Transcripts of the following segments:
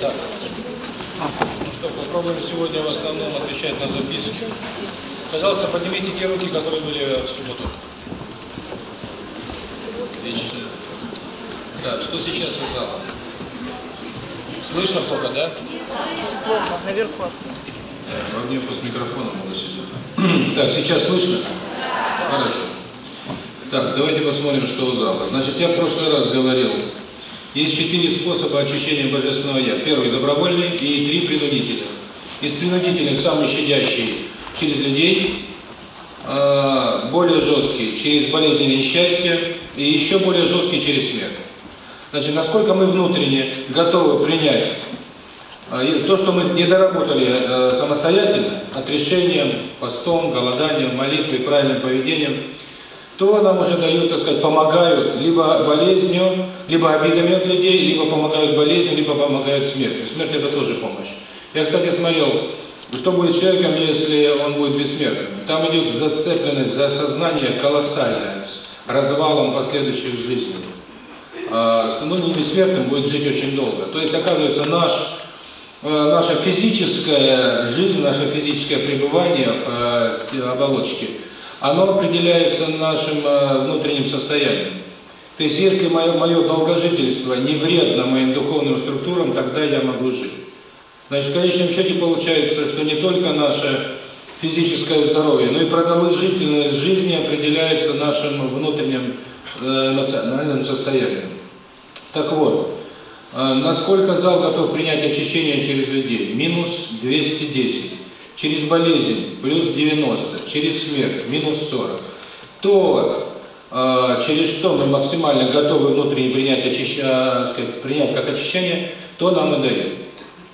Так. Ну что, попробуем сегодня в основном отвечать на записки. Пожалуйста, поднимите те руки, которые были в субботу. Отлично. Так, что сейчас из зала? Слышно плохо, да? Плохо, наверху особенно. Во мне с микрофоном надо сидеть. Так, сейчас слышно? Хорошо. Так, давайте посмотрим, что у зала. Значит, я в прошлый раз говорил, есть четыре способа очищения Божественного Я. Первый – добровольный и три – принудительных. Из принудительных самый щадящий – через людей, а, более жесткий – через болезни и несчастье, и еще более жесткий – через смерть. Значит, насколько мы внутренне готовы принять а, то, что мы не доработали э, самостоятельно, отрешением, постом, голоданием, молитвой, правильным поведением, то нам уже дают, так сказать, помогают либо болезнью, либо обидами от людей, либо помогают болезнью, либо помогают смерти. Смерть – это тоже помощь. Я, кстати, смотрел, что будет с человеком, если он будет бессмертным. Там идет зацепленность за сознание колоссальная, с развалом последующих жизней. А, ну, не бессмертным будет жить очень долго. То есть, оказывается, наш наша физическая жизнь, наше физическое пребывание в оболочке, оно определяется нашим внутренним состоянием. То есть, если мое, мое долгожительство не вредно моим духовным структурам, тогда я могу жить. Значит, в конечном счете получается, что не только наше физическое здоровье, но и продолжительность жизни определяется нашим внутренним эмоциональным состоянием. Так вот, Насколько зал готов принять очищение через людей? Минус 210. Через болезнь плюс 90. Через смерть минус 40. То, через что мы максимально готовы внутренне принять, очищ... сказать, принять как очищение, то нам и дают.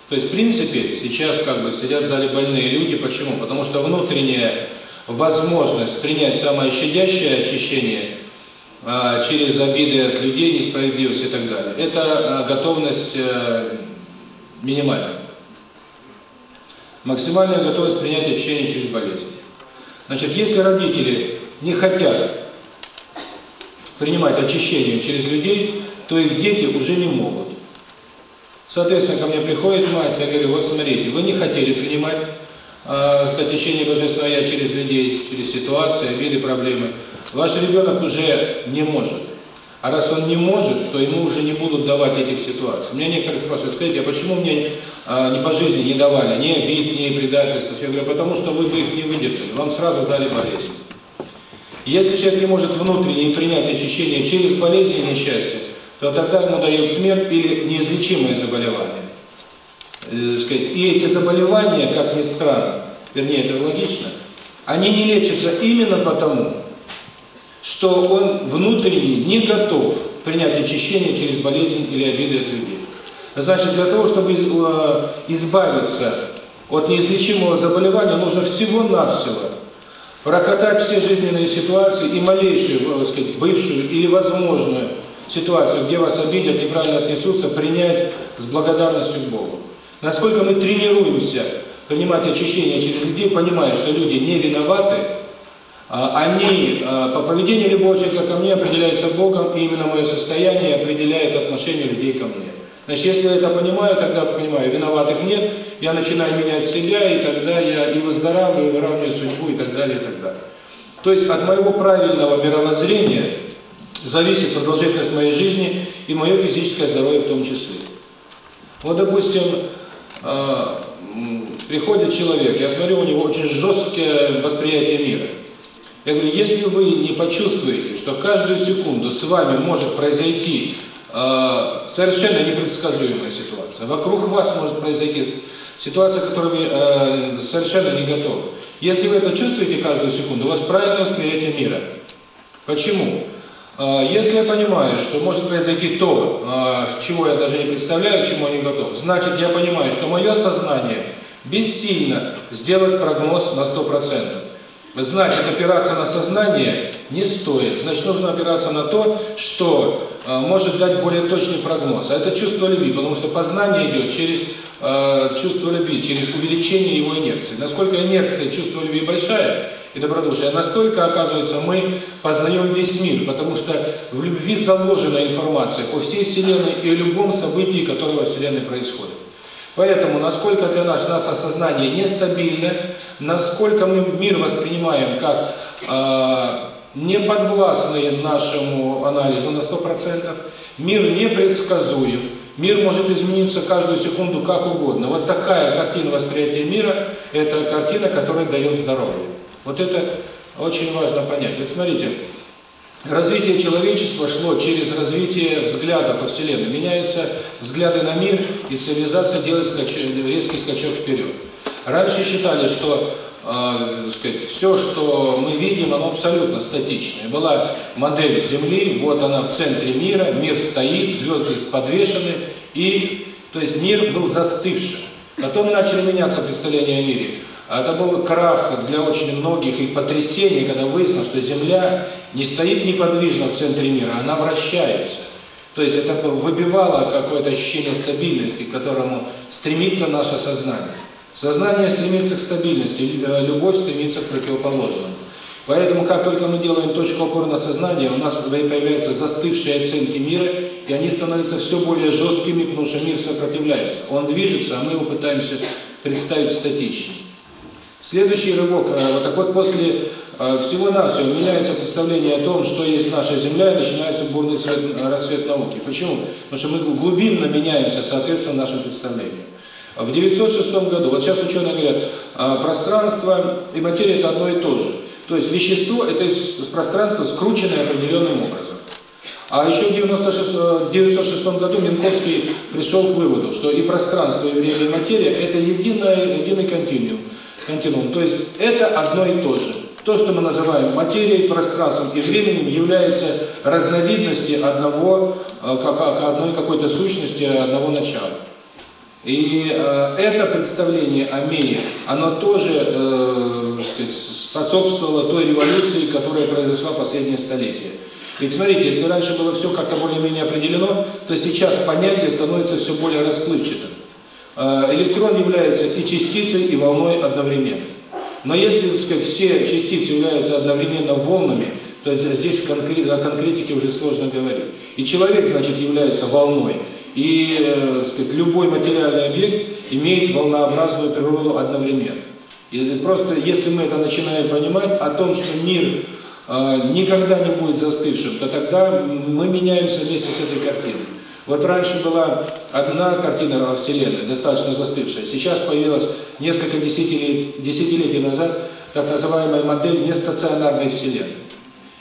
То есть, в принципе, сейчас как бы сидят в зале больные люди. Почему? Потому что внутренняя возможность принять самое щадящее очищение – через обиды от людей, несправедливость и так далее. Это готовность минимальная. Максимальная готовность принять очищение через болезнь. Значит, если родители не хотят принимать очищение через людей, то их дети уже не могут. Соответственно, ко мне приходит мать, я говорю, вот смотрите, вы не хотели принимать э, очищение Божественного Я через людей, через ситуации, обиды, проблемы. Ваш ребенок уже не может. А раз он не может, то ему уже не будут давать этих ситуаций. Меня некоторые спрашивают, скажите, а почему мне а, ни по жизни не давали ни обид, ни предательств? Я говорю, потому что вы бы их не выдержали, вам сразу дали болезнь. Если человек не может внутренне принять очищение через болезнь и несчастье, то тогда ему дают смерть или неизлечимое заболевание. И эти заболевания, как ни странно, вернее, это логично, они не лечатся именно потому, что он внутренне не готов принять очищение через болезнь или обиды от людей. Значит, для того, чтобы избавиться от неизлечимого заболевания, нужно всего-навсего прокатать все жизненные ситуации и малейшую, так сказать, бывшую или возможную ситуацию, где вас обидят, неправильно отнесутся, принять с благодарностью к Богу. Насколько мы тренируемся принимать очищение через людей, понимая, что люди не виноваты, они, по поведению любого человека ко мне определяется Богом, и именно мое состояние определяет отношение людей ко мне. Значит, если я это понимаю, тогда понимаю, виноватых нет, я начинаю менять себя, и тогда я и выздоравливаю, выравниваю судьбу, и так далее, и так далее. То есть от моего правильного мировоззрения зависит продолжительность моей жизни и мое физическое здоровье в том числе. Вот, допустим, приходит человек, я смотрю, у него очень жесткое восприятие мира. Я говорю, если вы не почувствуете, что каждую секунду с вами может произойти э, совершенно непредсказуемая ситуация, вокруг вас может произойти ситуация, к которой вы э, совершенно не готовы. Если вы это чувствуете каждую секунду, у вас правильное восприятие мира. Почему? Э, если я понимаю, что может произойти то, э, чего я даже не представляю, к чему я не готов, значит я понимаю, что мое сознание бессильно сделать прогноз на 100%. Значит, опираться на сознание не стоит. Значит, нужно опираться на то, что э, может дать более точный прогноз. А это чувство любви, потому что познание идет через э, чувство любви, через увеличение его инерции. Насколько инерция чувства любви большая, и добродушия, настолько, оказывается, мы познаем весь мир, потому что в любви заложена информация по всей Вселенной и о любом событии, которое во Вселенной происходит. Поэтому, насколько для нас наше сознание нестабильно, насколько мы мир воспринимаем как э, неподвластный нашему анализу на 100%, мир непредсказуем, мир может измениться каждую секунду как угодно. Вот такая картина восприятия мира – это картина, которая дает здоровье. Вот это очень важно понять. Вот смотрите, Развитие человечества шло через развитие взгляда по Вселенной. Меняются взгляды на мир, и цивилизация делает скачок, резкий скачок вперед. Раньше считали, что э, сказать, все, что мы видим, оно абсолютно статичное. Была модель Земли, вот она в центре мира, мир стоит, звезды подвешены, и то есть мир был застывшим. Потом начали меняться представления о мире. А это был крах для очень многих и потрясение, когда выяснилось, что Земля не стоит неподвижно в центре мира, она вращается. То есть это выбивало какое-то ощущение стабильности, к которому стремится наше сознание. Сознание стремится к стабильности, любовь стремится к противоположному. Поэтому, как только мы делаем точку опоры на сознание, у нас появляются застывшие оценки мира, и они становятся все более жесткими, потому что мир сопротивляется. Он движется, а мы его пытаемся представить статичным. Следующий рывок, вот так вот после всего-навсего меняется представление о том, что есть наша Земля, и начинается бурный рассвет науки. Почему? Потому что мы глубинно меняемся соответственно нашим представлениям. В 906 году, вот сейчас ученые говорят, пространство и материя – это одно и то же. То есть вещество – это из пространства, скрученное определенным образом. А еще в 1906 году Минковский пришел к выводу, что и пространство, и время, и материя – это единый, единый континуум. Континуум. То есть это одно и то же. То, что мы называем материей, пространством и временем, является разновидностью одного, как, одной какой-то сущности, одного начала. И э, это представление о мире, оно тоже э, сказать, способствовало той революции, которая произошла в последнее столетие. Ведь смотрите, если раньше было все как-то более-менее определено, то сейчас понятие становится все более расплывчатым. Э, электрон является и частицей, и волной одновременно. Но если, сказать, все частицы являются одновременно волнами, то здесь о конкретике уже сложно говорить. И человек, значит, является волной. И, э, сказать, любой материальный объект имеет волнообразную природу одновременно. И просто, если мы это начинаем понимать, о том, что мир э, никогда не будет застывшим, то тогда мы меняемся вместе с этой картиной. Вот раньше была одна картина Вселенной, достаточно застывшая. Сейчас появилась несколько десятилетий, десятилетий назад так называемая модель нестационарной Вселенной.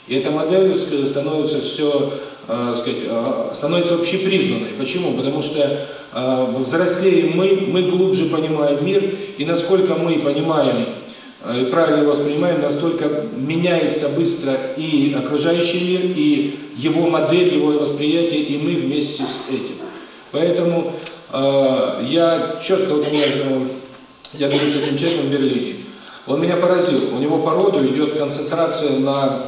И эта модель становится все э, сказать, э, становится общепризнанной. Почему? Потому что э, взрослеем мы, мы глубже понимаем мир, и насколько мы понимаем правильно его воспринимаем, настолько меняется быстро и окружающий мир, и его модель, его восприятие, и мы вместе с этим. Поэтому э, я четко, вот у меня, э, я говорю с этим человеком в Берлине, он меня поразил, у него по роду идет концентрация на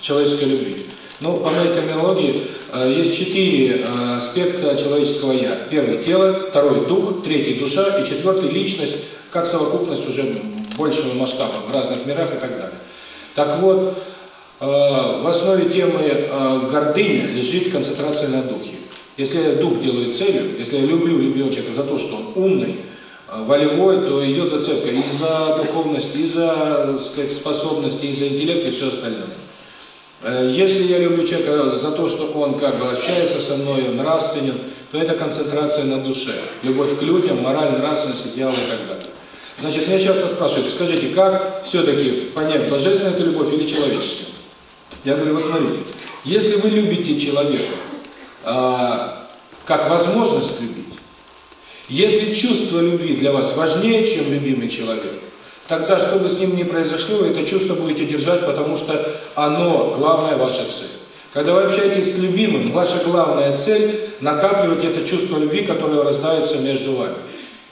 человеческой любви. Ну, по моей терминологии, есть четыре аспекта человеческого «я». Первый – тело, второй – дух, третий – душа и четвертый – личность, как совокупность уже большего масштаба в разных мирах и так далее. Так вот, в основе темы гордыня лежит концентрация на духе. Если я дух делаю целью, если я люблю любимого человека за то, что он умный, волевой, то идет зацепка и за духовность, и за сказать, способности, и за интеллект, и все остальное. Если я люблю человека за то, что он как бы общается со мной, нравственен, то это концентрация на душе. Любовь к людям, мораль, нравственность, идеалы и так далее. Значит, меня часто спрашивают, скажите, как все-таки понять, божественная это любовь или человеческая? Я говорю, вот смотрите, если вы любите человека а, как возможность любить, если чувство любви для вас важнее, чем любимый человек, тогда, что бы с ним ни произошло, вы это чувство будете держать, потому что оно главная ваша цель. Когда вы общаетесь с любимым, ваша главная цель – накапливать это чувство любви, которое рождается между вами.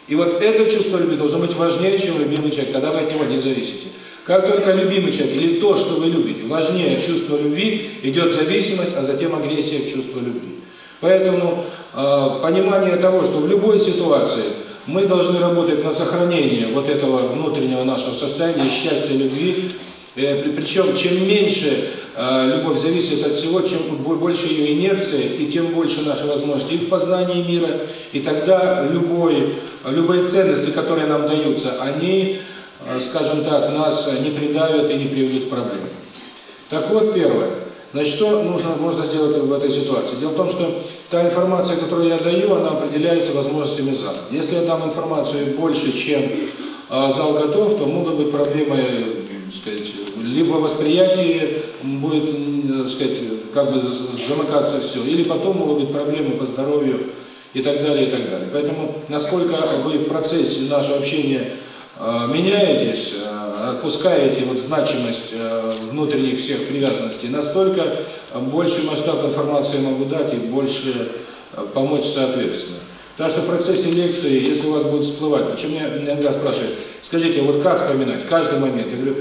И вот это чувство любви должно быть важнее, чем любимый человек, тогда вы от него не зависите. Как только любимый человек или то, что вы любите, важнее чувства любви, идет зависимость, а затем агрессия к чувству любви. Поэтому э, понимание того, что в любой ситуации мы должны работать на сохранение вот этого внутреннего нашего состояния, счастья, любви, Причем, чем меньше э, любовь зависит от всего, чем больше ее инерция, и тем больше наши возможности и в познании мира, и тогда любой, любые ценности, которые нам даются, они, э, скажем так, нас не придавят и не приведут к проблемам. Так вот, первое. Значит, что нужно, можно сделать в этой ситуации? Дело в том, что та информация, которую я даю, она определяется возможностями зала. Если я дам информацию больше, чем э, зал готов, то могут быть проблемы, сказать, либо восприятие будет, сказать, как бы замыкаться все, или потом могут быть проблемы по здоровью и так далее, и так далее. Поэтому, насколько вы в процессе нашего общения э, меняетесь, э, отпускаете вот значимость э, внутренних всех привязанностей, настолько больше масштаб информации могу дать и больше помочь соответственно. Так что в процессе лекции, если у вас будет всплывать, почему меня иногда спрашивают, скажите, вот как вспоминать, каждый момент, я говорю,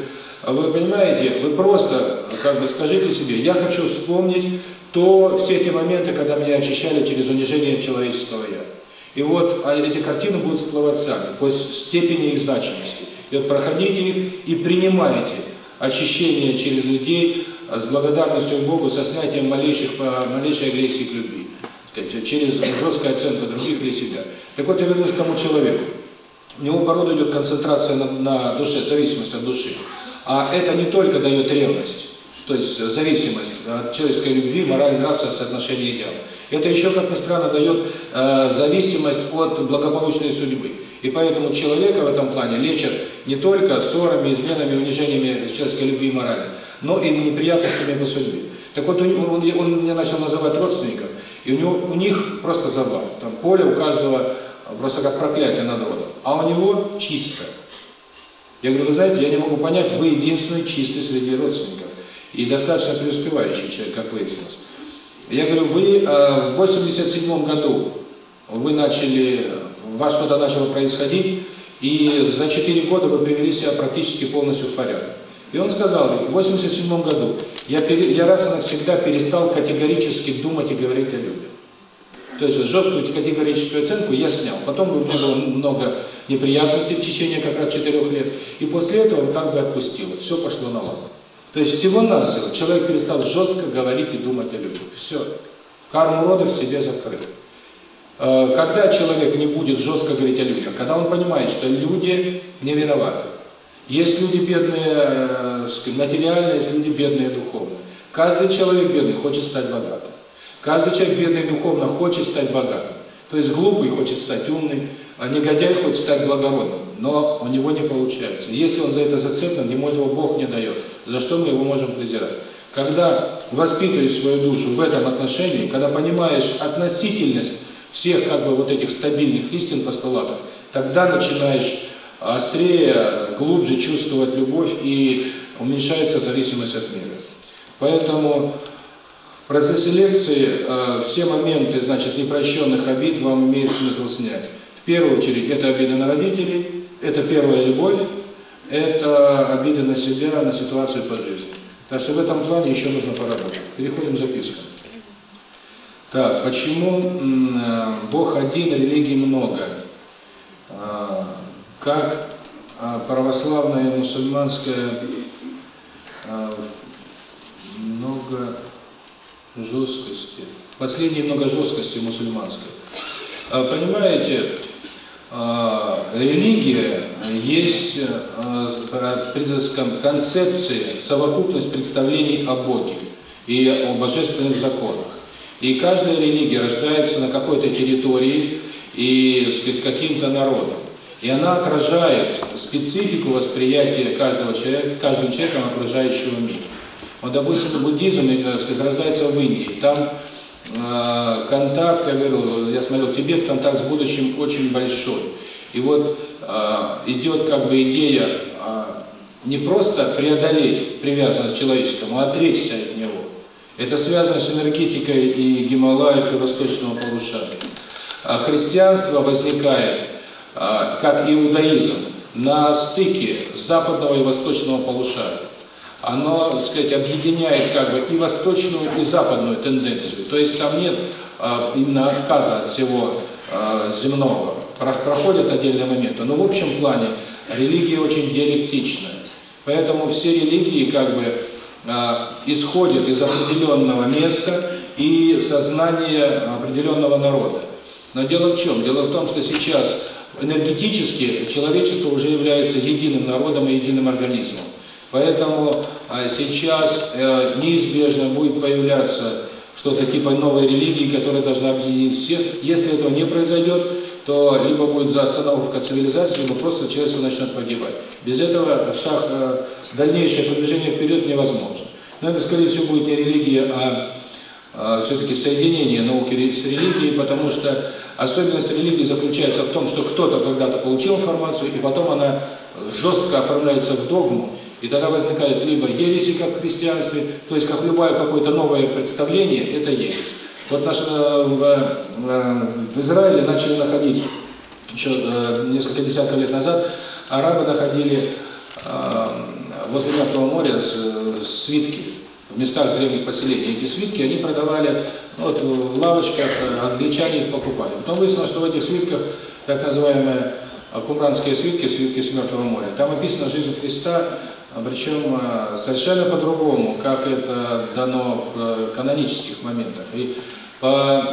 вы понимаете, вы просто как бы скажите себе, я хочу вспомнить то, все эти моменты, когда меня очищали через унижение человеческого «я». И вот а эти картины будут всплывать сами, по степени их значимости. И вот проходите их и принимайте очищение через людей с благодарностью Богу, со снятием малейших, малейшей агрессии к любви через жесткую оценку других или себя. Так вот, я вернусь к тому человеку. У него порой идет концентрация на, на душе, зависимость от души. А это не только дает ревность, то есть зависимость от человеческой любви, морали, расы, соотношения идеалов. Это еще, как ни странно, дает э, зависимость от благополучной судьбы. И поэтому человека в этом плане лечат не только ссорами, изменами, унижениями человеческой любви и морали, но и неприятностями по судьбе. Так вот, он, он, он мне начал называть родственников, и у, него, у них просто забава. Там поле у каждого просто как проклятие на народа. А у него чисто. Я говорю, вы знаете, я не могу понять, вы единственный чистый среди родственников. И достаточно преуспевающий человек, как выяснилось. Я говорю, вы э, в 87 году вы начали, у вас что-то начало происходить, и за 4 года вы привели себя практически полностью в порядок. И он сказал, в 87 году я, пере, я раз и навсегда перестал категорически думать и говорить о людях. То есть вот жесткую категорическую оценку я снял. Потом у меня было много неприятностей в течение как раз четырех лет. И после этого он как бы отпустил. Все пошло на лад. То есть всего-навсего человек перестал жестко говорить и думать о людях. Все. Карму рода в себе закрыл. Когда человек не будет жестко говорить о людях? Когда он понимает, что люди не виноваты. Есть люди бедные материально, есть люди бедные духовно. Каждый человек бедный хочет стать богатым. Каждый человек бедный духовно хочет стать богатым. То есть глупый хочет стать умным, а негодяй хочет стать благородным, но у него не получается. Если он за это зацеплен, ему этого Бог не дает. За что мы его можем презирать? Когда воспитываешь свою душу в этом отношении, когда понимаешь относительность всех как бы вот этих стабильных истин постулатов, тогда начинаешь острее, глубже чувствовать любовь и уменьшается зависимость от мира. Поэтому в процессе лекции э, все моменты, значит, непрощенных обид вам имеет смысл снять. В первую очередь, это обиды на родителей, это первая любовь, это обиды на себя, на ситуацию по жизни. Так что в этом плане еще нужно поработать. Переходим к запискам. Так, почему э, Бог один, религий много? Э, как э, православная и мусульманская много жесткости. Последней много жесткости мусульманской. Понимаете, религия есть концепция, совокупность представлений о Боге и о божественных законах. И каждая религия рождается на какой-то территории и, сказать, каким-то народом. И она отражает специфику восприятия каждого человека, каждым человеком окружающего мира. Вот, допустим, буддизм так сказать, рождается в Индии. Там э, контакт, я говорю, я смотрел Тибет, контакт с будущим очень большой. И вот э, идет как бы идея э, не просто преодолеть привязанность человеческому, а отречься от него. Это связано с энергетикой и Гималаев, и восточного полушария. А христианство возникает, э, как иудаизм, на стыке западного и восточного полушария оно, так сказать, объединяет как бы и восточную, и западную тенденцию. То есть там нет а, именно отказа от всего а, земного. Проходят отдельные моменты. Но в общем плане религия очень диалектичная. Поэтому все религии как бы а, исходят из определенного места и сознания определенного народа. Но дело в чем? Дело в том, что сейчас энергетически человечество уже является единым народом и единым организмом. Поэтому а, сейчас э, неизбежно будет появляться что-то типа новой религии, которая должна объединить всех. Если этого не произойдет, то либо будет заостановка цивилизации, либо просто человечество начнет погибать. Без этого шаг, э, дальнейшее продвижение вперед невозможно. Но это, скорее всего, будет не религия, а, а все-таки соединение науки с религией, потому что особенность религии заключается в том, что кто-то когда-то получил информацию, и потом она жестко оформляется в догму, и тогда возникает либо ереси, как в христианстве, то есть как любое какое-то новое представление, это ересь. Вот наш, э, в, э, в Израиле начали находить, еще э, несколько десятков лет назад, арабы находили возле Мертвого моря свитки местах древних поселений. Эти свитки они продавали вот, в лавочках, англичане их покупали. Потом выяснилось, что в этих свитках так называемые кумранские свитки, свитки с Мертвого моря, там описана жизнь Христа причем совершенно по-другому, как это дано в канонических моментах. И по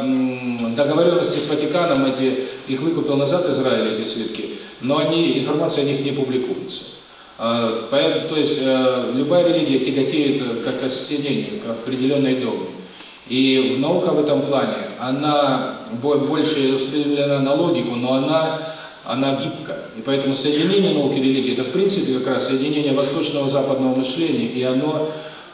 договоренности с Ватиканом эти их выкупил назад Израиль эти свитки, но они информация о них не публикуется. Поэтому, то есть любая религия тяготеет как остенение, как определенной догме. И наука в этом плане, она больше устремлена на логику, но она она гибка. И поэтому соединение науки и религии – это в принципе как раз соединение восточного и западного мышления, и оно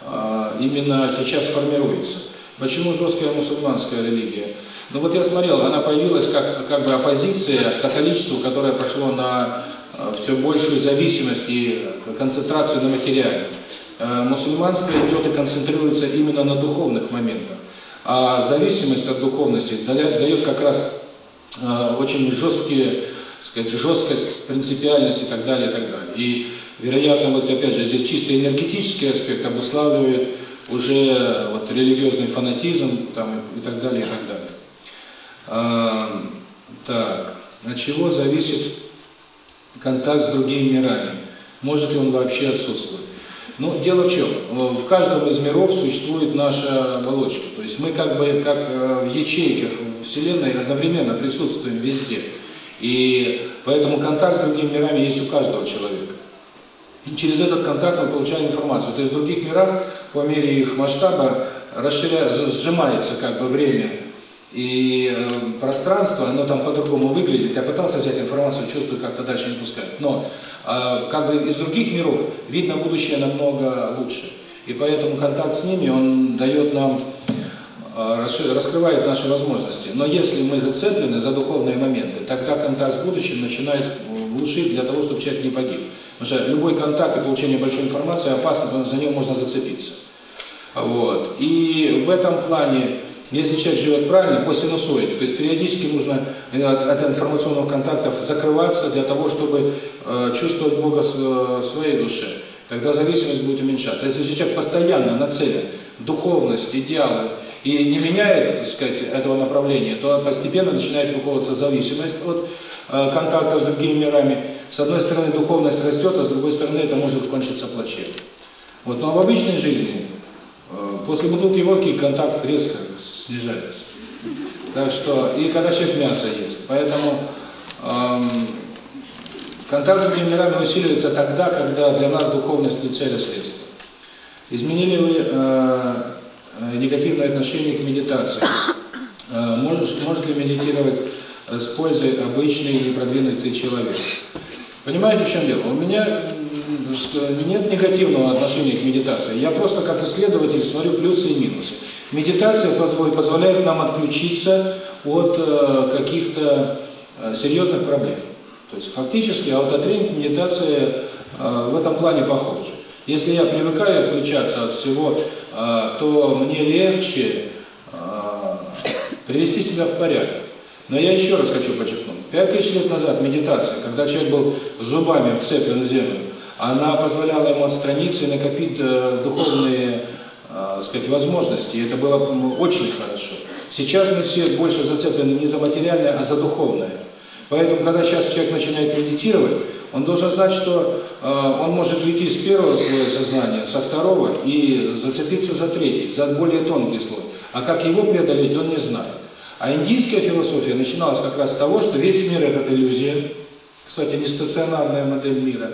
э, именно сейчас формируется. Почему жесткая мусульманская религия? Ну вот я смотрел, она появилась как, как бы оппозиция католичеству, которое пошло на э, все большую зависимость и концентрацию на материале. Э, мусульманство идет и концентрируется именно на духовных моментах. А зависимость от духовности дает, как раз э, очень жесткие сказать, жесткость, принципиальность и так далее, и так далее. И, вероятно, вот опять же, здесь чисто энергетический аспект обуславливает уже вот религиозный фанатизм там, и так далее, и так далее. А, так, от чего зависит контакт с другими мирами? Может ли он вообще отсутствовать? Ну, дело в чем? В каждом из миров существует наша оболочка. То есть мы как бы как э, в ячейках Вселенной одновременно присутствуем везде. И поэтому контакт с другими мирами есть у каждого человека. И через этот контакт мы получаем информацию. То есть в других мирах, по мере их масштаба, расширяется, сжимается как бы время и э, пространство, оно там по-другому выглядит. Я пытался взять информацию, чувствую, как-то дальше не пускает. Но э, как бы из других миров видно будущее намного лучше. И поэтому контакт с ними, он дает нам раскрывает наши возможности. Но если мы зацеплены за духовные моменты, тогда контакт с будущим начинает глушить для того, чтобы человек не погиб. Потому что любой контакт и получение большой информации опасно, за него можно зацепиться. Вот. И в этом плане, если человек живет правильно, по синусоиде, то есть периодически нужно от информационных контактов закрываться для того, чтобы э, чувствовать Бога в своей душе. Тогда зависимость будет уменьшаться. Если человек постоянно нацелен, духовность, идеалы, и не меняет, так сказать, этого направления, то постепенно начинает выходить зависимость от э, контакта с другими мирами. С одной стороны, духовность растет, а с другой стороны, это может кончиться плачевно. Вот, но в обычной жизни, э, после бутылки водки, контакт резко снижается. Так что, и когда человек мясо ест. Поэтому эм, контакт с мирами усиливается тогда, когда для нас духовность не цель, а средство. Изменили вы э, Э, негативное отношение к медитации. Э, может, может ли медитировать с пользой обычный непродвинутый человек? Понимаете, в чем дело? У меня нет негативного отношения к медитации. Я просто как исследователь смотрю плюсы и минусы. Медитация позволяет нам отключиться от э, каких-то серьезных проблем. То есть фактически аутотренинг, медитация в этом плане похожи. Если я привыкаю отключаться от всего то мне легче привести себя в порядок. Но я еще раз хочу подчеркнуть. Пять тысяч лет назад медитация, когда человек был зубами вцеплен в землю, она позволяла ему отстраниться и накопить э, духовные э, сказать, возможности. И это было очень хорошо. Сейчас мы все больше зацеплены не за материальное, а за духовное. Поэтому, когда сейчас человек начинает медитировать, Он должен знать, что э, он может уйти с первого слоя сознания, со второго и зацепиться за третий, за более тонкий слой. А как его преодолеть, он не знает. А индийская философия начиналась как раз с того, что весь мир – это иллюзия, кстати, не стационарная модель мира.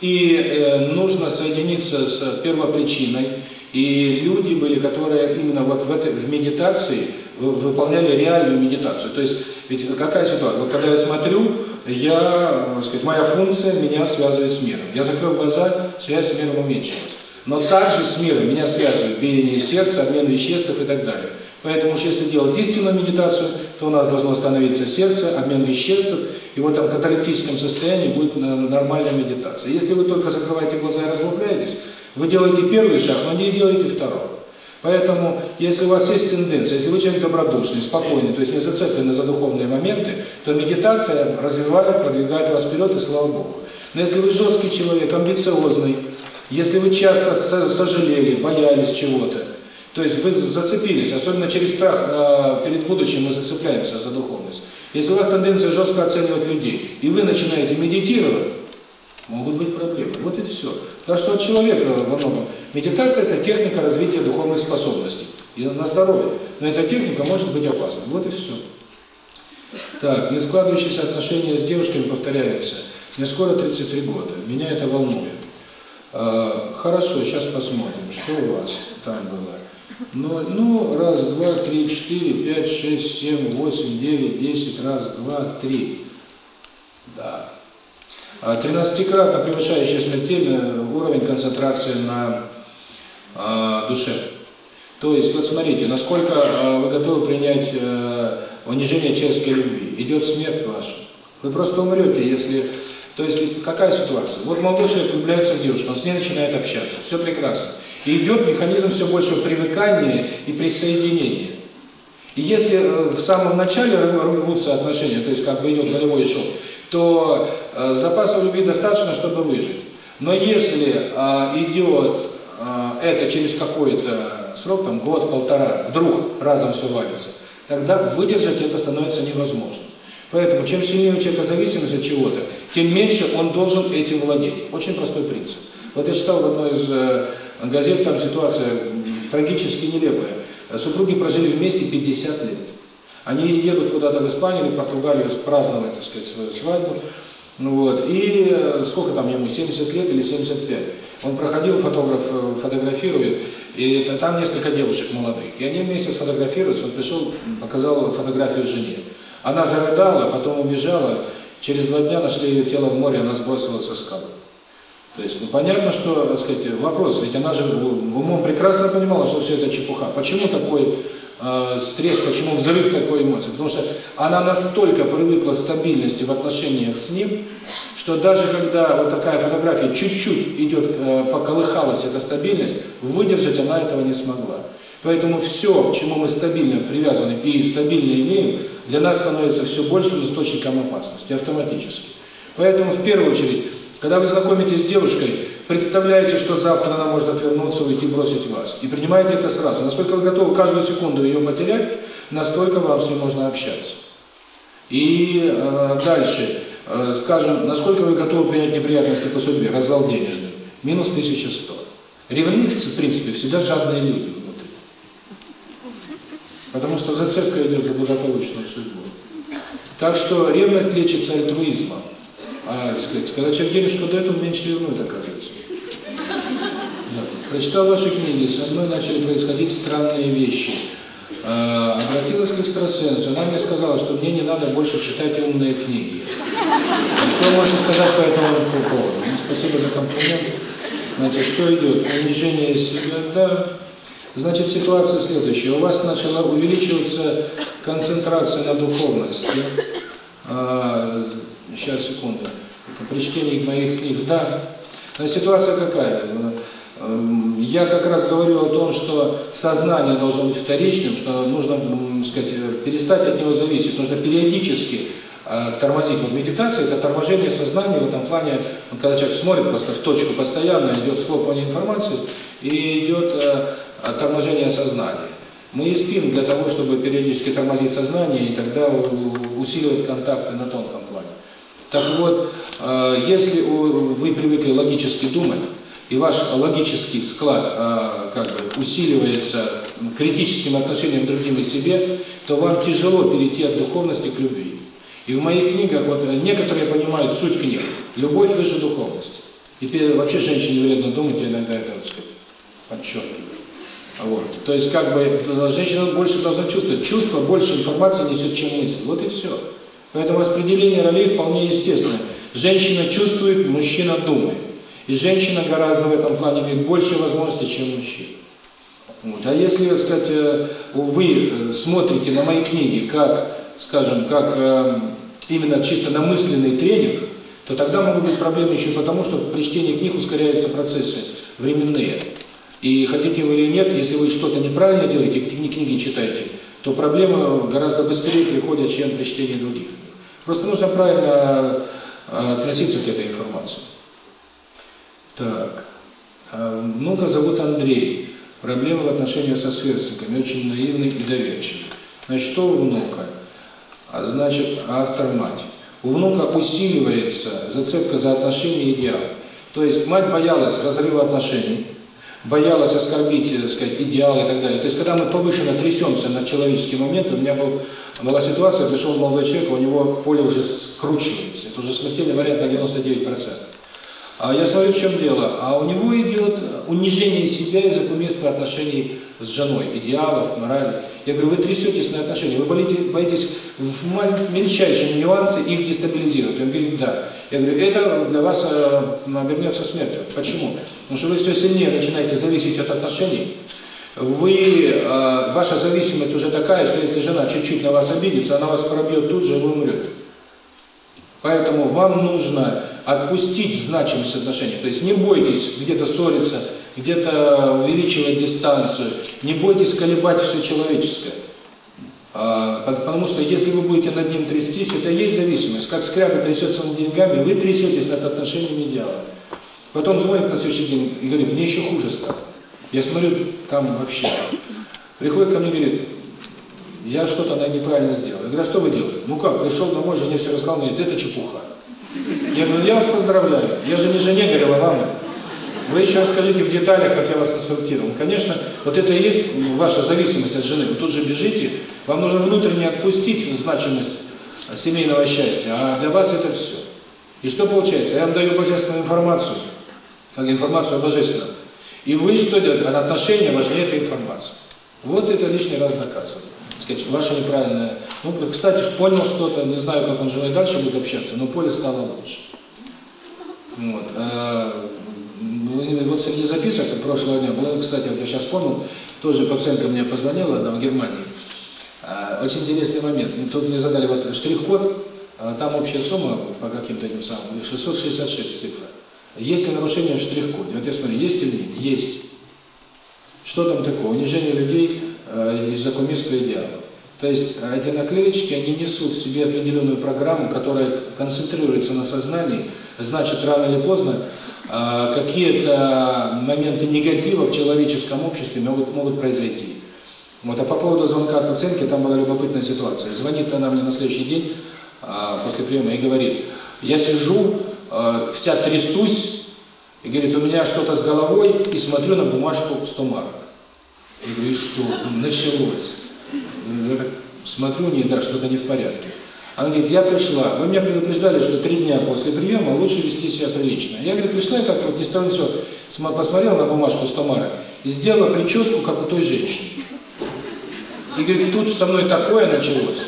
И э, нужно соединиться с первопричиной. И люди были, которые именно вот в, этой, в медитации выполняли реальную медитацию. То есть, ведь какая ситуация? Вот когда я смотрю, я, так сказать, моя функция меня связывает с миром. Я закрыл глаза, связь с миром уменьшилась. Но также с миром меня связывают биение сердца, обмен веществ и так далее. Поэтому если делать истинную медитацию, то у нас должно становиться сердце, обмен веществ, и в этом каталептическом состоянии будет нормальная медитация. Если вы только закрываете глаза и расслабляетесь, вы делаете первый шаг, но не делаете второго. Поэтому, если у вас есть тенденция, если вы человек добродушный, спокойный, то есть не зацеплены за духовные моменты, то медитация развивает, продвигает вас вперед, и слава Богу. Но если вы жесткий человек, амбициозный, если вы часто сожалели, боялись чего-то, то есть вы зацепились, особенно через страх э, перед будущим мы зацепляемся за духовность. Если у вас тенденция жестко оценивать людей, и вы начинаете медитировать, могут быть проблемы. Вот и все. Так что от человека во многом. Медитация – это техника развития духовных способностей. И на здоровье. Но эта техника может быть опасной. Вот и все. Так, не складывающиеся отношения с девушками повторяются. Мне скоро 33 года. Меня это волнует. А, хорошо, сейчас посмотрим, что у вас там было. Ну, ну, раз, два, три, четыре, пять, шесть, семь, восемь, девять, десять, раз, два, три. Да. А тринадцатикратно превышающий смертельный уровень концентрации на э, душе. То есть, вот смотрите, насколько э, вы готовы принять э, унижение человеческой любви. Идет смерть ваша. Вы просто умрете, если... То есть, какая ситуация? Вот молодой человек влюбляется в девушку, он с ней начинает общаться. Все прекрасно. И идет механизм все большего привыкания и присоединения. И если в самом начале рвутся отношения, то есть как бы идет болевой шок, то э, запаса любви достаточно, чтобы выжить. Но если э, идет э, это через какой-то срок, там год-полтора, вдруг разом все валится, тогда выдержать это становится невозможно. Поэтому чем сильнее у человека зависимость от чего-то, тем меньше он должен этим владеть. Очень простой принцип. Вот я читал в одной из э, газет, там ситуация трагически нелепая. Супруги прожили вместе 50 лет. Они едут куда-то в Испанию или Португалию праздновать, так сказать, свою свадьбу. Ну вот, и э, сколько там ему, 70 лет или 75. Он проходил, фотограф э, фотографирует, и это, там несколько девушек молодых. И они вместе сфотографируются, он пришел, показал фотографию жене. Она зарыдала, потом убежала, через два дня нашли ее тело в море, она сбросила со скалы. То есть, ну понятно, что, так сказать, вопрос, ведь она же умом прекрасно понимала, что все это чепуха. Почему такой э, стресс, почему взрыв такой эмоции? Потому что она настолько привыкла к стабильности в отношениях с ним, что даже когда вот такая фотография чуть-чуть идет, э, поколыхалась эта стабильность, выдержать она этого не смогла. Поэтому все, к чему мы стабильно привязаны и стабильно имеем, для нас становится все большим источником опасности, автоматически. Поэтому в первую очередь, когда вы знакомитесь с девушкой, представляете, что завтра она может отвернуться, уйти, бросить вас. И принимаете это сразу. Насколько вы готовы каждую секунду ее потерять, настолько вам с ней можно общаться. И э, дальше, э, скажем, насколько вы готовы принять неприятности по судьбе, развал денежный, минус 1100. Ревнивцы, в принципе, всегда жадные люди внутри. Потому что зацепка идет за благополучную судьбу. Так что ревность лечится альтруизмом. А, сказать, когда человек денежку дает, он меньше ревнует, оказывается. Прочитал ваши книги, со мной начали происходить странные вещи. А, обратилась к экстрасенсу, она мне сказала, что мне не надо больше читать умные книги. Что можно сказать по этому поводу? Ну, спасибо за комплимент. Значит, что идет? Унижение себя, да. Значит, ситуация следующая. У вас начала увеличиваться концентрация на духовности. А, сейчас, секунду. При чтении моих книг, да. Но ситуация какая? Я как раз говорю о том, что сознание должно быть вторичным, что нужно, сказать, перестать от него зависеть, нужно периодически тормозить. Вот медитация – это торможение сознания в этом плане, когда человек смотрит просто в точку постоянно, идет схлопывание информации и идет торможение сознания. Мы и спим для того, чтобы периодически тормозить сознание и тогда усиливать контакты на тонком плане. Так вот, э, если вы привыкли логически думать, и ваш логический склад э, как бы усиливается критическим отношением к другим и себе, то вам тяжело перейти от духовности к любви. И в моих книгах, вот некоторые понимают суть книг. Любовь выше духовности. Теперь вообще женщине вредно думать, я иногда это, так сказать, подчеркиваю. Вот. То есть, как бы, женщина больше должна чувствовать. Чувство больше информации несет, чем мысль. Вот и все. Поэтому распределение ролей вполне естественно. Женщина чувствует, мужчина думает. И женщина гораздо в этом плане имеет больше возможностей, чем мужчина. Вот. А если, так сказать, э, вы э, смотрите на мои книги как, скажем, как э, именно чисто на мысленный тренинг, то тогда могут быть проблемы еще потому, что при чтении книг ускоряются процессы временные. И хотите вы или нет, если вы что-то неправильно делаете, книги читаете, то проблемы гораздо быстрее приходят, чем при чтении других. Просто нужно правильно относиться к этой информации. Так. Внука зовут Андрей. Проблемы в отношениях со сверстниками. Очень наивный и доверчивый. Значит, что у внука? А значит, автор мать. У внука усиливается зацепка за отношения и идеал. То есть мать боялась разрыва отношений, боялась оскорбить, так сказать, идеалы и так далее. То есть когда мы повышенно трясемся на человеческий момент, у меня был, была ситуация, пришел молодой человек, у него поле уже скручивается. Это уже смертельный вариант на 99%. А я смотрю, в чем дело. А у него идет унижение себя из-за кумирства отношений с женой, идеалов, морали. Я говорю, вы трясетесь на отношения, вы боитесь, боитесь в мельчайшем нюансе их дестабилизировать. Он говорит, да. Я говорю, это для вас э, обернется смертью. Почему? Потому что вы все сильнее начинаете зависеть от отношений. Вы, э, ваша зависимость уже такая, что если жена чуть-чуть на вас обидится, она вас пробьет тут же, вы умрете. Поэтому вам нужно отпустить значимость отношений. То есть не бойтесь где-то ссориться, где-то увеличивать дистанцию, не бойтесь колебать все человеческое. А, потому что если вы будете над ним трястись, это есть зависимость. Как скряга трясется над деньгами, вы трясетесь над отношениями идеала. Потом звонит на следующий день и говорит, мне еще хуже стало. Я смотрю, там вообще. Приходит ко мне и говорит, я что-то неправильно сделал. Я говорю, а что вы делали? Ну как, пришел домой, жене все рассказал, говорит, это чепуха. Я говорю, я вас поздравляю. Я же не жене говорил, а вам. Вы еще расскажите в деталях, как я вас инструктировал. Конечно, вот это и есть ваша зависимость от жены. Вы тут же бежите, вам нужно внутренне отпустить значимость семейного счастья, а для вас это все. И что получается? Я вам даю божественную информацию, как информацию о божественном. И вы что делаете? Отношения важнее этой информации. Вот это лишний раз доказывает сказать, ваше неправильное... Ну, кстати, понял что-то, не знаю, как он женой дальше будет общаться, но поле стало лучше. Вот. А, вот среди записок прошлого дня было, кстати, вот я сейчас помнил, тоже пациентка мне позвонила, она в Германии. А, очень интересный момент. Тут мне задали вот штрих-код, а там общая сумма по каким-то этим самым, 666 цифра. Есть ли нарушение в штрих-коде? Вот я смотрю, есть или нет? Есть. Что там такое? Унижение людей из-за кумирства идеалов. То есть э, эти наклеечки, они несут в себе определенную программу, которая концентрируется на сознании, значит, рано или поздно э, какие-то моменты негатива в человеческом обществе могут, могут произойти. Вот. А по поводу звонка от пациентки, там была любопытная ситуация. Звонит она мне на следующий день после приема и говорит, я сижу, вся трясусь, и говорит, у меня что-то с головой, и смотрю на бумажку 100 марок. Я говорю, что? Началось. Я так смотрю, не, да, что-то не в порядке. Она говорит, я пришла, вы меня предупреждали, что три дня после приема лучше вести себя прилично. Я, говорит, пришла и как-то вот не стало все, посмотрела на бумажку с Тамарой и сделала прическу, как у той женщины. И говорит, тут со мной такое началось.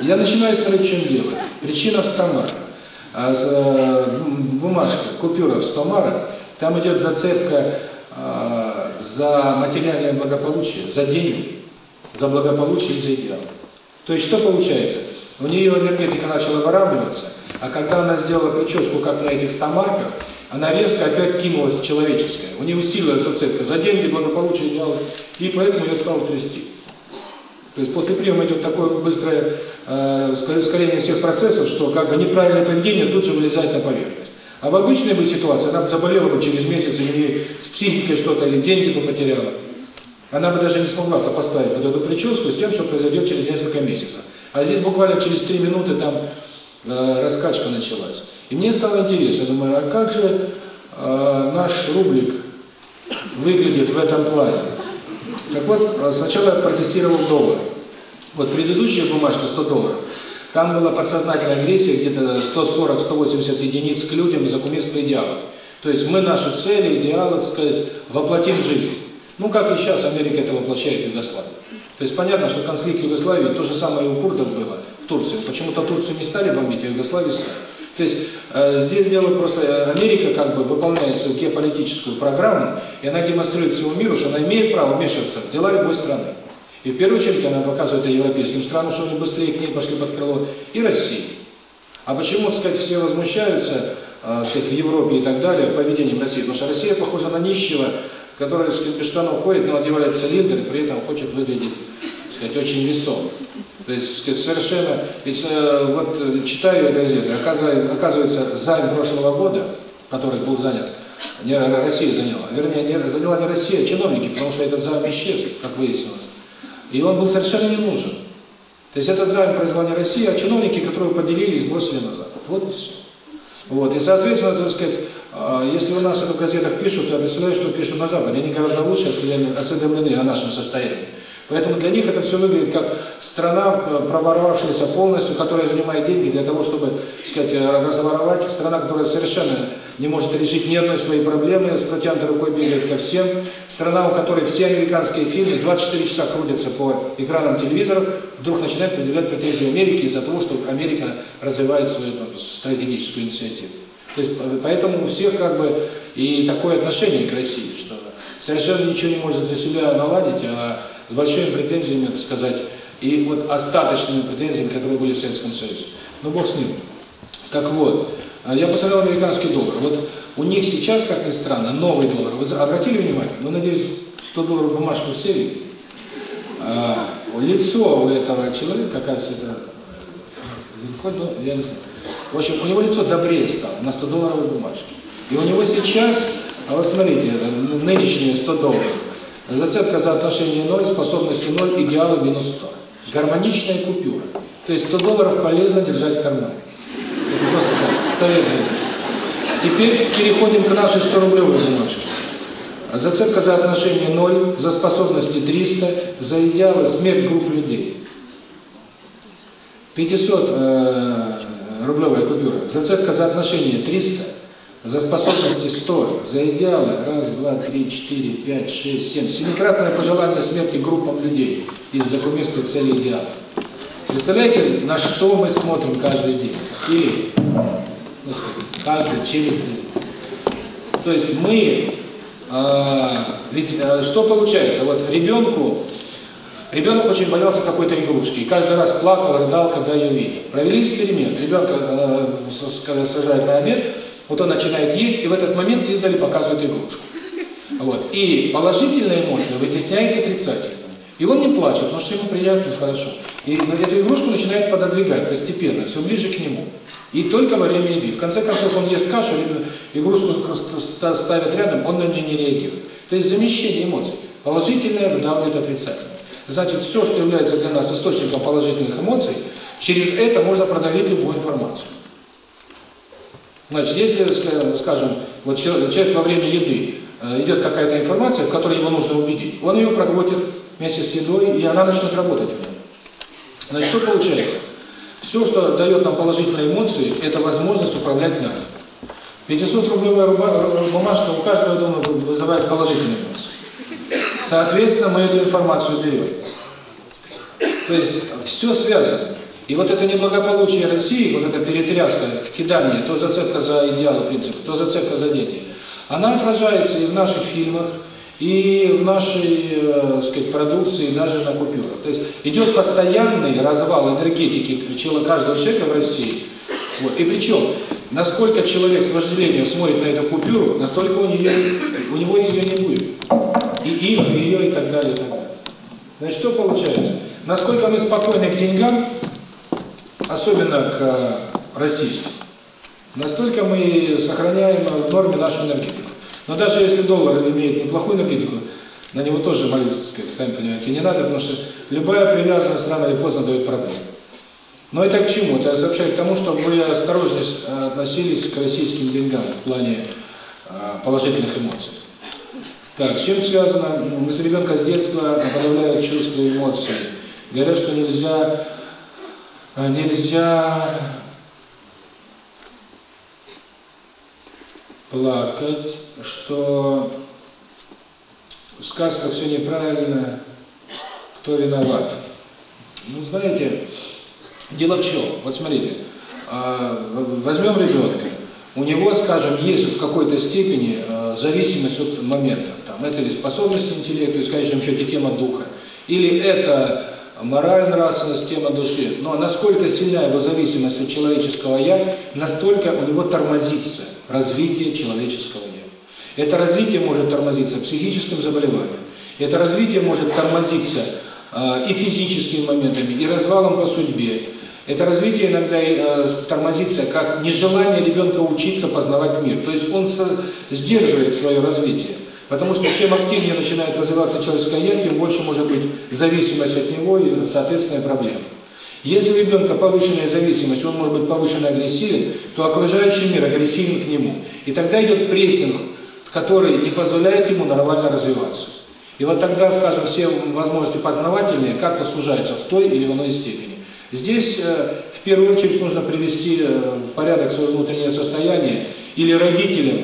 Я начинаю смотреть, чем дело. Причина в Тамаре. А э, бумажка, купюра в Тамара, там идет зацепка а, за материальное благополучие, за деньги, за благополучие и за идеал. То есть что получается? У нее энергетика начала выравниваться, а когда она сделала прическу, как на этих стамарках, она резко опять кинулась в человеческое. У нее усилилась зацепка за деньги, благополучие, идеалы, и поэтому ее стало трясти. То есть после приема идет такое быстрое э, ускорение всех процессов, что как бы неправильное поведение тут же вылезает на поверхность. А в обычной бы ситуации она заболела бы через месяц, или с психикой что-то, или деньги бы потеряла. Она бы даже не смогла сопоставить вот эту прическу с тем, что произойдет через несколько месяцев. А здесь буквально через три минуты там э, раскачка началась. И мне стало интересно, я думаю, а как же э, наш рублик выглядит в этом плане? Так вот, э, сначала я протестировал доллар. Вот предыдущая бумажка 100 долларов, там была подсознательная агрессия где-то 140-180 единиц к людям за кумирство идеалов. То есть мы наши цели, идеалы, так сказать, воплотим в жизнь. Ну, как и сейчас Америка это воплощает в Югославии. То есть понятно, что конфликт Югославии то же самое у курдов было в Турции. Почему-то Турцию не стали бомбить, а Югославию стали. То есть э, здесь дело просто, э, Америка как бы выполняет свою геополитическую программу, и она демонстрирует всему миру, что она имеет право вмешиваться в дела любой страны. И в первую очередь она показывает европейским странам, что они быстрее к ней пошли под крыло, и России. А почему, так сказать, все возмущаются, э, сказать, в Европе и так далее поведением России? Потому что Россия похожа на нищего, который с штанов ходит, но одевает цилиндр и при этом хочет выглядеть, так сказать, очень весом. То есть, сказать, совершенно, ведь э, вот э, читаю газеты, оказывается, оказывается, займ прошлого года, который был занят, не Россия заняла, вернее, не, заняла не Россия, а чиновники, потому что этот займ исчез, как выяснилось. И он был совершенно не нужен. То есть этот займ произвела не Россия, а чиновники, которые поделили и сбросили назад. Вот и все. Вот. И, соответственно, так сказать, если у нас это в газетах пишут, я представляю, что пишут на Западе. Они гораздо лучше осведомлены о нашем состоянии. Поэтому для них это все выглядит как страна, э, проворовавшаяся полностью, которая занимает деньги для того, чтобы, сказать, э, разворовать. Страна, которая совершенно не может решить ни одной своей проблемы, с протянутой рукой бегает ко всем. Страна, у которой все американские фильмы 24 часа крутятся по экранам телевизоров, вдруг начинает предъявлять претензии Америке из-за того, что Америка развивает свою стратегическую инициативу. То есть, э, поэтому у всех как бы и такое отношение к России, что совершенно ничего не может для себя наладить, а с большими претензиями, так сказать, и вот остаточными претензиями, которые были в Советском Союзе. Ну, бог с ним. Так вот, а я посмотрел американский доллар. Вот у них сейчас, как ни странно, новый доллар. Вы обратили внимание? Ну, надеюсь, 100 долларов бумажку все видели. А, лицо у этого человека, кажется, это... Я не знаю. В общем, у него лицо добрее стало на 100 долларовой бумажке. И у него сейчас, а вот смотрите, нынешние 100 долларов, Зацепка за отношение 0, способности 0, идеалы минус 100. Гармоничная купюра. То есть 100 долларов полезно держать в кармане. Это просто так, совет. Теперь переходим к нашей 100 рублевой бумажке. Зацепка за отношение 0, за способности 300, за идеалы смерть групп людей. 500 э, рублевая купюра. Зацепка за отношение 300, за способности 100, за идеалы раз, два, три, четыре, пять, шесть, семь. Семикратное пожелание смерти группам людей из-за кумирства цели идеала. Представляете, на что мы смотрим каждый день? Или, ну, каждый, через день. То есть мы, э, ведь э, что получается? Вот ребенку, ребенок очень боялся какой-то игрушки, и каждый раз плакал, рыдал, когда ее видел. Провели эксперимент, ребенка э, сажают на обед, вот он начинает есть, и в этот момент издали показывают игрушку. Вот. И положительная эмоция вытесняет отрицательную. И он не плачет, потому что ему приятно, хорошо. И эту игрушку начинает пододвигать постепенно, все ближе к нему. И только во время еды. В конце концов, он ест кашу, игрушку ставят рядом, он на нее не реагирует. То есть замещение эмоций. Положительное выдавливает отрицательное. Значит, все, что является для нас источником положительных эмоций, через это можно продавить любую информацию. Значит, если, скажем, вот человек во время еды э, идет какая-то информация, в которой его нужно убедить, он ее проглотит вместе с едой, и она начнет работать. Значит, что получается? Все, что дает нам положительные эмоции, это возможность управлять нами. 500-рублевая бумажка у каждого, дома вызывает положительные эмоции. Соответственно, мы эту информацию берем. То есть, все связано. И вот это неблагополучие России, вот эта перетряска, кидание, то зацепка за идеалы, принцип, то зацепка за деньги, она отражается и в наших фильмах, и в нашей, э, сказать, продукции, даже на купюрах. То есть идет постоянный развал энергетики каждого человека в России. Вот. И причем, насколько человек с вожделением смотрит на эту купюру, настолько у, нее, у него ее не будет. И их, и ее, и так далее, и так далее. Значит, что получается? Насколько мы спокойны к деньгам, особенно к российским, настолько мы сохраняем в норме нашу энергетику. Но даже если доллар имеет неплохую энергетику, на него тоже молиться, сказать, сами понимаете, не надо, потому что любая привязанность рано или поздно дает проблемы. Но это к чему? Это сообщает к тому, чтобы вы осторожно э, относились к российским деньгам в плане э, положительных эмоций. Так, с чем связано? Мысли ребенка с детства подавляют чувства и эмоции. Говорят, что нельзя, э, нельзя плакать, что в сказках все неправильно, кто виноват. Ну, знаете, дело в чем? Вот смотрите, а, возьмем ребенка, у него, скажем, есть в какой-то степени а, зависимость от моментов. Там, это или способность интеллекта, или, в счете, тема духа, или это мораль, нравственность, тема души. Но насколько сильна его зависимость от человеческого «я», настолько у него тормозится развитие человеческого «я». Это развитие может тормозиться психическим заболеванием, это развитие может тормозиться э, и физическими моментами, и развалом по судьбе. Это развитие иногда э, тормозится как нежелание ребенка учиться познавать мир. То есть он сдерживает свое развитие. Потому что чем активнее начинает развиваться человеческое я, тем больше может быть зависимость от него и, соответственно, проблемы. Если у ребенка повышенная зависимость, он может быть повышенно агрессивен, то окружающий мир агрессивен к нему. И тогда идет прессинг, который не позволяет ему нормально развиваться. И вот тогда, скажем, все возможности познавательные как-то сужаются в той или иной степени. Здесь э, в первую очередь нужно привести э, в порядок свое внутреннее состояние или родителям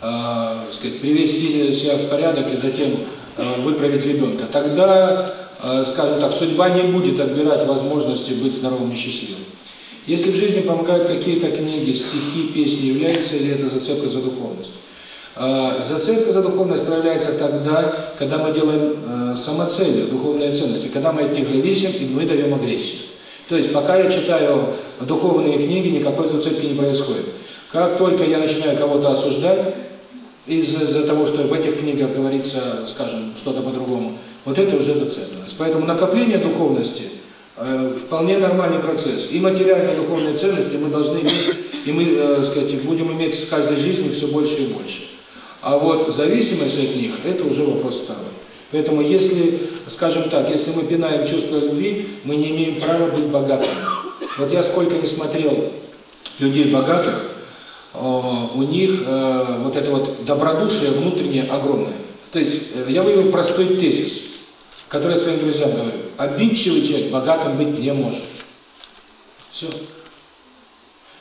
э, сказать, привести себя в порядок и затем э, выправить ребенка. Тогда, э, скажем так, судьба не будет отбирать возможности быть здоровым и счастливым. Если в жизни помогают какие-то книги, стихи, песни, является ли это зацепкой за духовность? Э, зацепка за духовность проявляется тогда, когда мы делаем э, самоцелью, духовные ценности, когда мы от них зависим и мы даем агрессию. То есть, пока я читаю духовные книги, никакой зацепки не происходит. Как только я начинаю кого-то осуждать, из-за того, что в этих книгах говорится, скажем, что-то по-другому, вот это уже зацепленность. Поэтому накопление духовности э, вполне нормальный процесс. И материальные духовные ценности мы должны иметь, и мы, э, сказать, будем иметь с каждой жизнью все больше и больше. А вот зависимость от них – это уже вопрос второй. Поэтому если, скажем так, если мы пинаем чувство любви, мы не имеем права быть богатыми. Вот я сколько не смотрел людей богатых, у них э, вот это вот добродушие внутреннее огромное. То есть э, я вывел простой тезис, который я своим друзьям говорю. Обидчивый человек богатым быть не может. Все.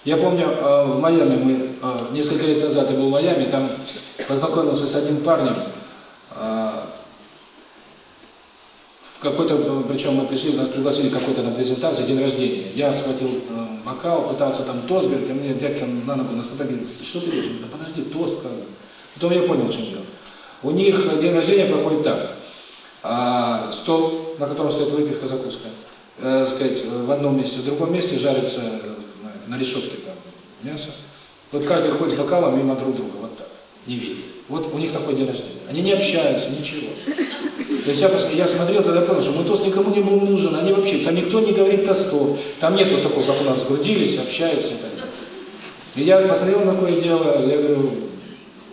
Я помню, э, в Майами мы, несколько лет назад я был в Майами, там познакомился с одним парнем, какой-то, причем мы пришли, нас пригласили какой-то на презентацию, день рождения. Я схватил э, бокал, пытался там тост говорить, а мне дядька на ногу наступил, говорит, что ты делаешь? Да подожди, тост как Потом я понял, чем дело. У них день рождения проходит так. А, стол, на котором стоит выпивка, закуска. Э, сказать, в одном месте, в другом месте жарится на, на решетке там мясо. Вот каждый ходит с бокалом мимо друг друга, вот так, не видит. Вот у них такой день рождения. Они не общаются, ничего. То есть я, я смотрел, тогда понял, что мой тост никому не был нужен, они вообще, там никто не говорит тостов, там нет вот такого, как у нас, сгрудились, общаются и так далее. И я посмотрел на такое дело, я говорю,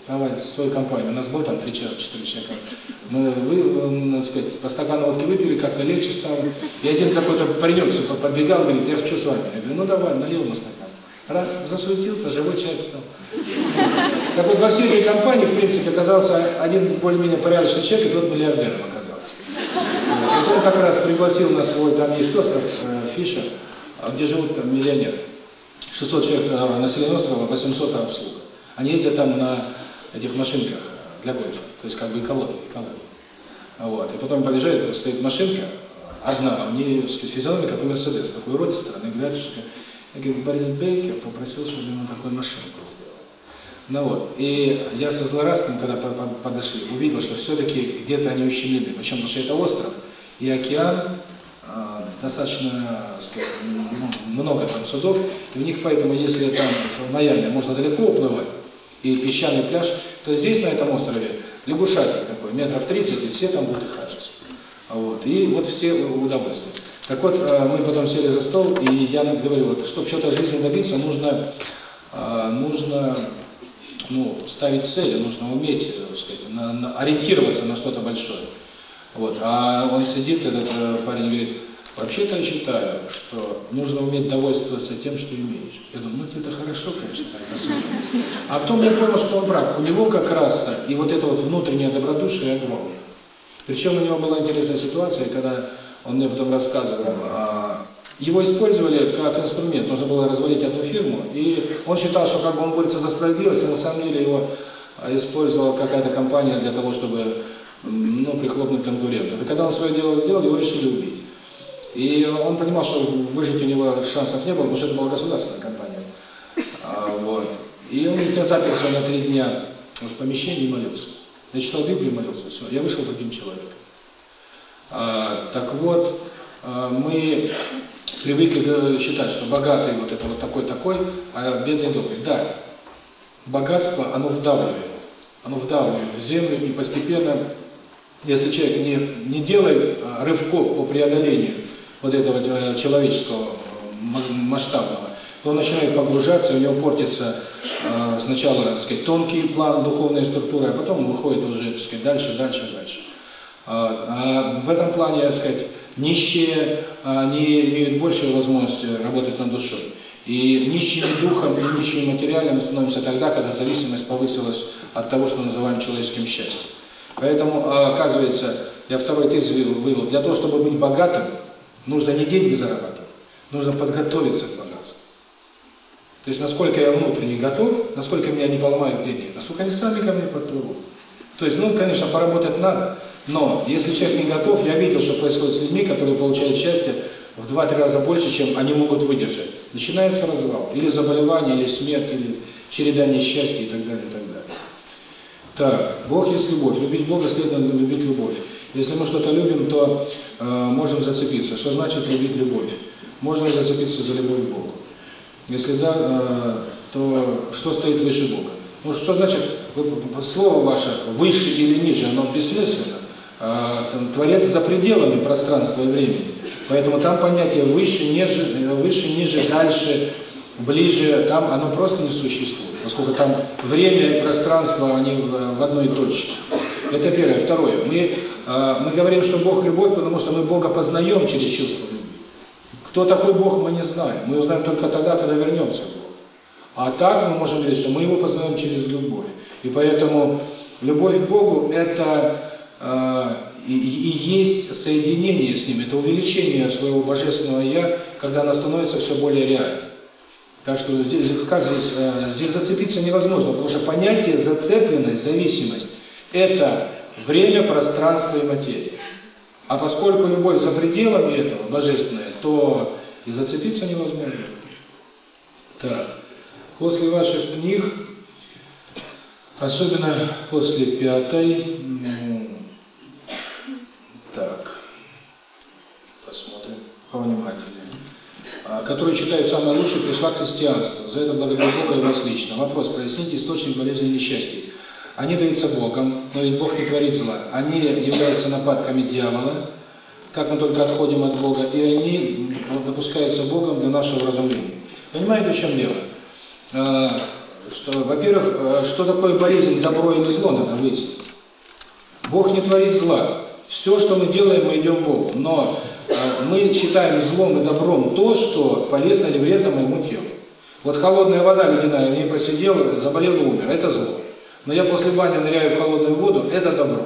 давай, свою компанию, у нас было там 3 человека, 4 человека. Мы, вы, так сказать, по стакану водки выпили, как-то легче стало. И один какой-то паренек подбегал, говорит, я хочу с вами. Я говорю, ну давай, налил на стакан. Раз, засуетился, живой человек стал. Так вот, во всей этой компании, в принципе, оказался один более-менее порядочный человек, и тот. Вот он как раз пригласил на свой, там есть остров, э, Фишер, где живут там миллионеры. 600 человек э, населения острова, 800 обслуг. Они ездят там на этих машинках для гольфа, то есть как бы экология, экология. Вот. И потом подъезжает, стоит машинка, одна, у нее физиономия, как у Мерседес, такой родистый, они говорят, что я говорю, Борис Бейкер попросил, чтобы ему такую машинку сделали. Ну вот, и я со злорадством, когда подошли, увидел, что все-таки где-то они ущемлены. Причем, потому что это остров и океан, э, достаточно, сказать, ну, много там судов, и в них поэтому, если там в Майами можно далеко уплывать, и песчаный пляж, то здесь, на этом острове, лягушатник такой, метров 30, и все там будут хасить. Вот, и вот все удовольствия. Так вот, э, мы потом сели за стол, и я говорю, вот, чтобы что-то в жизни добиться, нужно, э, нужно ну, ставить цели, нужно уметь, э, так сказать, на, на, ориентироваться на что-то большое. Вот. А он сидит, этот парень говорит, Вообще-то я считаю, что нужно уметь довольствоваться тем, что имеешь. Я думаю, ну это хорошо, конечно, так. А потом я понял, что он прав. У него как раз-то и вот это вот внутреннее добродушие огромное. Причем у него была интересная ситуация, когда он мне потом рассказывал, а, его использовали как инструмент, нужно было развалить одну фирму, и он считал, что как бы он борется за справедливость, а на самом деле его а, использовала какая-то компания для того, чтобы ну, прихлопнуть конкурентов. И когда он свое дело сделал, его решили убить. И он понимал, что выжить у него шансов не было, потому что это была государственная компания. А, вот. И он заперся на три дня в помещении и молился. Я читал Библию и молился, все, я вышел другим человеком. А, так вот, а, мы привыкли э, считать, что богатый вот это вот такой-такой, а бедный добрый. Да, богатство, оно вдавливает. Оно вдавливает в землю и постепенно, если человек не, не делает а, рывков по преодолению вот этого э, человеческого масштабного, то он начинает погружаться, у него портится э, сначала, так сказать, тонкий план, духовная структура, а потом выходит уже, так сказать, дальше, дальше, дальше. А, а в этом плане, так сказать, нищие, они имеют большую возможность работать над душой. И нищими духом и нищими материальным становимся тогда, когда зависимость повысилась от того, что называем человеческим счастьем. Поэтому, а, оказывается, я второй тезис вывел, для того, чтобы быть богатым, нужно не деньги зарабатывать, нужно подготовиться к богатству. То есть, насколько я внутренне готов, насколько меня не поломают деньги, насколько они сами ко мне подплывут. То есть, ну, конечно, поработать надо, но если человек не готов, я видел, что происходит с людьми, которые получают счастье в два-три раза больше, чем они могут выдержать. Начинается развал. Или заболевание, или смерть, или череда несчастья и так далее, и так далее. Так, Бог есть любовь. Любить Бога следует любить любовь. Если мы что-то любим, то э, можем зацепиться. Что значит любить любовь? Можно зацепиться за любовь к Богу? Если да, э, то что стоит выше Бога? Ну, что значит, слово ваше «выше» или «ниже», оно бессмысленно. Там Творец за пределами пространства и времени. Поэтому там понятие «выше», «ниже», э, «выше», «ниже», «дальше», «ближе», там оно просто не существует. Поскольку там время и пространство, они в, одной точке. Это первое. Второе. Мы, э, мы говорим, что Бог – любовь, потому что мы Бога познаем через чувство любви. Кто такой Бог, мы не знаем. Мы узнаем только тогда, когда вернемся к Богу. А так мы можем говорить, что мы Его познаем через любовь. И поэтому любовь к Богу – это э, и, и есть соединение с Ним, это увеличение своего Божественного Я, когда оно становится все более реальным. Так что здесь, как здесь, э, здесь зацепиться невозможно, потому что понятие зацепленность, зависимость – это время, пространство и материя. А поскольку любовь за пределами этого, божественная, то и зацепиться невозможно. Так, после ваших книг, особенно после пятой, м, так, посмотрим повнимательнее, а, который считает самое лучшее, пришла христианство. За это благодарю Бога и вас лично. Вопрос, проясните источник болезни и несчастья. Они даются Богом, но ведь Бог не творит зла. Они являются нападками дьявола, как мы только отходим от Бога, и они допускаются Богом для нашего разумления. Понимаете, в чем дело? А, Что, во-первых, а, что такое болезнь, добро или зло, надо выяснить. Бог не творит зла. Все, что мы делаем, мы идем к Богу. Но мы считаем злом и добром то, что полезно или вредно моему телу. Вот холодная вода ледяная, в ней посидел, заболел и умер. Это зло. Но я после бани ныряю в холодную воду, это добро.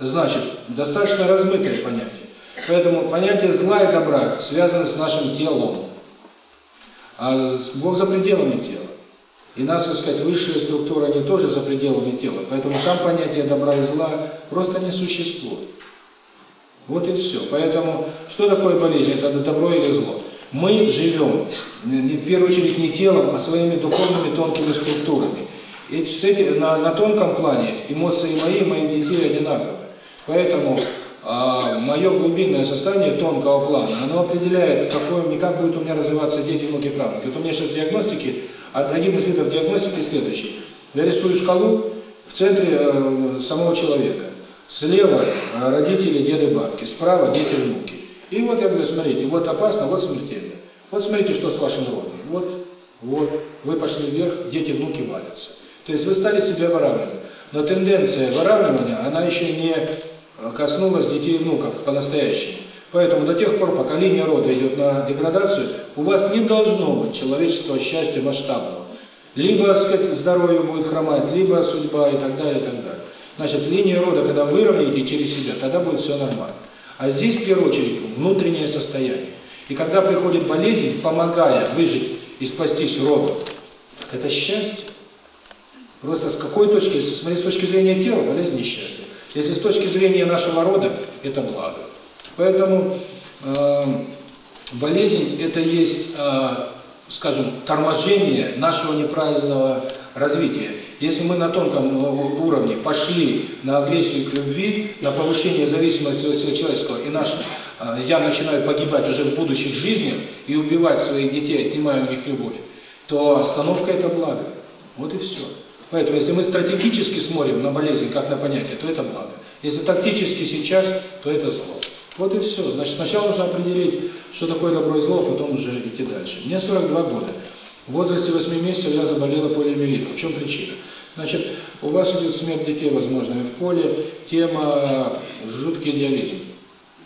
Значит, достаточно размытое понятие. Поэтому понятие зла и добра связано с нашим телом. А Бог за пределами тела. И нас, так сказать, высшая структура, они тоже за пределами тела. Поэтому там понятие добра и зла просто не существует. Вот и все. Поэтому, что такое болезнь? Это добро или зло? Мы живем, не- в первую очередь, не телом, а своими духовными тонкими структурами. И с этим, на, на тонком плане эмоции мои и моих детей одинаковые. Поэтому а, мое глубинное состояние тонкого плана, оно определяет, какой, как будут у меня развиваться дети, внуки, правнуки. Вот у меня сейчас диагностики, один из видов диагностики следующий. Я рисую шкалу в центре э, самого человека. Слева э, родители, деды, бабки, справа дети, внуки. И вот я говорю, смотрите, вот опасно, вот смертельно. Вот смотрите, что с вашим родом. Вот, вот, вы пошли вверх, дети, внуки валятся. То есть вы стали себя выравнивать. Но тенденция выравнивания, она еще не коснулась детей и внуков по-настоящему. Поэтому до тех пор, пока линия рода идет на деградацию, у вас не должно быть человеческого счастья масштабного. Либо, так сказать, здоровье будет хромать, либо судьба и так далее, и так далее. Значит, линия рода, когда выровняете через себя, тогда будет все нормально. А здесь, в первую очередь, внутреннее состояние. И когда приходит болезнь, помогая выжить и спастись роду, так это счастье. Просто с какой точки, смотреть с точки зрения тела, болезнь несчастье. Если с точки зрения нашего рода, это благо. Поэтому э, болезнь это есть, э, скажем, торможение нашего неправильного развития. Если мы на тонком уровне пошли на агрессию к любви, на повышение зависимости от человеческого, и наш, э, я начинаю погибать уже в будущих жизнях и убивать своих детей, отнимая у них любовь, то остановка это благо. Вот и все. Поэтому, если мы стратегически смотрим на болезнь как на понятие, то это благо. Если тактически сейчас, то это зло. Вот и все. Значит, сначала нужно определить, что такое добро и зло, а потом уже идти дальше. Мне 42 года. В возрасте 8 месяцев я заболела полиомиелитом. В чем причина? Значит, у вас идет смерть детей, возможно, в поле. Тема жуткий диализм.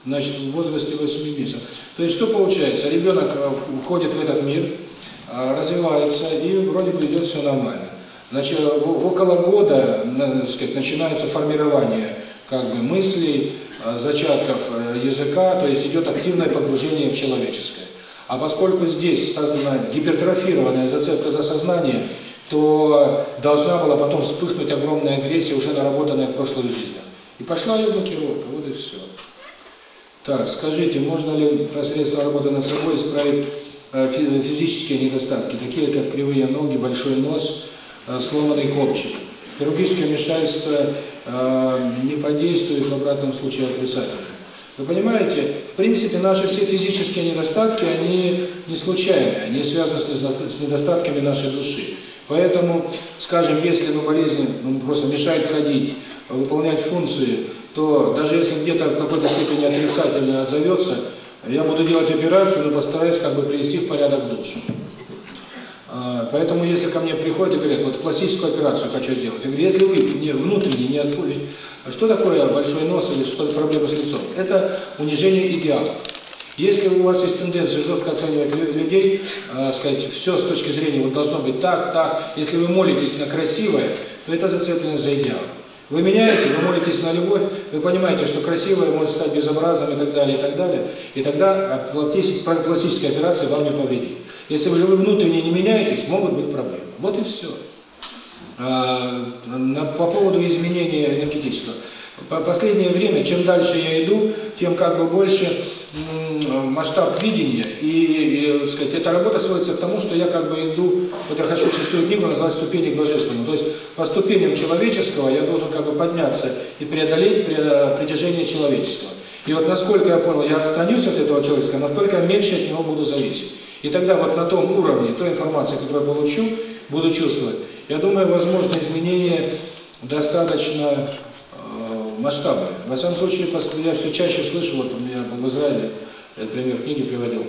Значит, в возрасте 8 месяцев. То есть, что получается? Ребенок входит в этот мир, развивается, и вроде бы идет все нормально. Значит, около года, так сказать, начинается формирование как бы мыслей, зачатков языка, то есть идет активное погружение в человеческое. А поскольку здесь сознание, гипертрофированная зацепка за сознание, то должна была потом вспыхнуть огромная агрессия, уже наработанная в прошлых жизнях. И пошла ее блокировка, вот и все. Так, скажите, можно ли посредством работы над собой исправить физические недостатки, такие как кривые ноги, большой нос, сломанный копчик? Хирургическое вмешательство э, не подействует, в обратном случае отрицательно. Вы понимаете, в принципе, наши все физические недостатки, они не случайные, они связаны с недостатками нашей души. Поэтому, скажем, если мы болезнь ну, просто мешает ходить, выполнять функции, то даже если где-то в какой-то степени отрицательно отзовется, я буду делать операцию, но постараюсь как бы привести в порядок душу. Поэтому, если ко мне приходят и говорят, вот классическую операцию хочу сделать, я говорю, если вы не, внутренне не отпустите, что такое большой нос или что проблема с лицом? Это унижение идеала. Если у вас есть тенденция жестко оценивать людей, э, сказать, все с точки зрения, вот должно быть так, так, если вы молитесь на красивое, то это зацепленность за идеал. Вы меняете, вы молитесь на любовь, вы понимаете, что красивое может стать безобразным и так далее, и так далее, и тогда классическая операция вам не повредит. Если вы внутренне не меняетесь, могут быть проблемы. Вот и все. А, по поводу изменения энергетического. По последнее время, чем дальше я иду, тем как бы больше масштаб видения, и, и сказать, эта работа сводится к тому, что я как бы иду, вот я хочу шестую книгу назвать «Ступени к Божественному», то есть по ступеням человеческого я должен как бы подняться и преодолеть притяжение человеческого. И вот насколько я понял, я отстранюсь от этого человеческого, настолько меньше от него буду зависеть. И тогда вот на том уровне, той информации, которую я получу, буду чувствовать. Я думаю, возможно изменение достаточно э, масштабное. Во всяком случае, я все чаще слышу, вот у меня в Израиле, я пример книги приводил,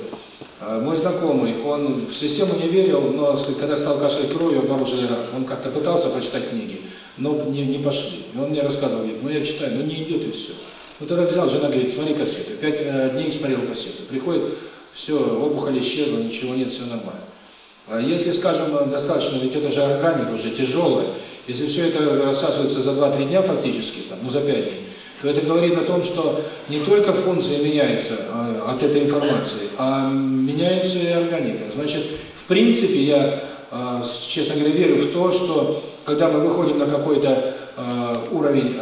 э, мой знакомый, он в систему не верил, но когда стал кашлять кровью, обнаружили рак. Он как-то пытался прочитать книги, но не, не пошли. И он мне рассказывал, говорит, ну я читаю, но не идет и все. Ну тогда взял, жена говорит, смотри кассеты. Пять э, дней смотрел кассеты. Приходит все, опухоль исчезла, ничего нет, все нормально. А если, скажем, достаточно, ведь это же органика уже тяжелая, если все это рассасывается за 2-3 дня фактически, там, ну за 5 дней, то это говорит о том, что не только функция меняется а, от этой информации, а меняется и органика. Значит, в принципе, я, а, честно говоря, верю в то, что когда мы выходим на какой-то а, уровень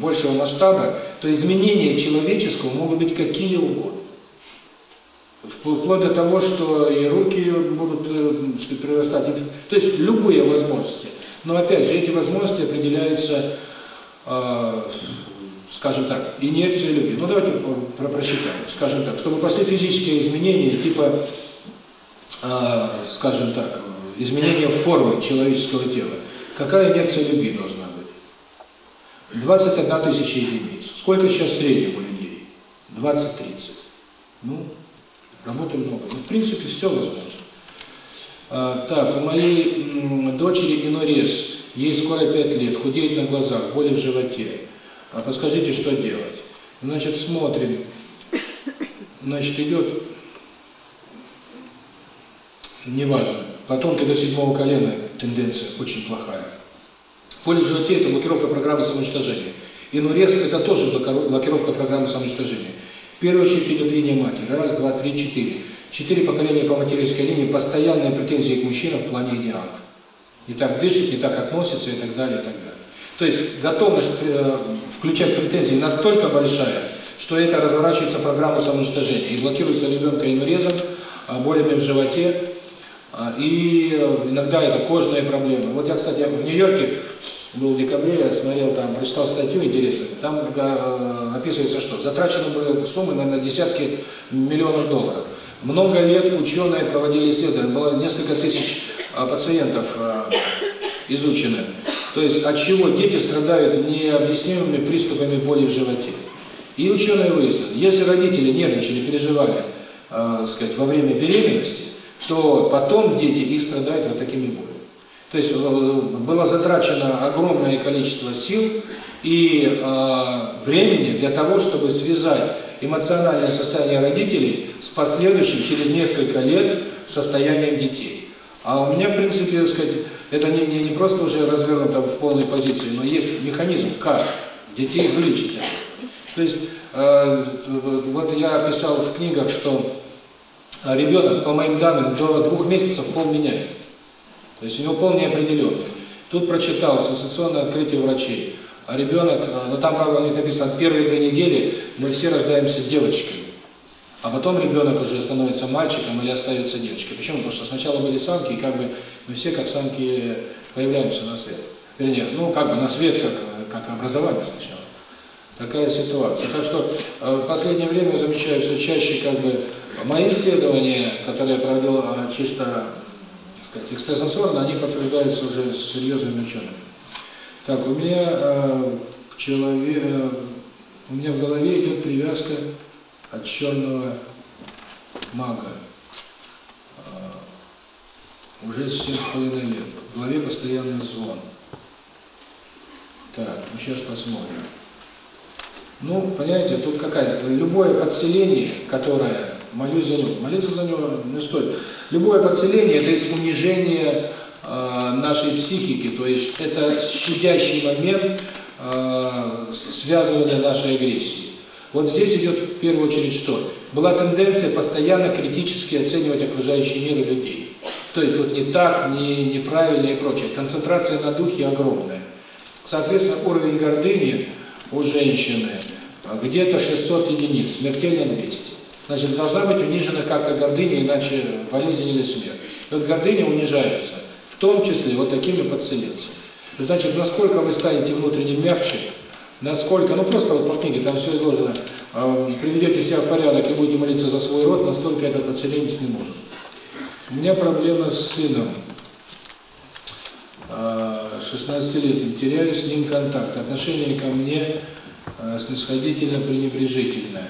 большего масштаба, то изменения человеческого могут быть какие угодно. Вплоть до того, что и руки будут э, прирастать. То есть любые возможности. Но опять же, эти возможности определяются, скажем так, инерцией любви. Ну давайте про просчитаем. Скажем так, чтобы пошли физические изменения, типа, э, скажем так, изменения формы человеческого тела, какая инерция любви должна быть? 21 тысяча единиц. Сколько сейчас в у людей? 20-30. Ну, Работы много. Но, в принципе, все возможно. А, так, у моей дочери инорез. Ей скоро 5 лет, худеет на глазах, боли в животе. А подскажите, что делать? Значит, смотрим. значит, идет, неважно, потомки до седьмого колена тенденция очень плохая. Поле животе – это блокировка программы самоуничтожения. Инурез – это тоже блокировка программы самоуничтожения. В первую очередь идет линия матери. Раз, два, три, четыре. Четыре поколения по материнской линии, постоянные претензии к мужчинам в плане идеалов. Не так дышит, не так относится и так далее, и так далее. То есть готовность э, включать претензии настолько большая, что это разворачивается программу самоуничтожения. И блокируется ребенка инурезом, а, болями в животе, а, и э, иногда это кожные проблемы. Вот я, кстати, в Нью-Йорке был в декабре, я смотрел там, прочитал статью интересную, там э, описывается, что затрачены были суммы на, на десятки миллионов долларов. Много лет ученые проводили исследования, было несколько тысяч э, пациентов изучены. То есть от чего дети страдают необъяснимыми приступами боли в животе. И ученые выяснили, если родители нервничали, переживали, э, сказать, во время беременности, то потом дети и страдают вот такими болями. То есть э, было затрачено огромное количество сил и э, времени для того, чтобы связать эмоциональное состояние родителей с последующим через несколько лет состоянием детей. А у меня, в принципе, сказать, это не, не, не просто уже развернуто в полной позиции, но есть механизм, как детей вылечить. То есть, э, вот я писал в книгах, что ребенок, по моим данным, до двух месяцев пол меняет. То есть у него пол неопределенный. Тут прочитал сенсационное открытие врачей. А ребенок, ну там, правда, у них написано, первые две недели мы все рождаемся девочками. А потом ребенок уже становится мальчиком или остается девочкой. Почему? Потому что сначала были самки, и как бы мы все как самки появляемся на свет. Вернее, ну как бы на свет как, как образование сначала. Такая ситуация. Так что в последнее время замечаю все чаще как бы мои исследования, которые я проводил чисто сказать, экстрасенсорно, они подтверждаются уже серьезными учеными. Так, у меня э, к э, у меня в голове идет привязка от черного мага. Э, уже 7,5 лет. В голове постоянный звон. Так, ну сейчас посмотрим. Ну, понимаете, тут какая-то, любое подселение, которое молюсь за него. Молиться за него не стоит. Любое подселение – это есть унижение э, нашей психики, то есть это щадящий момент э, связывания нашей агрессии. Вот здесь идет в первую очередь что? Была тенденция постоянно критически оценивать окружающий мир и людей. То есть вот не так, не неправильно и прочее. Концентрация на духе огромная. Соответственно, уровень гордыни у женщины где-то 600 единиц, смертельно 200. Значит, должна быть унижена как-то гордыня, иначе болезнь или смерть. И вот гордыня унижается, в том числе вот такими подселенцами. Значит, насколько вы станете внутренне мягче, насколько, ну просто вот по книге там все изложено, э, приведете себя в порядок и будете молиться за свой род, настолько этот подселенец не может. У меня проблема с сыном, э, 16-летним, теряю с ним контакт, отношение ко мне э, снисходительно-пренебрежительное.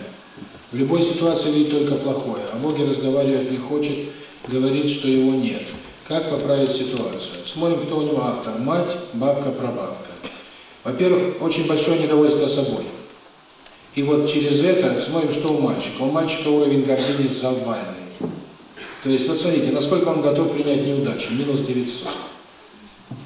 В любой ситуации видит только плохое, о Боге разговаривать не хочет, говорит, что его нет. Как поправить ситуацию? Смотрим, кто у него автор. Мать, бабка, прабабка. Во-первых, очень большое недовольство собой. И вот через это смотрим, что у мальчика. У мальчика уровень гордыни завальный. То есть, вот смотрите, насколько он готов принять неудачу. Минус 900.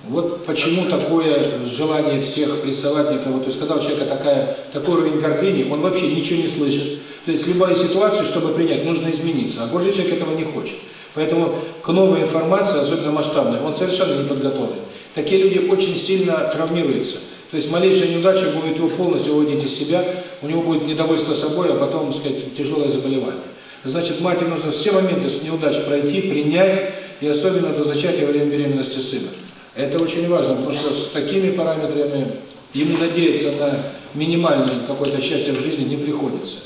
Вот почему такое желание всех прессовать никого. То есть, когда у человека такая, такой уровень гордыни, он вообще ничего не слышит. То есть, любая ситуация, чтобы принять, нужно измениться. А Божий человек этого не хочет. Поэтому к новой информации, особенно масштабной, он совершенно не подготовлен. Такие люди очень сильно травмируются. То есть малейшая неудача будет его полностью выводить из себя, у него будет недовольство собой, а потом, так сказать, тяжелое заболевание. Значит, матери нужно все моменты с неудач пройти, принять, и особенно до зачатия во время беременности сына. Это очень важно, потому что с такими параметрами ему надеяться на минимальное какое-то счастье в жизни не приходится.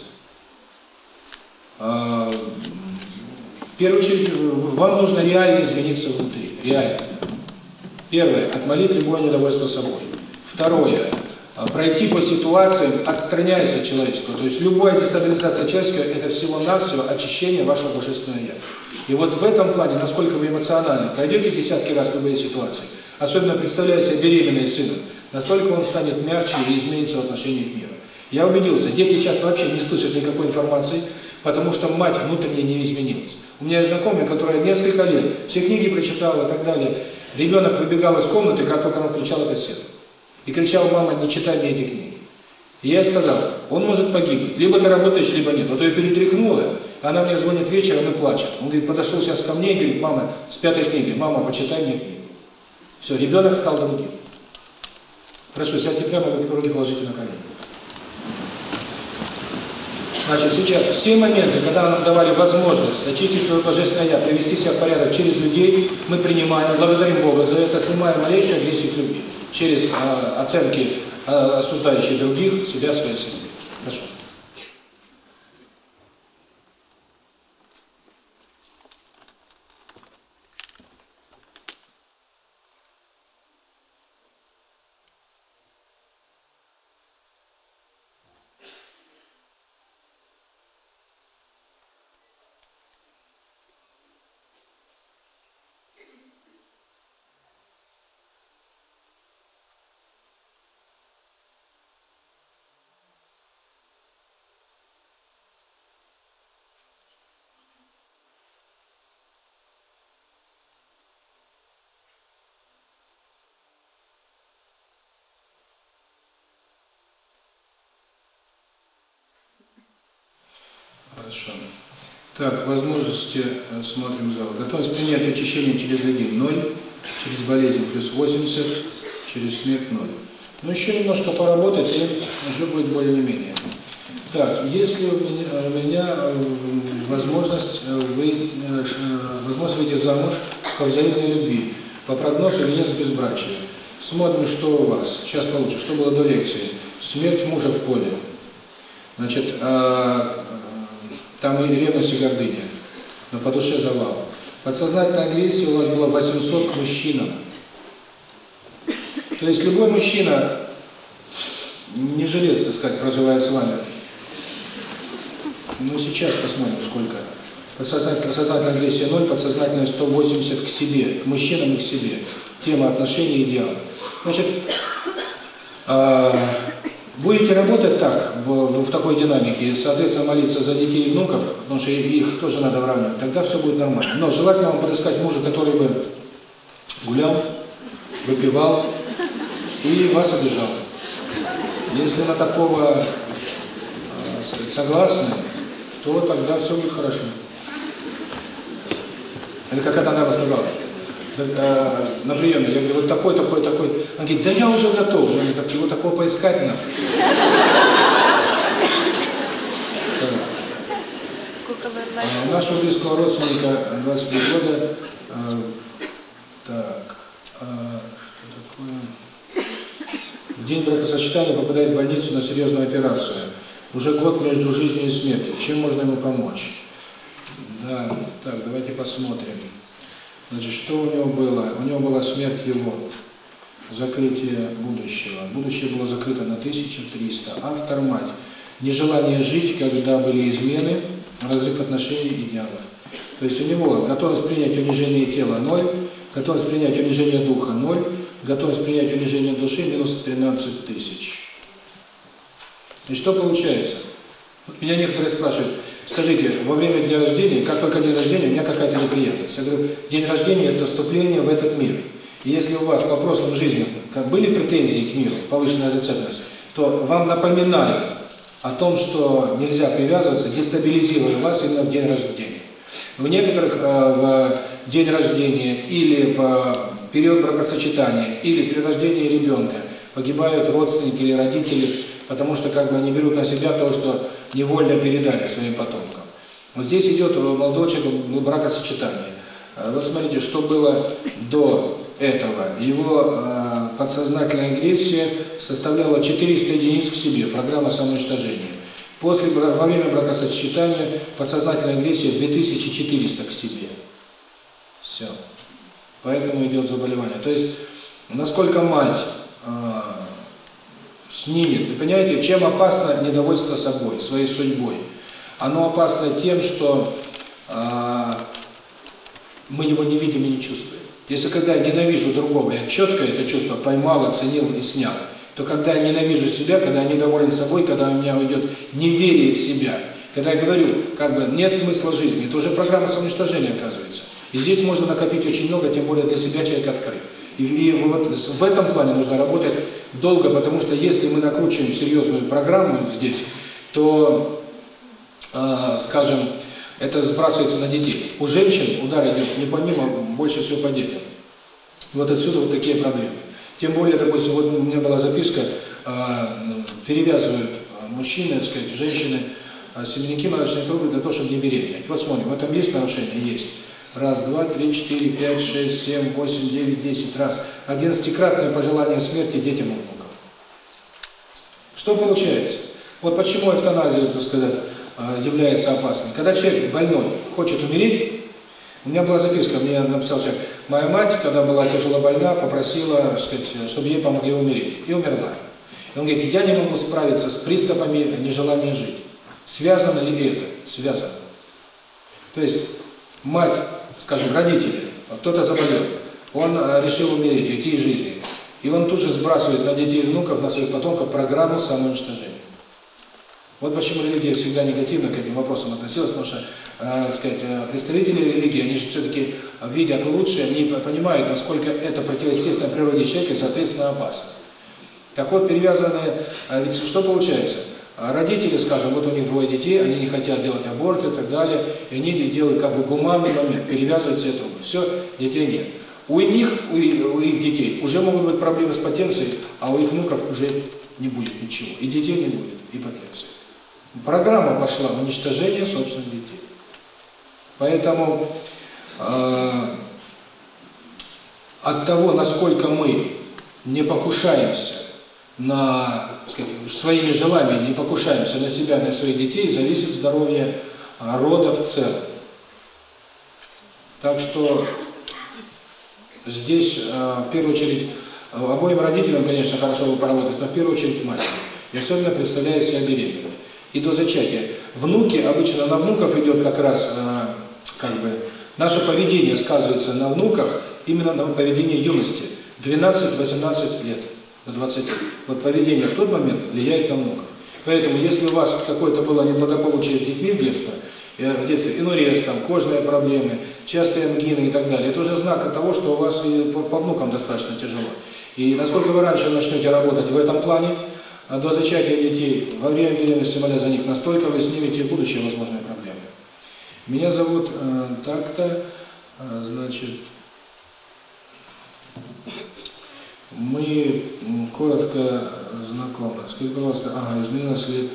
В первую очередь, вам нужно реально измениться внутри, реально. Первое, отмолить любое недовольство собой. Второе, пройти по ситуациям, отстраняясь от человеческого. То есть любая дестабилизация человеческого – это всего-навсего очищение вашего божественного «я». И вот в этом плане, насколько вы эмоционально пройдете десятки раз любые ситуации, особенно представляя себе беременной сына, настолько он станет мягче и изменится в отношении к миру. Я убедился, дети часто вообще не слышат никакой информации, потому что мать внутренне не изменилась. У меня есть знакомая, которая несколько лет все книги прочитала и так далее. Ребенок выбегал из комнаты, как только она включала кассету. И кричал, мама, не читай мне эти книги. И я сказал, он может погибнуть, либо ты работаешь, либо нет. Вот ее перетряхнуло, она мне звонит вечером и плачет. Он говорит, подошел сейчас ко мне и говорит, мама, с пятой книги, мама, почитай мне книгу. Все, ребенок стал другим. Прошу, сядьте прямо, руки положите на колени. Значит, сейчас все моменты, когда нам давали возможность очистить свое божественное я, привести себя в порядок через людей, мы принимаем, благодарим Бога за это, снимаем малейшую агрессию к любви через э, оценки, э, осуждающие других, себя, своей семьи. Хорошо. Так, возможности э, смотрим зал. Готовность принять очищение через людей 0, через болезнь плюс 80, через смерть 0. Но еще немножко поработать, и уже будет более-менее. Так, если у меня, у меня э, возможность э, выйти, возможность выйти замуж по взаимной любви, по прогнозу венец безбрачия. Смотрим, что у вас. Сейчас получше. Что было до лекции? Смерть мужа в поле. Значит, а, там и ревность, и гордыня. Но по душе завал. Подсознательная агрессия у вас была 800 к мужчинам. То есть любой мужчина, не жилец, так сказать, проживает с вами. Ну, сейчас посмотрим, сколько. Подсознательная, подсознательная агрессия 0, подсознательная 180 к себе, к мужчинам и к себе. Тема отношений идеала. Значит, а, будете работать так, в, в такой динамике, соответственно, молиться за детей и внуков, потому что их тоже надо выравнивать, тогда все будет нормально. Но желательно вам подыскать мужа, который бы гулял, выпивал и вас обижал. Если на такого э, согласны, то тогда все будет хорошо. Это как она сказала. Э, на приеме, я говорю, вот такой, такой, такой. Она говорит, да я уже готов. Я говорю, так его такого поискать надо. У нашего близкого родственника 23 года, э, так, э, что такое? В день бракосочетания попадает в больницу на серьезную операцию. Уже год между жизнью и смертью. Чем можно ему помочь? Да, так, давайте посмотрим. Значит, что у него было? У него была смерть его, закрытие будущего. Будущее было закрыто на 1300. Автор мать. Нежелание жить, когда были измены, разрыв отношений, идеалов. То есть у него готовность принять унижение тела – ноль, готовность принять унижение духа – ноль, готовность принять унижение души – минус 13 тысяч. И что получается? Вот меня некоторые спрашивают, скажите, во время дня рождения, как только день рождения, у меня какая-то неприятность. Говорю, день рождения – это вступление в этот мир. И если у вас по прошлым жизням как были претензии к миру, повышенная зацепленность, то вам напоминают о том, что нельзя привязываться, дестабилизируя вас именно в день рождения. У некоторых э, в день рождения или в период бракосочетания, или при рождении ребенка погибают родственники или родители, потому что как бы они берут на себя то, что невольно передали своим потомкам. Вот здесь идет у молодого человека бракосочетание. Вот смотрите, что было до этого. Его э, подсознательная агрессия составляла 400 единиц к себе, программа самоуничтожения. После, во время бракосочетания подсознательная агрессия 2400 к себе. Все. Поэтому идет заболевание. То есть, насколько мать э, снимет. Вы понимаете, чем опасно недовольство собой, своей судьбой? Оно опасно тем, что э, мы его не видим и не чувствуем. Если когда я ненавижу другого, я четко это чувство поймал, оценил и снял, то когда я ненавижу себя, когда я недоволен собой, когда у меня уйдет неверие в себя, Когда я говорю, как бы нет смысла жизни, это уже программа самоуничтожения оказывается. И здесь можно накопить очень много, тем более для себя человек открыт. И, и вот в этом плане нужно работать долго, потому что если мы накручиваем серьезную программу здесь, то, э, скажем, это сбрасывается на детей. У женщин удар идет не по ним, а больше всего по детям. Вот отсюда вот такие проблемы. Тем более, допустим, вот у меня была записка, э, перевязывают мужчины, так сказать, женщины, э, семенники молочной трубы для того, чтобы не беременеть. Вот смотрим, в этом есть нарушение? Есть. Раз, два, три, четыре, пять, шесть, семь, восемь, девять, десять. Раз. Одиннадцатикратное пожелание смерти детям и внукам. Что получается? Вот почему эвтаназия, так сказать, является опасной. Когда человек больной хочет умереть, у меня была записка, мне написал человек, моя мать, когда была тяжело больна, попросила, сказать, чтобы ей помогли умереть. И умерла. И он говорит, я не могу справиться с приступами нежелания жить. Связано ли это? Связано. То есть, мать, скажем, родители, кто-то заболел, он решил умереть, уйти из жизни. И он тут же сбрасывает на детей и внуков, на своих потомков программу самоуничтожения. Вот почему религия всегда негативно к этим вопросам относилась, потому что, э, сказать, представители религии, они же все-таки видят лучше, они понимают, насколько это противоестественно природе человека и, соответственно, опасно. Так вот, перевязанные, ведь что получается? Родители, скажем, вот у них двое детей, они не хотят делать аборт и так далее, и они делают как бы гуманный момент, перевязывают все трубы. Все, детей нет. У них, у, у их детей уже могут быть проблемы с потенцией, а у их внуков уже не будет ничего. И детей не будет, и потенции. Программа пошла в уничтожение собственных детей. Поэтому э, от того, насколько мы не покушаемся на, сказать, своими желаниями, не покушаемся на себя, на своих детей, зависит здоровье рода в целом. Так что здесь, в первую очередь, обоим родителям, конечно, хорошо бы поработать, но в первую очередь мать. И особенно представляя себя беременной. И до зачатия. Внуки, обычно на внуков идет как раз, как бы, наше поведение сказывается на внуках, именно на поведении юности. 12-18 лет, до 20. Вот поведение в тот момент влияет на внуков. Поэтому, если у вас какое-то было неблагополучие с детьми в детстве, в детстве инурез, там, кожные проблемы, частые ангины и так далее, это уже знак того, что у вас и по, по внукам достаточно тяжело. И насколько вы раньше начнете работать в этом плане, до зачатия детей, во время беременности, моля за них, настолько вы снимете будущие возможные проблемы. Меня зовут э, так-то, э, значит, мы коротко знакомы. Скажите, пожалуйста, ага, изменилось ли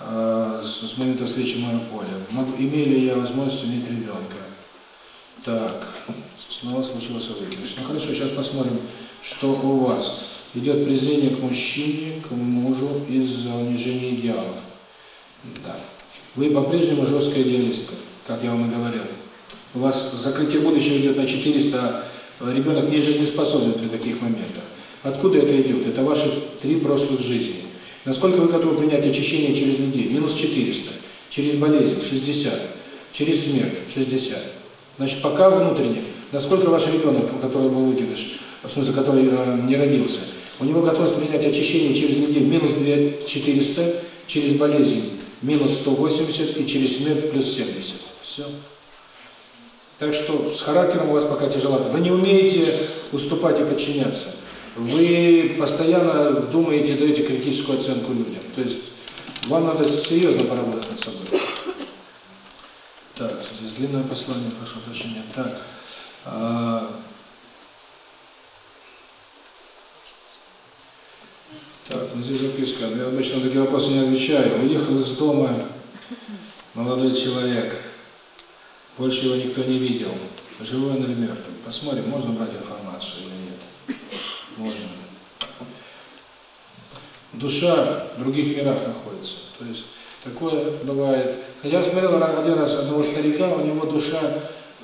э, с, момента встречи в моем поле? Могу, имею ли я возможность иметь ребенка? Так, снова случился выкидыш. Ну хорошо, сейчас посмотрим, что у вас. Идет презрение к мужчине, к мужу из-за унижения идеалов. Да. Вы по-прежнему жесткая идеалистка, как я вам и говорил. У вас закрытие будущего идет на 400, а ребенок не жизнеспособен при таких моментах. Откуда это идет? Это ваши три прошлых жизни. Насколько вы готовы принять очищение через людей? Минус 400. Через болезнь 60. Через смерть 60. Значит, пока внутренне. Насколько ваш ребенок, у которого был выкидыш, в смысле, который э, не родился, у него готовность принять очищение через неделю минус 2400, через болезнь минус 180 и через смерть плюс 70. Все. Так что с характером у вас пока тяжело. Вы не умеете уступать и подчиняться. Вы постоянно думаете, даете критическую оценку людям. То есть вам надо серьезно поработать над собой. Так, здесь длинное послание, прошу прощения. Так. А, Так, ну здесь записка. Я обычно такие вопросы не отвечаю. Уехал из дома молодой человек. Больше его никто не видел. Живой или мертвый. Посмотрим, можно брать информацию. Можно. Душа в других мирах находится. То есть такое бывает. Я смотрел один раз одного старика, у него душа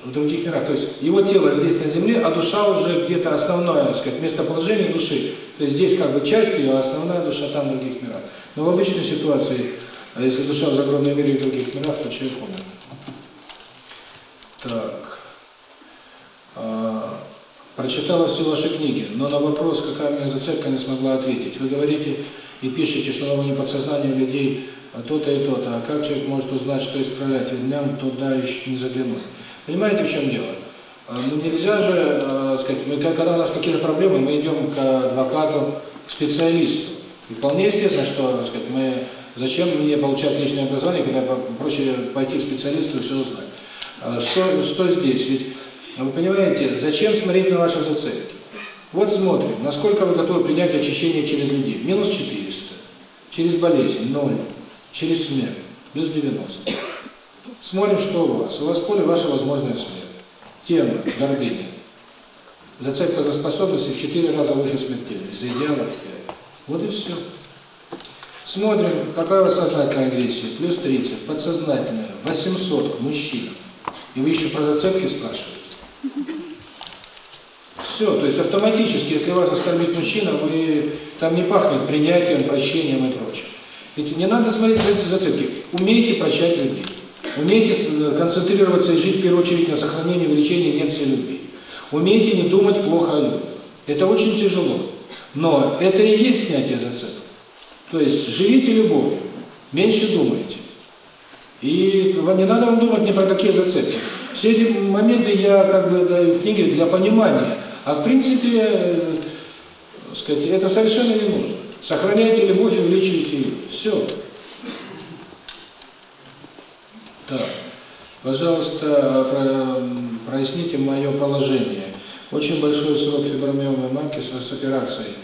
в других мирах. То есть его тело здесь на земле, а душа уже где-то основное, так сказать, местоположение души. То есть здесь как бы часть ее, а основная душа там в других мирах. Но в обычной ситуации, если душа в загробном мире в других мирах, то человек умер. Так. Прочитала все ваши книги, но на вопрос, какая у меня зацепка, не смогла ответить. Вы говорите и пишете, что на уровне подсознания людей то-то и то-то. А как человек может узнать, что исправлять? Ведь дням туда еще не заглянуть. Понимаете, в чем дело? А, Ну нельзя же, э, сказать, мы, когда у нас какие-то проблемы, мы идем к адвокату, к специалисту. И вполне естественно, что, сказать, мы зачем мне получать личное образование, когда проще пойти к специалисту и все узнать. А Что, что здесь? Ведь, вы понимаете, зачем смотреть на ваши зацепки? Вот смотрим, насколько вы готовы принять очищение через людей. Минус 400. Через болезнь – 0. Через смерть – плюс 90. Смотрим, что у вас. У вас поле ваша возможная смерть. Тема – гордыня. Зацепка за способности в 4 раза выше смертельности. За идеалов 5. Вот и все. Смотрим, какая у вас сознательная агрессия. Плюс 30. Подсознательная. 800 к мужчинам. И вы еще про зацепки спрашиваете. Все, то есть автоматически, если вас оскорбит мужчина, вы там не пахнет принятием, прощением и прочим. Ведь не надо смотреть эти зацепки. Умейте прощать людей. Умейте с- концентрироваться и жить в первую очередь на сохранении увеличении инерции любви. Умейте не думать плохо о людях. Это очень тяжело. Но это и есть снятие зацепок. То есть живите любовью, меньше думайте. И вам не надо вам думать ни про какие зацепки. Все эти моменты я как бы в книге для понимания. А в принципе, э, сказать, это совершенно не нужно. Сохраняйте любовь увеличивайте ее. Все. Так, пожалуйста, про- проясните мое положение. Очень большой срок фибромиомы матки с, с операцией.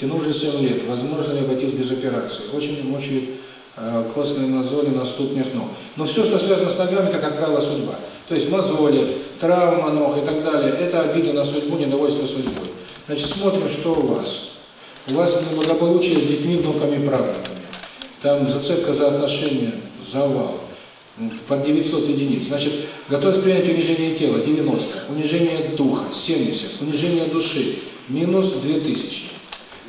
Тяну уже 7 лет. Возможно ли обойтись без операции? Очень мучает э, костные мозоли на ступнях ног. Но все, что связано с ногами, это, как правило, судьба. То есть мозоли, травма ног и так далее, это обида на судьбу, недовольство судьбой. Значит, смотрим, что у вас. У вас благополучие с детьми, внуками, правнуками. Там зацепка за отношения, завал. Под 900 единиц. Значит, готовность принять унижение тела 90, унижение духа 70, унижение души минус 2000.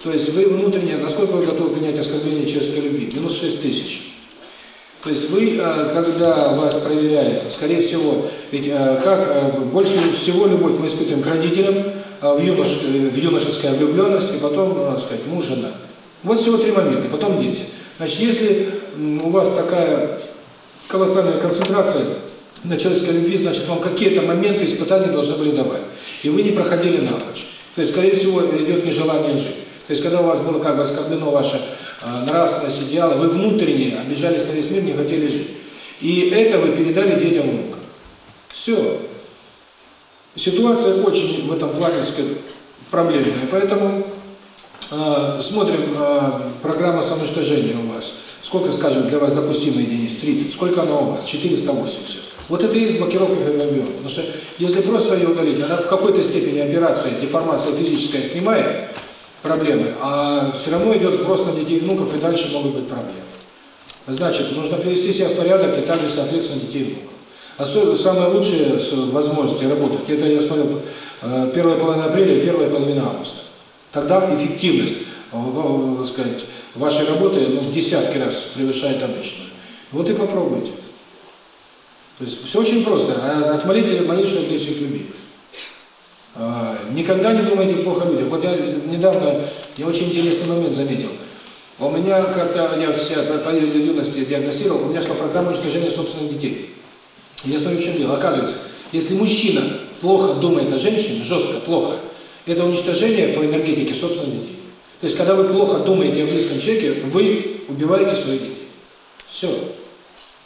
То есть вы внутренне, насколько вы готовы принять оскорбление человеческой любви? Минус 6 тысяч. То есть вы, э, когда вас проверяют, скорее всего, ведь э, как э, больше всего любовь мы испытываем к родителям, в, юнош, в юношеская влюбленность, и потом, ну, надо сказать, муж, жена. Вот всего три момента, потом дети. Значит, если у вас такая колоссальная концентрация на человеческой любви, значит, вам какие-то моменты испытания должны были давать. И вы не проходили напрочь. То есть, скорее всего, идет нежелание жить. То есть, когда у вас было как бы оскорблено ваше нравственность, идеалы, вы внутренне обижались на весь мир, не хотели жить. И это вы передали детям внукам. Все. Ситуация очень в этом плане, проблемная. Поэтому э, смотрим э, программа самоуничтожения у вас. Сколько, скажем, для вас допустимый единиц? 30. Сколько она у вас? 480. Вот это и есть блокировка фибромиома. Потому что если просто ее удалить, она в какой-то степени операция, деформация физическая снимает проблемы, а все равно идет сброс на детей и внуков, и дальше могут быть проблемы. Значит, нужно привести себя в порядок и также, соответственно, детей и внуков. Особенно самое лучшее с возможности работать, это я смотрел, э, первая половина апреля первая половина августа. Тогда эффективность, э, так сказать, вашей работы ну, в десятки раз превышает обычную. Вот и попробуйте. То есть все очень просто. А Отмолите малейшую агрессию к любви. А, Никогда не думайте плохо о людях. Вот я недавно, я очень интересный момент заметил. У меня, когда я по по юности диагностировал, у меня шла программа уничтожения собственных детей. Я смотрю, в чем дело. Оказывается, если мужчина плохо думает о женщине, жестко, плохо, это уничтожение по энергетике собственных детей. То есть, когда вы плохо думаете о близком человеке, вы убиваете своих детей. Все.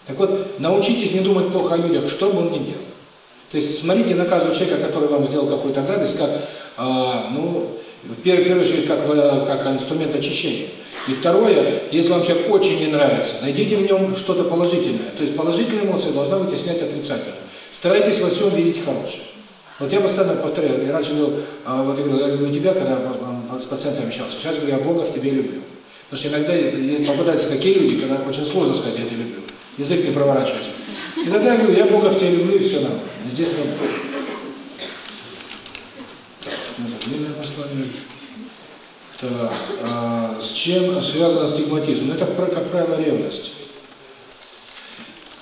Так вот, научитесь не думать плохо о людях, что бы он ни делал. То есть, смотрите, наказывать человека, который вам сделал какую-то гадость, как, а, ну, в первую, в очередь, как, э, как инструмент очищения. И второе, если вам человек очень не нравится, найдите в нем что-то положительное. То есть, положительная эмоция должна вытеснять отрицательную. Старайтесь во всем видеть хорошее. Вот я постоянно повторяю, я раньше говорил, а, вот я говорю, я люблю тебя, когда с пациентами общался, сейчас говорю, я Бога в тебе люблю. Потому что иногда попадаются такие люди, когда очень сложно сказать, я тебя люблю. Язык не проворачивается. И тогда я говорю, я Бога в тебе люблю, и все нормально. Здесь. Ну, так, длинное послание. Так, а, с чем связан стигматизм? Ну, это, как правило, ревность.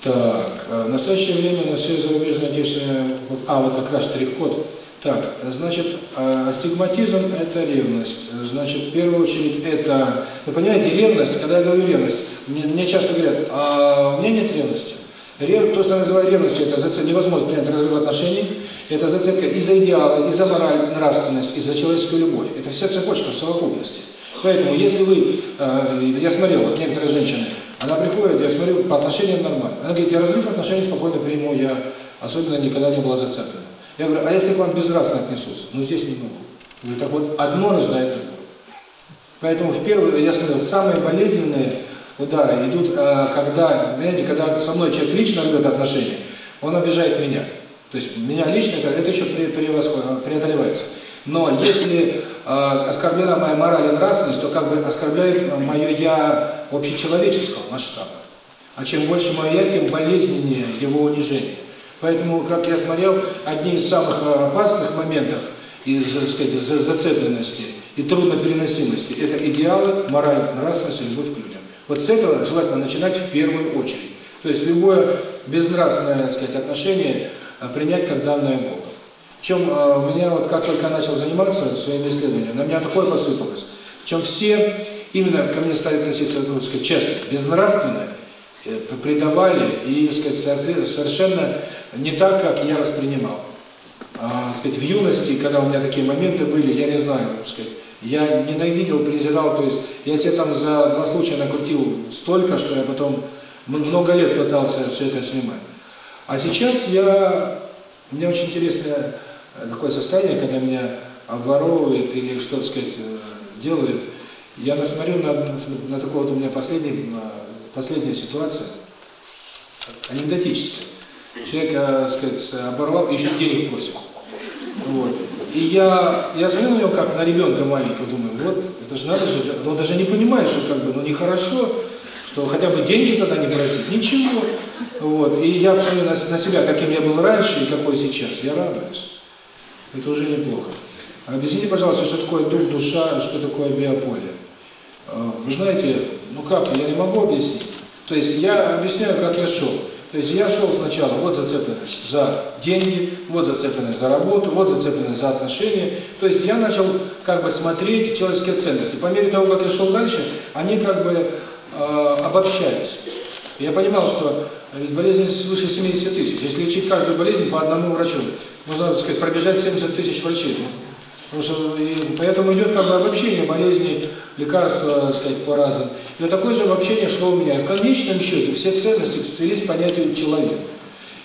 Так, а, в настоящее время на все зарубежные отечественные, вот, а, вот как раз штрих-код, Так, значит, э, астигматизм – это ревность. Значит, в первую очередь это… Вы понимаете, ревность, когда я говорю ревность, мне, мне часто говорят, а у меня нет ревности. Рев, то, что я называю ревностью, это зацепка, невозможно принять разрыв отношений, это зацепка и за идеалы, и за мораль, нравственность, и за человеческую любовь. Это вся цепочка в совокупности. Поэтому, если вы, э, я смотрел, вот некоторые женщины, она приходит, я смотрю, по отношениям нормально. Она говорит, я разрыв отношений спокойно приму, я особенно никогда не была зацеплена. Я говорю, а если к вам безнравственно отнесутся? Ну, здесь не могу. Говорю, так вот, одно рождает другое. Поэтому в первую, я сказал, самые болезненные удары идут, э, когда, понимаете, когда со мной человек лично рвет отношения, он обижает меня. То есть меня лично, это еще преодолевается. Но если э, оскорблена моя мораль и нравственность, то как бы оскорбляет мое «я» общечеловеческого масштаба. А чем больше мое «я», тем болезненнее его унижение. Поэтому, как я смотрел, одни из самых опасных моментов из, так сказать, зацепленности и труднопереносимости – это идеалы, мораль, нравственность и любовь к людям. Вот с этого желательно начинать в первую очередь. То есть любое безнравственное так сказать, отношение принять как данное Бога. В чем у меня, вот как только начал заниматься своими исследованиями, на меня такое посыпалось. Чем все именно ко мне стали относиться, так сказать, честно, безнравственно, предавали и, так сказать, совершенно не так, как я воспринимал. А, сказать, в юности, когда у меня такие моменты были, я не знаю, сказать, я ненавидел, презирал, то есть я себе там за два случая накрутил столько, что я потом много лет пытался все это снимать. А сейчас я, у меня очень интересное такое состояние, когда меня обворовывает или что-то сказать делает. Я насмотрю на, на такого вот у меня последний, последняя ситуация, анекдотическая. Человек, так сказать, оборвал, еще денег просит. Вот. И я, я смотрел на него как на ребенка маленького, думаю, вот, это же надо же, но даже не понимает, что как бы, ну нехорошо, что хотя бы деньги тогда не просить, ничего. Вот. И я посмотрю на, на себя, каким я был раньше и какой сейчас, я радуюсь. Это уже неплохо. Объясните, пожалуйста, что такое дух, душа, что такое биополе. Вы знаете, ну как, я не могу объяснить. То есть я объясняю, как я шел. То есть я шел сначала, вот зацепленность за деньги, вот зацепленность за работу, вот зацепленность за отношения. То есть я начал как бы смотреть человеческие ценности. По мере того, как я шел дальше, они как бы э, обобщались. Я понимал, что ведь болезнь свыше 70 тысяч. Если лечить каждую болезнь по одному врачу, можно, так сказать, пробежать 70 тысяч врачей. Потому поэтому идет как бы обобщение болезней, лекарства, так сказать, по-разному. И такое же обобщение шло у меня. И в конечном счете все ценности свелись к понятию человек.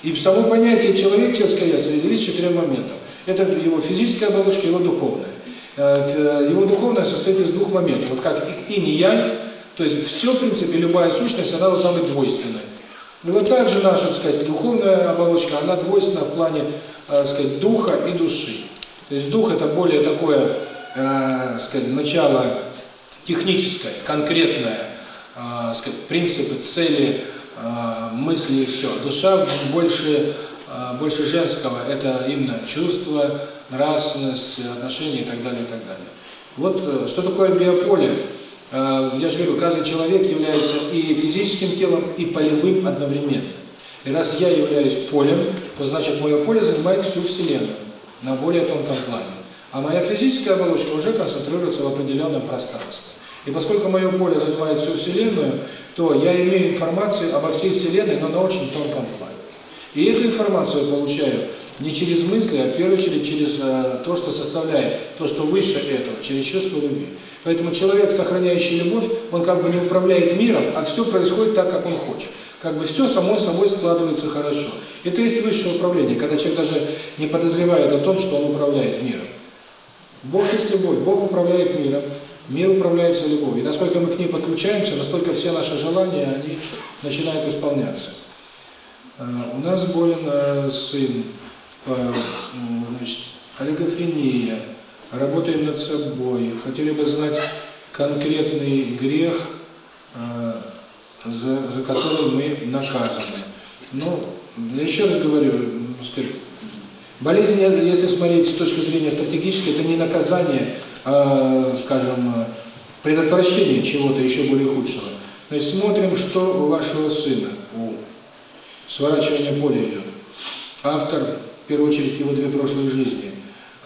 И само понятие человек, честно я свелись к четырем моментам. Это его физическая оболочка, его духовная. Его духовная состоит из двух моментов. Вот как и не я, то есть все, в принципе, любая сущность, она должна быть двойственной. И вот также наша, так сказать, духовная оболочка, она двойственна в плане, так сказать, духа и души. То есть дух это более такое, э, сказать, начало техническое, конкретное, э, сказать, принципы, цели, э, мысли и все. Душа больше, э, больше женского, это именно чувство, нравственность, отношения и так далее, и так далее. Вот э, что такое биополе? Э, я же говорю, каждый человек является и физическим телом, и полевым одновременно. И раз я являюсь полем, то значит мое поле занимает всю Вселенную на более тонком плане. А моя физическая оболочка уже концентрируется в определенном пространстве. И поскольку мое поле занимает всю Вселенную, то я имею информацию обо всей Вселенной, но на очень тонком плане. И эту информацию я получаю не через мысли, а в первую очередь через э, то, что составляет, то, что выше этого, через чувство любви. Поэтому человек, сохраняющий любовь, он как бы не управляет миром, а все происходит так, как он хочет. Как бы все само собой складывается хорошо. Это есть высшее управление, когда человек даже не подозревает о том, что он управляет миром. Бог есть любовь, Бог управляет миром, мир управляется любовью. И насколько мы к ней подключаемся, настолько все наши желания, они начинают исполняться. У нас болен сын, значит, олигофрения, работаем над собой, хотели бы знать конкретный грех, за, за который мы наказаны. Но я еще раз говорю, болезнь, если смотреть с точки зрения стратегической, это не наказание, а, скажем, предотвращение чего-то еще более худшего. То есть смотрим, что у вашего сына, у сворачивания поля идет. Автор, в первую очередь, его две прошлые жизни.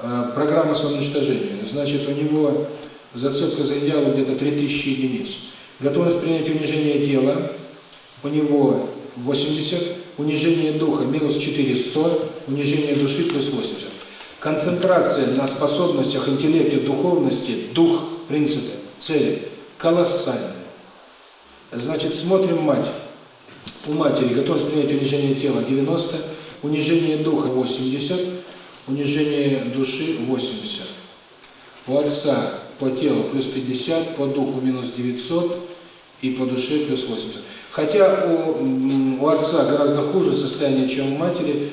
э, программа самоуничтожения. Значит, у него зацепка за идеалом где-то 3000 единиц. Готовность принять унижение тела, у него 80, унижение духа минус 400, унижение души плюс 80. Концентрация на способностях, интеллекте, духовности, дух, принципы, цели колоссальная. Значит, смотрим мать. У матери готовность принять унижение тела 90, унижение духа 80, унижение души 80. У отца по телу плюс 50, по духу минус 900 и по душе плюс 80. Хотя у, у отца гораздо хуже состояние, чем у матери,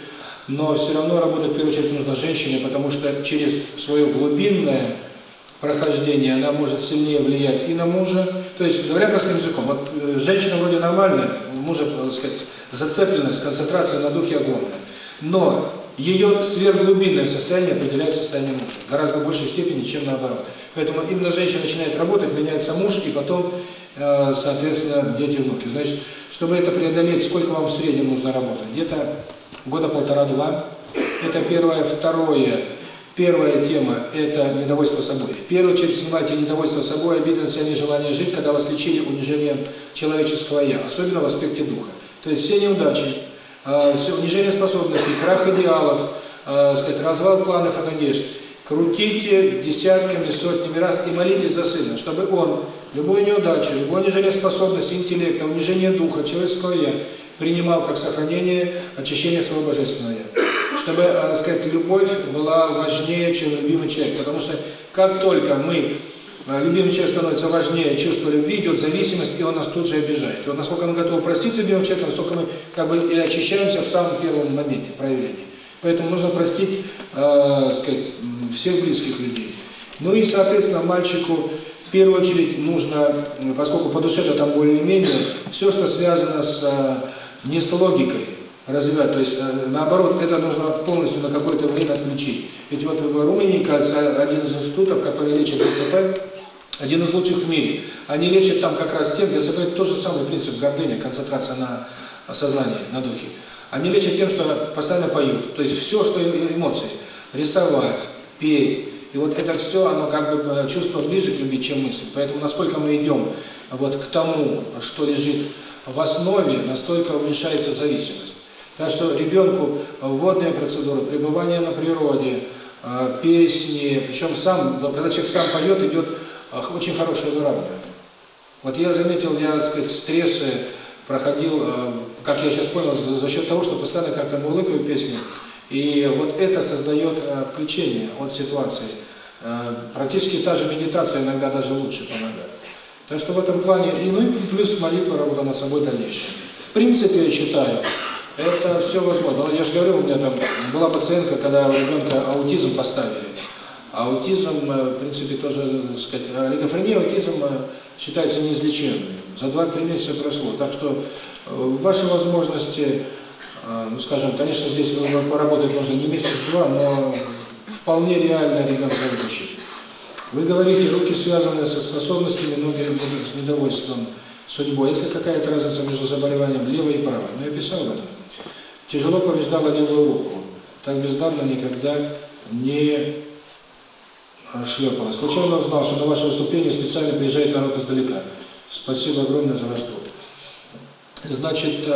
но все равно работать в первую очередь нужно женщине, потому что через свое глубинное прохождение она может сильнее влиять и на мужа. То есть, говоря простым языком, вот э, женщина вроде нормальная, мужа, так сказать, зацепленность, концентрация на духе огромная. Но ее сверхглубинное состояние определяет состояние мужа. Гораздо большей степени, чем наоборот. Поэтому именно женщина начинает работать, меняется муж, и потом, э, соответственно, дети, внуки. Значит, чтобы это преодолеть, сколько вам в среднем нужно работать? Где-то года полтора-два. Это первое. Второе. Первая тема – это недовольство собой. В первую очередь снимайте недовольство собой, обиды на нежелание жить, когда вас лечили унижением человеческого «я», особенно в аспекте духа. То есть все неудачи, э, все унижение способностей, крах идеалов, э, сказать, развал планов и надежд. Крутите десятками, сотнями раз и молитесь за сына, чтобы он любую неудачу, любое унижение способности, интеллекта, унижение духа, человеческого «я» принимал как сохранение, очищение своего божественного «я» чтобы, так сказать, любовь была важнее, чем любимый человек. Потому что как только мы, любимый человек становится важнее чувства любви, идет зависимость, и он нас тут же обижает. И вот насколько мы готовы простить любимого человека, насколько мы как бы и очищаемся в самом первом моменте проявления. Поэтому нужно простить, э, сказать, всех близких людей. Ну и, соответственно, мальчику в первую очередь нужно, поскольку по душе-то там более-менее, все, что связано с, не с логикой, развивать. То есть, наоборот, это нужно полностью на какое-то время отключить. Ведь вот в Румынии, кажется, один из институтов, который лечит ДЦП, один из лучших в мире. Они лечат там как раз тем, ДЦП это тот же самый принцип гордыни, концентрация на сознании, на духе. Они лечат тем, что постоянно поют. То есть все, что эмоции. Рисовать, петь. И вот это все, оно как бы чувство ближе к любви, чем мысль. Поэтому насколько мы идем вот к тому, что лежит в основе, настолько уменьшается зависимость. Так что ребенку водные процедуры, пребывание на природе, песни, причем сам, когда человек сам поет, идет очень хорошее выравнивание. Вот я заметил, я, так сказать, стрессы проходил, как я сейчас понял, за счет того, что постоянно как-то мурлыкаю песни, и вот это создает включение от ситуации. Практически та же медитация иногда даже лучше помогает. Так что в этом плане, и ну и плюс молитва, работа над собой дальнейшая. В принципе, я считаю, это все возможно. Я же говорю, у меня там была пациентка, когда у ребенка аутизм поставили. Аутизм, в принципе, тоже, так сказать, олигофрения, аутизм считается неизлечимым. За 2-3 месяца прошло. Так что ваши возможности, ну, скажем, конечно, здесь поработать нужно не месяц-два, но вполне реально ребенка. Вы говорите, руки связаны со способностями, ноги с недовольством судьбой. Если какая-то разница между заболеванием левой и правой? Ну, я писал об этом. Тяжело повреждала левую руку. Так бездарно никогда не шлепала. Случайно узнал, что на ваше выступление специально приезжает народ издалека. Спасибо огромное за ваш труд. Значит,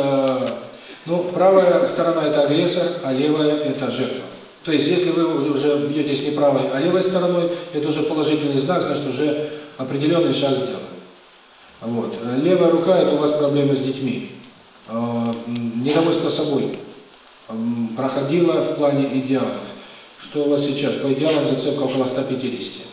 ну, правая сторона – это агрессор, а левая – это жертва. То есть, если вы уже бьетесь не правой, а левой стороной, это уже положительный знак, значит, уже определенный шаг сделан. Вот. Левая рука – это у вас проблемы с детьми. Недовольство собой проходило в плане идеалов. Что у вас сейчас? По идеалам зацепка около 150.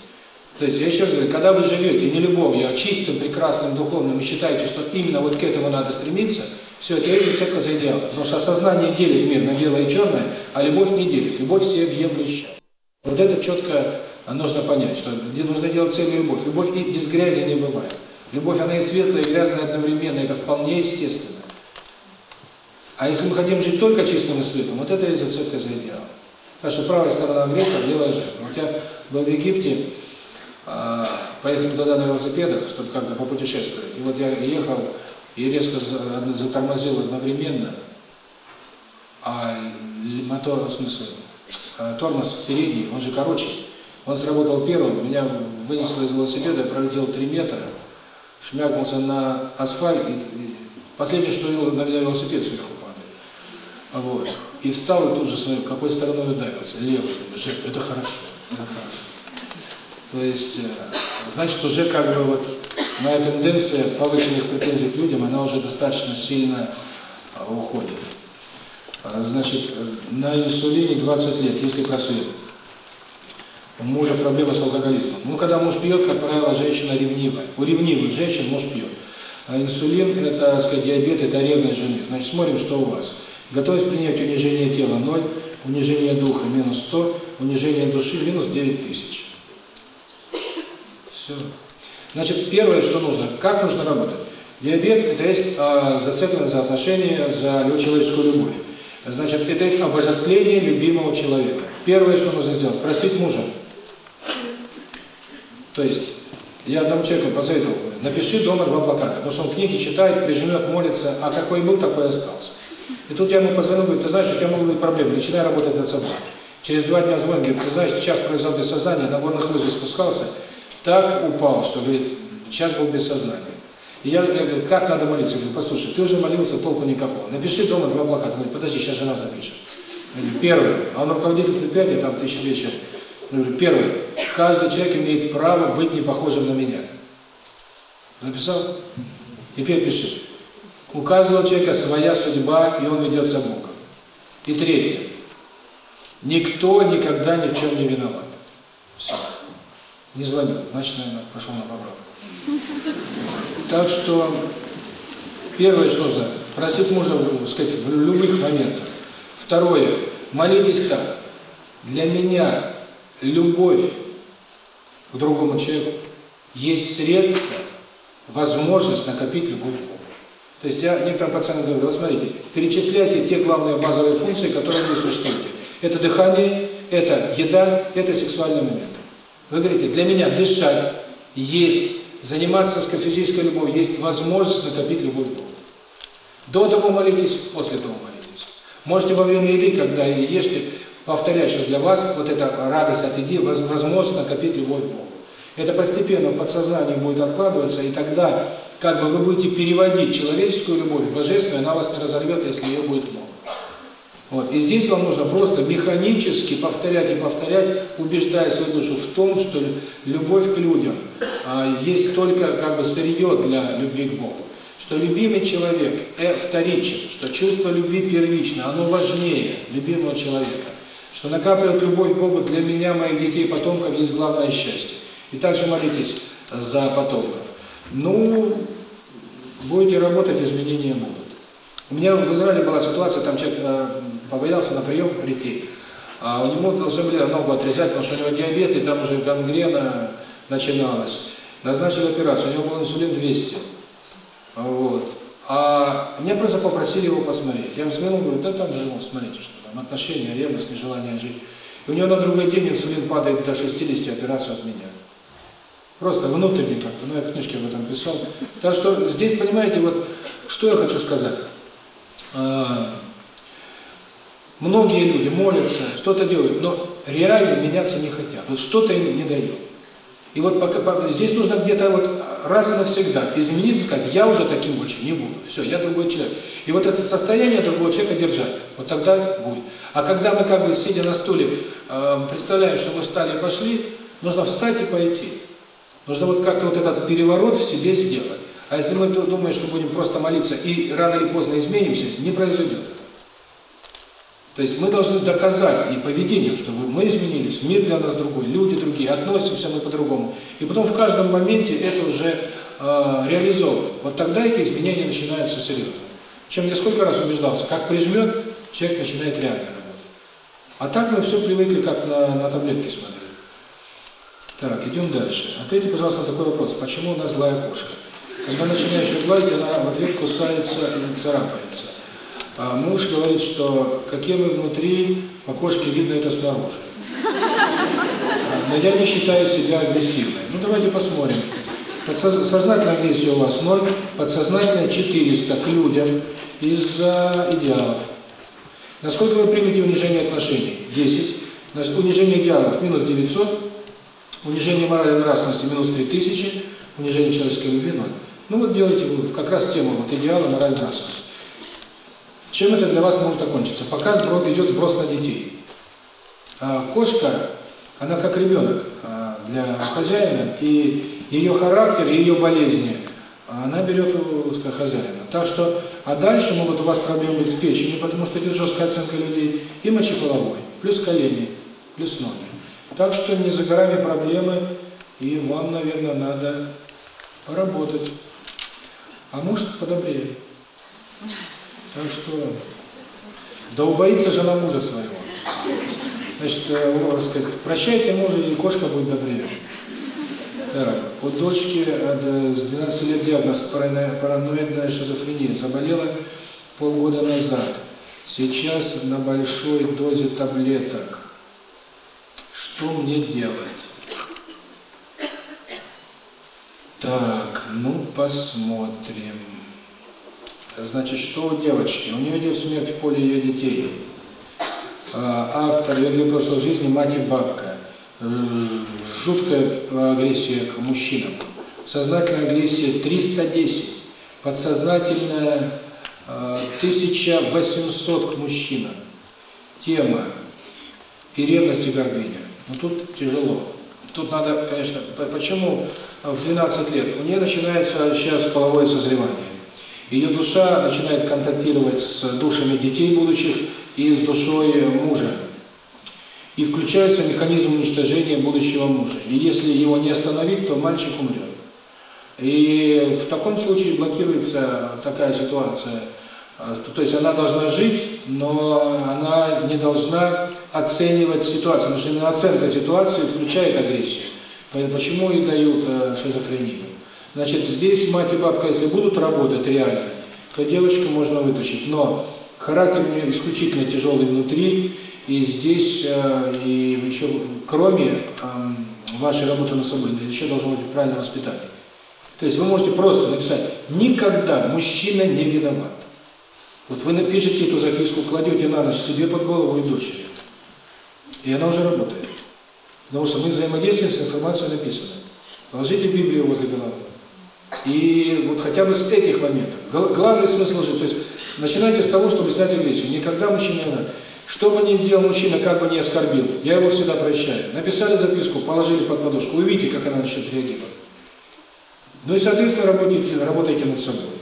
То есть, я еще раз говорю, когда вы живете не любовью, а чистым, прекрасным, духовным, и считаете, что именно вот к этому надо стремиться, все, это есть зацепка за идеалы. Потому что осознание делит мир на белое и черное, а любовь не делит. Любовь всеобъемлющая. Вот это четко нужно понять, что нужно делать целью любовь. Любовь и без грязи не бывает. Любовь, она и светлая, и грязная одновременно, это вполне естественно. А если мы хотим жить только чистым и светлым, вот это и зацепка за идеал. Так что правая сторона агрессора, левая жертва. Вот я был в Египте, поехали туда на велосипедах, чтобы как-то попутешествовать. И вот я ехал и резко затормозил одновременно, а мотор, в смысле, э, тормоз передний, он же короче, он сработал первым, меня вынесло из велосипеда, пролетел 3 метра, шмякнулся на асфальт, и, последнее, что увидел, на меня велосипед сверху. Вот. И встал, и тут же смотрю, какой стороной ударился, левой. Уже это хорошо, это хорошо. То есть, э, значит, уже как бы вот моя тенденция повышенных претензий к людям, она уже достаточно сильно а, уходит. А, Значит, э, на инсулине 20 лет, если просвет. У мужа проблема с алкоголизмом. Ну, когда муж пьет, как правило, женщина ревнивая. У ревнивых женщин муж пьет. А инсулин – это, так сказать, диабет, это ревность жены. Значит, смотрим, что у вас. Готовность принять унижение тела – 0, унижение духа – минус 100, унижение души – минус 9 тысяч. Все. Значит, первое, что нужно, как нужно работать. Диабет – это есть э, зацикленность за отношения, за человеческую любовь. Значит, это есть обожествление любимого человека. Первое, что нужно сделать – простить мужа. То есть, я одному человеку посоветовал, напиши дома два плаката, потому что он книги читает, прижмет, молится, а какой был, такой остался. И тут я ему позвонил, говорю, ты знаешь, у тебя могут быть проблемы, начинай работать над собой. Через два дня звонит, говорит, ты знаешь, час произвел без сознания, на горных лыжах спускался, так упал, что, говорит, час был без сознания. И я, я говорю, как надо молиться? Я говорю, послушай, ты уже молился, толку никакого. Напиши дома два плаката. Говорит, подожди, сейчас жена запишет. Говорю, первый, а он руководитель предприятия, там тысяча вечер. Я говорю, первый, каждый человек имеет право быть не похожим на меня. Записал? Теперь пиши. У каждого человека своя судьба, и он ведется Богом. И третье. Никто никогда ни в чем не виноват. Все. Не звонил, значит, наверное, пошел на поправку. Так что, первое, что нужно, простить можно, сказать, в любых моментах. Второе, молитесь так. Для меня любовь к другому человеку есть средство, возможность накопить любовь к Богу. То есть я некоторым пацанам говорю, вот смотрите, перечисляйте те главные базовые функции, которые вы существуете. Это дыхание, это еда, это сексуальный момент. Вы говорите, для меня дышать, есть, заниматься физической любовью, есть возможность накопить любовь к Богу. До того молитесь, после того молитесь. Можете во время еды, когда ешьте, повторять, что для вас вот эта радость от еды, возможность накопить любовь к Богу. Это постепенно в подсознании будет откладываться, и тогда как бы вы будете переводить человеческую любовь в божественную, она вас не разорвет, если ее будет много. Вот. И здесь вам нужно просто механически повторять и повторять, убеждая свою душу в том, что любовь к людям а, есть только как бы сырье для любви к Богу. Что любимый человек э, вторичен, что чувство любви первично, оно важнее любимого человека. Что накапливать любовь к Богу для меня, моих детей, потомков есть главное счастье. И также молитесь за потомков. Ну, будете работать, изменения будут. У меня в Израиле была ситуация, там человек э, побоялся на прием прийти, а у него должны были ногу отрезать, потому что у него диабет, и там уже гангрена начиналась. Назначили операцию, у него был инсулин 200. Вот. А меня просто попросили его посмотреть. Я взглянул, говорю, да там же, смотрите, что там, отношения, ревность, нежелание жить. И у него на другой день инсулин падает до 60, операцию от меня. Просто внутренне как-то, ну я в книжке об этом писал. Так что здесь, понимаете, вот, что я хочу сказать. Многие люди молятся, что-то делают, но реально меняться не хотят. Вот что-то им не дает. И вот пока, здесь нужно где-то вот раз и навсегда измениться, сказать, я уже таким больше не буду. Все, я другой человек. И вот это состояние другого человека держать, вот тогда будет. А когда мы как бы сидя на стуле э, представляем, что мы встали и пошли, нужно встать и пойти. Нужно вот как-то вот этот переворот в себе сделать. А если мы думаем, что будем просто молиться и рано или поздно изменимся, не произойдет. То есть мы должны доказать и поведением, чтобы мы изменились, мир для нас другой, люди другие, относимся мы по-другому. И потом в каждом моменте это уже э, реализовывать. Вот тогда эти изменения начинаются серьезно. Чем я сколько раз убеждался, как прижмет, человек начинает реально работать. А так мы все привыкли, как на, на таблетки смотрели. Так, идем дальше. Ответьте, пожалуйста, на такой вопрос. Почему у нас злая кошка? Когда начинаешь ее гладить, она в ответ кусается и царапается. А муж говорит, что какие мы внутри, по кошке видно это снаружи. Но я не считаю себя агрессивной. Ну давайте посмотрим. Сознательная агрессия у вас 0, подсознательная 400 к людям из-за идеалов. Насколько вы примете унижение отношений? 10. Значит, унижение идеалов минус 900, унижение морали и нравственности минус 3000, унижение человеческой любви ноль. Ну вот делайте вывод, как раз тема вот идеала, мораль, нравственность. Чем это для вас может окончиться? Пока идет сброс на детей. А кошка, она как ребенок а, для хозяина, и ее характер, и ее болезни, она берет у хозяина. Так что, а дальше могут у вас проблемы с печенью, потому что идет жесткая оценка людей, и мочеполовой, плюс колени, плюс ноги. Так что не за горами проблемы, и вам, наверное, надо поработать. А муж подобрее. Так что, да убоится жена мужа своего. Значит, э, сказать, прощайте мужа, и кошка будет добрее. Так, у дочки э, с 12 лет диагноз параноидная шизофрения. Заболела полгода назад. Сейчас на большой дозе таблеток. Что мне делать? Так, ну посмотрим. Значит, что у девочки? У нее идет смерть в поле ее детей. Автор ее для прошлой жизни мать и бабка. Жуткая агрессия к мужчинам. Сознательная агрессия 310. Подсознательная 1800 к мужчинам. Тема и ревность и гордыня. Но тут тяжело. Тут надо, конечно, почему в 12 лет? У нее начинается сейчас половое созревание. Ее душа начинает контактировать с душами детей будущих и с душой мужа. И включается механизм уничтожения будущего мужа. И если его не остановить, то мальчик умрет. И в таком случае блокируется такая ситуация. То есть она должна жить, но она не должна оценивать ситуацию, потому что именно оценка ситуации включает агрессию. Почему и дают шизофрению. Значит, здесь мать и бабка, если будут работать реально, то девочку можно вытащить. Но характер у нее исключительно тяжелый внутри, и здесь, э, и еще, кроме э, вашей работы над собой, еще должно быть правильное воспитание. То есть вы можете просто написать, никогда мужчина не виноват. Вот вы напишите эту записку, кладете на ночь себе под голову и дочери. И она уже работает. Потому что мы взаимодействуем с информацией написанной. Положите Библию возле головы. И вот хотя бы с этих моментов. Главный смысл же, то есть начинайте с того, чтобы снять агрессию. Никогда мужчина не надо. Что бы ни сделал мужчина, как бы ни оскорбил, я его всегда прощаю. Написали записку, положили под подушку, вы видите, как она начнет реагировать. Ну и, соответственно, работайте, работайте над собой.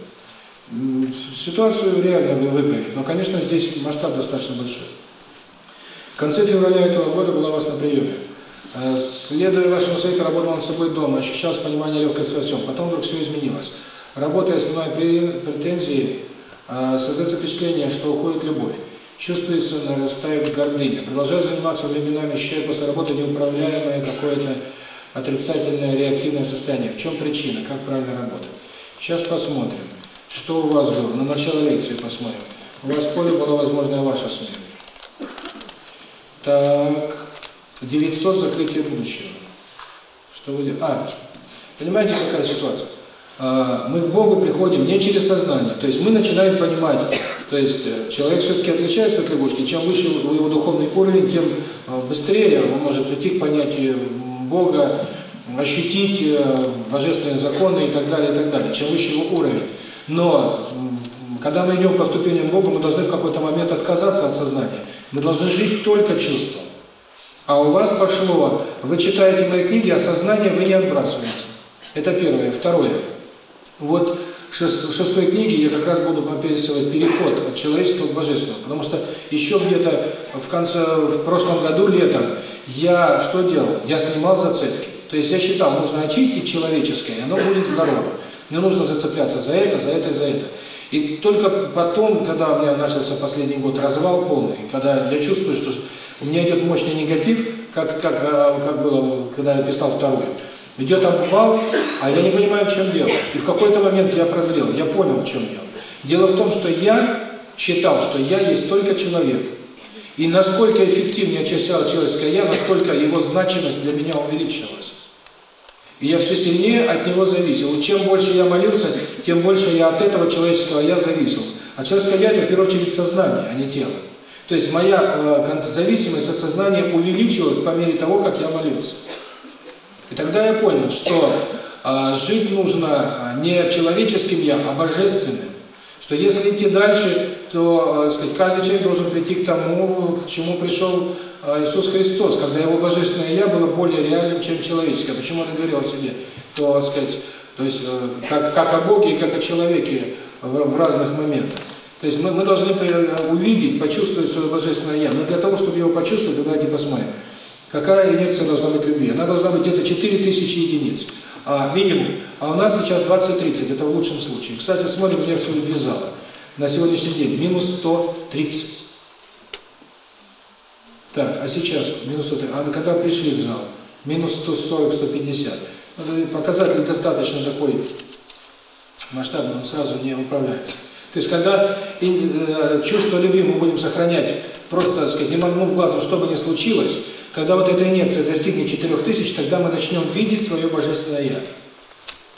Ситуацию реально выправить, но, конечно, здесь масштаб достаточно большой. В конце февраля этого года была у вас на приеме. Следуя вашему совету, работал над собой дома, ощущалось понимание легкости во всем. Потом вдруг все изменилось. Работая, снимая претензии, создается впечатление, что уходит любовь. Чувствуется, нарастает гордыня. Продолжаю заниматься временами, ощущаю после работы неуправляемое какое-то отрицательное реактивное состояние. В чем причина? Как правильно работать? Сейчас посмотрим, что у вас было. На начало лекции посмотрим. У вас поле была возможная ваша смерть. Так, 900 закрытия будущего. Что вы делаете? А, понимаете, какая ситуация? А, мы к Богу приходим не через сознание. То есть мы начинаем понимать, то есть человек все-таки отличается от лягушки. Чем выше его духовный уровень, тем быстрее он может прийти к понятию Бога, ощутить божественные законы и так далее, и так далее. Чем выше его уровень. Но когда мы идем по ступеням Бога, мы должны в какой-то момент отказаться от сознания. Мы должны жить только чувством. А у вас пошло, вы читаете мои книги, а сознание вы не отбрасываете. Это первое. Второе. Вот в шестой книге я как раз буду описывать переход от человеческого к божественному. Потому что еще где-то в конце, в прошлом году, летом, я что делал? Я снимал зацепки. То есть я считал, нужно очистить человеческое, и оно будет здорово. Мне нужно зацепляться за это, за это, за это. И только потом, когда у меня начался последний год развал полный, когда я чувствую, что у меня идет мощный негатив, как, как, как было, когда я писал второй, идет обвал, а я не понимаю, в чем дело. И в какой-то момент я прозрел, я понял, в чем дело. Дело в том, что я считал, что я есть только человек. И насколько эффективнее очищал человеческое я, насколько его значимость для меня увеличивалась. И я все сильнее от него зависел. Чем больше я молился, тем больше я от этого человеческого я зависел. А человеческое я – это в первую очередь сознание, а не тело. То есть моя э, зависимость от сознания увеличилась по мере того, как я молился. И тогда я понял, что а, жить нужно а, не человеческим я, а божественным. Что если идти дальше, то а, сказать, каждый человек должен прийти к тому, к чему пришел Иисус Христос, когда его божественное я было более реальным, чем человеческое. Почему он говорил о себе? То, сказать, то есть э, как, как о Боге и как о человеке в, в разных моментах. То есть мы, мы должны э, увидеть, почувствовать свое божественное я. Но для того, чтобы его почувствовать, давайте посмотрим. Какая инъекция должна быть любви? Она должна быть где-то 4000 единиц, а, минимум. А у нас сейчас 20-30, это в лучшем случае. Кстати, смотрим инъекцию любви зала. На сегодняшний день минус 130. Так, а сейчас минус 130. А когда пришли в зал? Минус 140-150. Ну, Показатель достаточно такой масштабный, он сразу не управляется. То есть, когда э, чувство любви мы будем сохранять, просто, так сказать, не моргнув глазом, что бы ни случилось, когда вот эта инъекция достигнет 4000, тогда мы начнем видеть свое Божественное Я.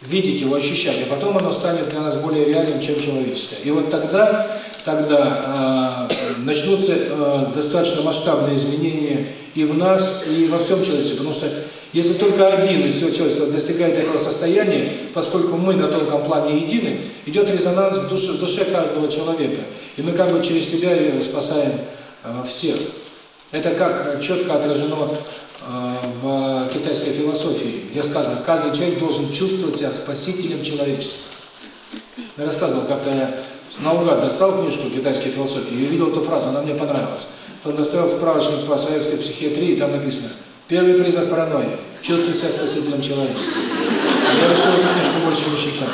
Видеть его, ощущать, а потом оно станет для нас более реальным, чем человеческое. И вот тогда, тогда э, начнутся э, достаточно масштабные изменения и в нас, и во всем человечестве, потому что если только один из всего человечества достигает этого состояния, поскольку мы на тонком плане едины, идет резонанс в душе, в душе каждого человека. И мы как бы через себя спасаем э, всех. Это как четко отражено в китайской философии, где сказано, каждый человек должен чувствовать себя спасителем человечества. Я рассказывал, как-то я наугад достал книжку китайской философии и увидел эту фразу, она мне понравилась. Он достал справочник по советской психиатрии, и там написано Первый признак паранойи – чувствовать себя спасителем человечества. Я решил эту книжку больше не читать.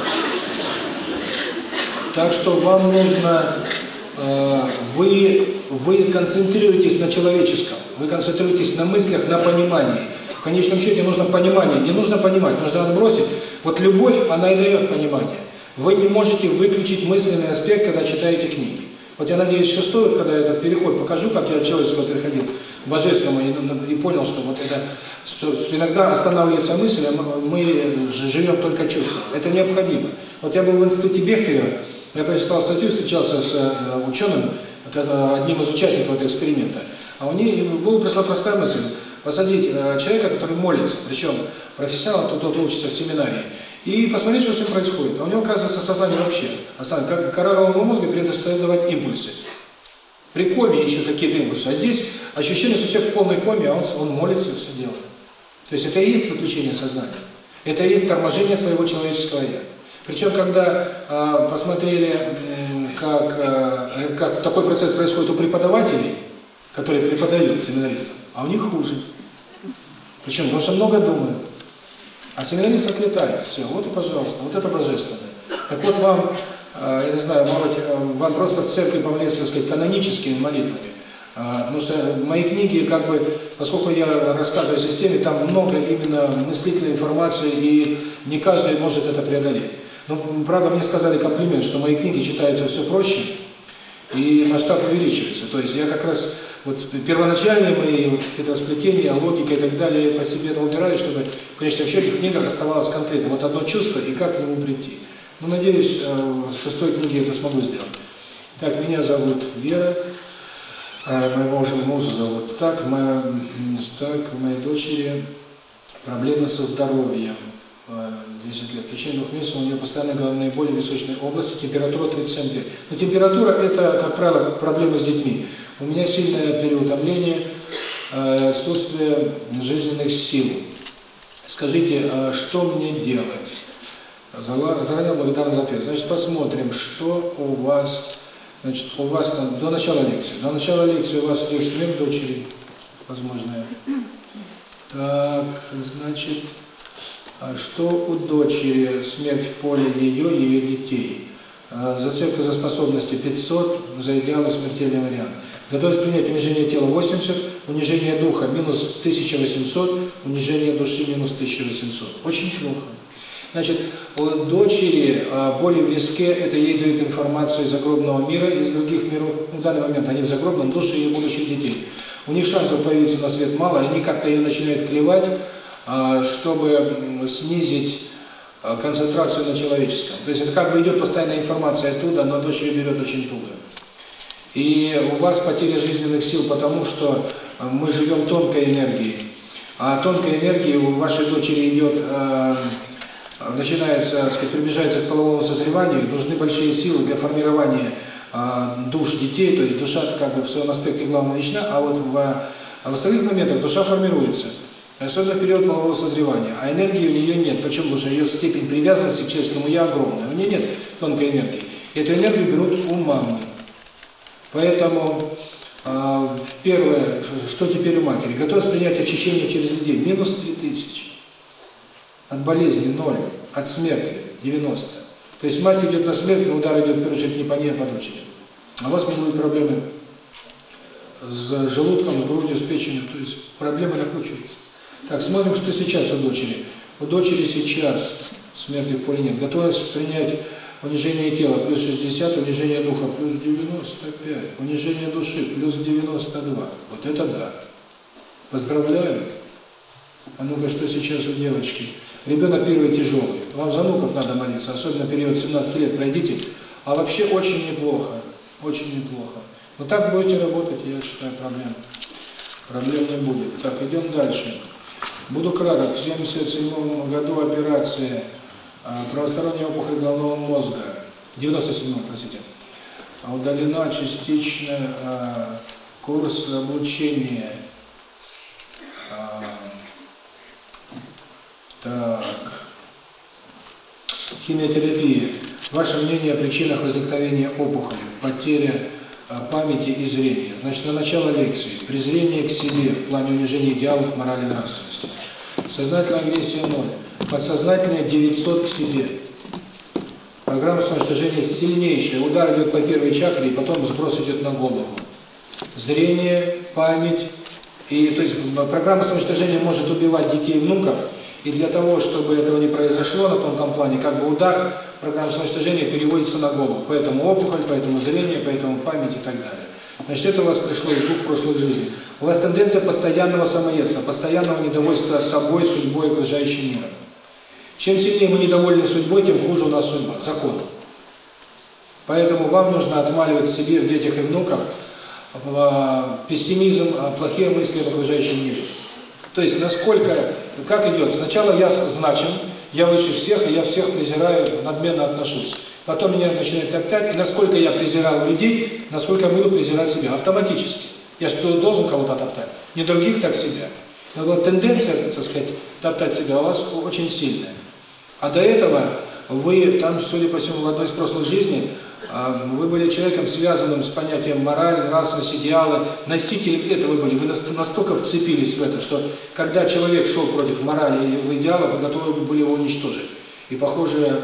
Так что вам нужно, э, вы, вы концентрируетесь на человеческом, вы концентрируетесь на мыслях, на понимании. В конечном счете нужно понимание, не нужно понимать, нужно отбросить. Вот любовь, она и дает понимание. Вы не можете выключить мысленный аспект, когда читаете книги. Вот я надеюсь, что стоит, когда я этот переход покажу, как я от человеческого переходил к божественному, и, и понял, что вот это, что иногда останавливается мысль, а мы живем только чувством. Это необходимо. Вот я был в институте Бехтерева, я прочитал статью, встречался с э, ученым, одним из участников этого эксперимента, а у них была пришла простая мысль, посадить э, человека, который молится, причем профессионал, тот, кто учится в семинарии, и посмотреть, что с ним происходит. А у него, оказывается, сознание вообще. Останет, как коралловому мозгу перестает давать импульсы. При коме еще какие-то импульсы. А здесь ощущение, что человек в полной коме, а он, он молится и все делает. То есть это и есть выключение сознания. Это и есть торможение своего человеческого «я». Причем, когда э, посмотрели, э, как, э, как такой процесс происходит у преподавателей, которые преподают семинаристам, а у них хуже. Причем, потому что много думают. А семинарист отлетает, все, вот и пожалуйста, вот это божественное. Так вот вам, я не знаю, может быть, вам просто в церкви помолиться, так сказать, каноническими молитвами. Потому что мои книги, как бы, поскольку я рассказываю о системе, там много именно мыслительной информации, и не каждый может это преодолеть. Но, правда, мне сказали комплимент, что мои книги читаются все проще, и масштаб увеличивается. То есть я как раз вот первоначальные мои вот это сплетения, логика и так далее постепенно убираю, чтобы в конечном книгах оставалось конкретно вот одно чувство и как к нему прийти. Ну, надеюсь, в шестой книге это смогу сделать. Так, меня зовут Вера, моего уже мужа зовут так, моя, так, моей дочери проблемы со здоровьем. 10 лет. В течение двух месяцев у нее постоянно головные боли в височной области, температура 37 лет. Но температура – это, как правило, проблемы с детьми. У меня сильное переутомление, отсутствие жизненных сил. Скажите, что мне делать? Заранее благодарен за ответ. Значит, посмотрим, что у вас, значит, у вас до начала лекции. До начала лекции у вас идет смерть дочери, возможная. Так, значит, что у дочери смерть в поле ее и ее детей. Зацепка за способности 500, за идеалы смертельный вариант. Готовность принять унижение тела 80, унижение духа минус 1800, унижение души минус 1800. Очень плохо. Значит, у дочери боли в виске, это ей дают информацию из загробного мира, из других миров. В данный момент они в загробном, души ее будущих детей. У них шансов появиться на свет мало, они как-то ее начинают клевать, чтобы снизить концентрацию на человеческом. То есть это как бы идет постоянная информация оттуда, но дочь ее берет очень туго. И у вас потеря жизненных сил, потому что мы живем тонкой энергией. А тонкой энергии у вашей дочери идет, э, начинается, так сказать, приближается к половому созреванию, нужны большие силы для формирования э, душ детей, то есть душа как бы в своем аспекте главная лична, а вот в, в остальных моментах душа формируется. Особенно в период полового созревания. А энергии у нее нет. Почему? Потому что ее степень привязанности к человеческому «я» огромная. У нее нет тонкой энергии. Эту энергию берут у мамы. Поэтому э, первое, что теперь у матери? Готовность принять очищение через людей. Минус 3000. От болезни 0. От смерти 90. То есть мать идет на смерть, но удар идет в первую очередь не по ней, а по дочери. А у вас не будет проблемы с желудком, с грудью, с печенью. То есть проблемы накручиваются. Так, смотрим, что сейчас у дочери. У дочери сейчас смерти в поле нет. Готовность принять унижение тела плюс 60, унижение духа плюс 95, унижение души плюс 92. Вот это да. Поздравляю. А ну-ка, что сейчас у девочки? Ребенок первый тяжелый. Вам за внуков надо молиться, особенно период 17 лет пройдите. А вообще очень неплохо. Очень неплохо. Но так будете работать, я считаю, проблем. Проблем не будет. Так, идем дальше. Буду краток. В 1977 году операция правосторонняя опухоль головного мозга, 97 простите, удалена частично курс обучения. Так. Химиотерапия. Ваше мнение о причинах возникновения опухоли, потеря памяти и зрения. Значит, на начало лекции. Презрение к себе в плане унижения идеалов морали нравственности. Сознательная агрессия ноль. Подсознательное 900 к себе. Программа самоуничтожения сильнейшая. Удар идет по первой чакре, и потом сброс идет на голову. Зрение, память. И, то есть программа самоуничтожения может убивать детей и внуков, и для того, чтобы этого не произошло на тонком плане, как бы удар программы самоуничтожения переводится на голову. Поэтому опухоль, поэтому зрение, поэтому память и так далее. Значит, это у вас пришло из двух прошлых жизней. У вас тенденция постоянного самоедства, постоянного недовольства собой, судьбой, окружающим миром. Чем сильнее мы недовольны судьбой, тем хуже у нас судьба, закон. Поэтому вам нужно отмаливать себе в детях и внуках пессимизм, плохие мысли об окружающем мире. То есть, насколько, как идет, сначала я значим, я выше всех, и я всех презираю, надменно отношусь. Потом меня начинает топтать, и насколько я презирал людей, насколько я буду презирать себя, автоматически. Я что, должен кого-то топтать? Не других, так себя. Но вот тенденция, так сказать, топтать себя у вас очень сильная. А до этого вы там, судя по всему, в одной из прошлых жизней, вы были человеком, связанным с понятием морали, нравственность, идеала, носителем этого были. Вы настолько вцепились в это, что когда человек шел против морали и идеала, вы готовы были его уничтожить. И, похоже,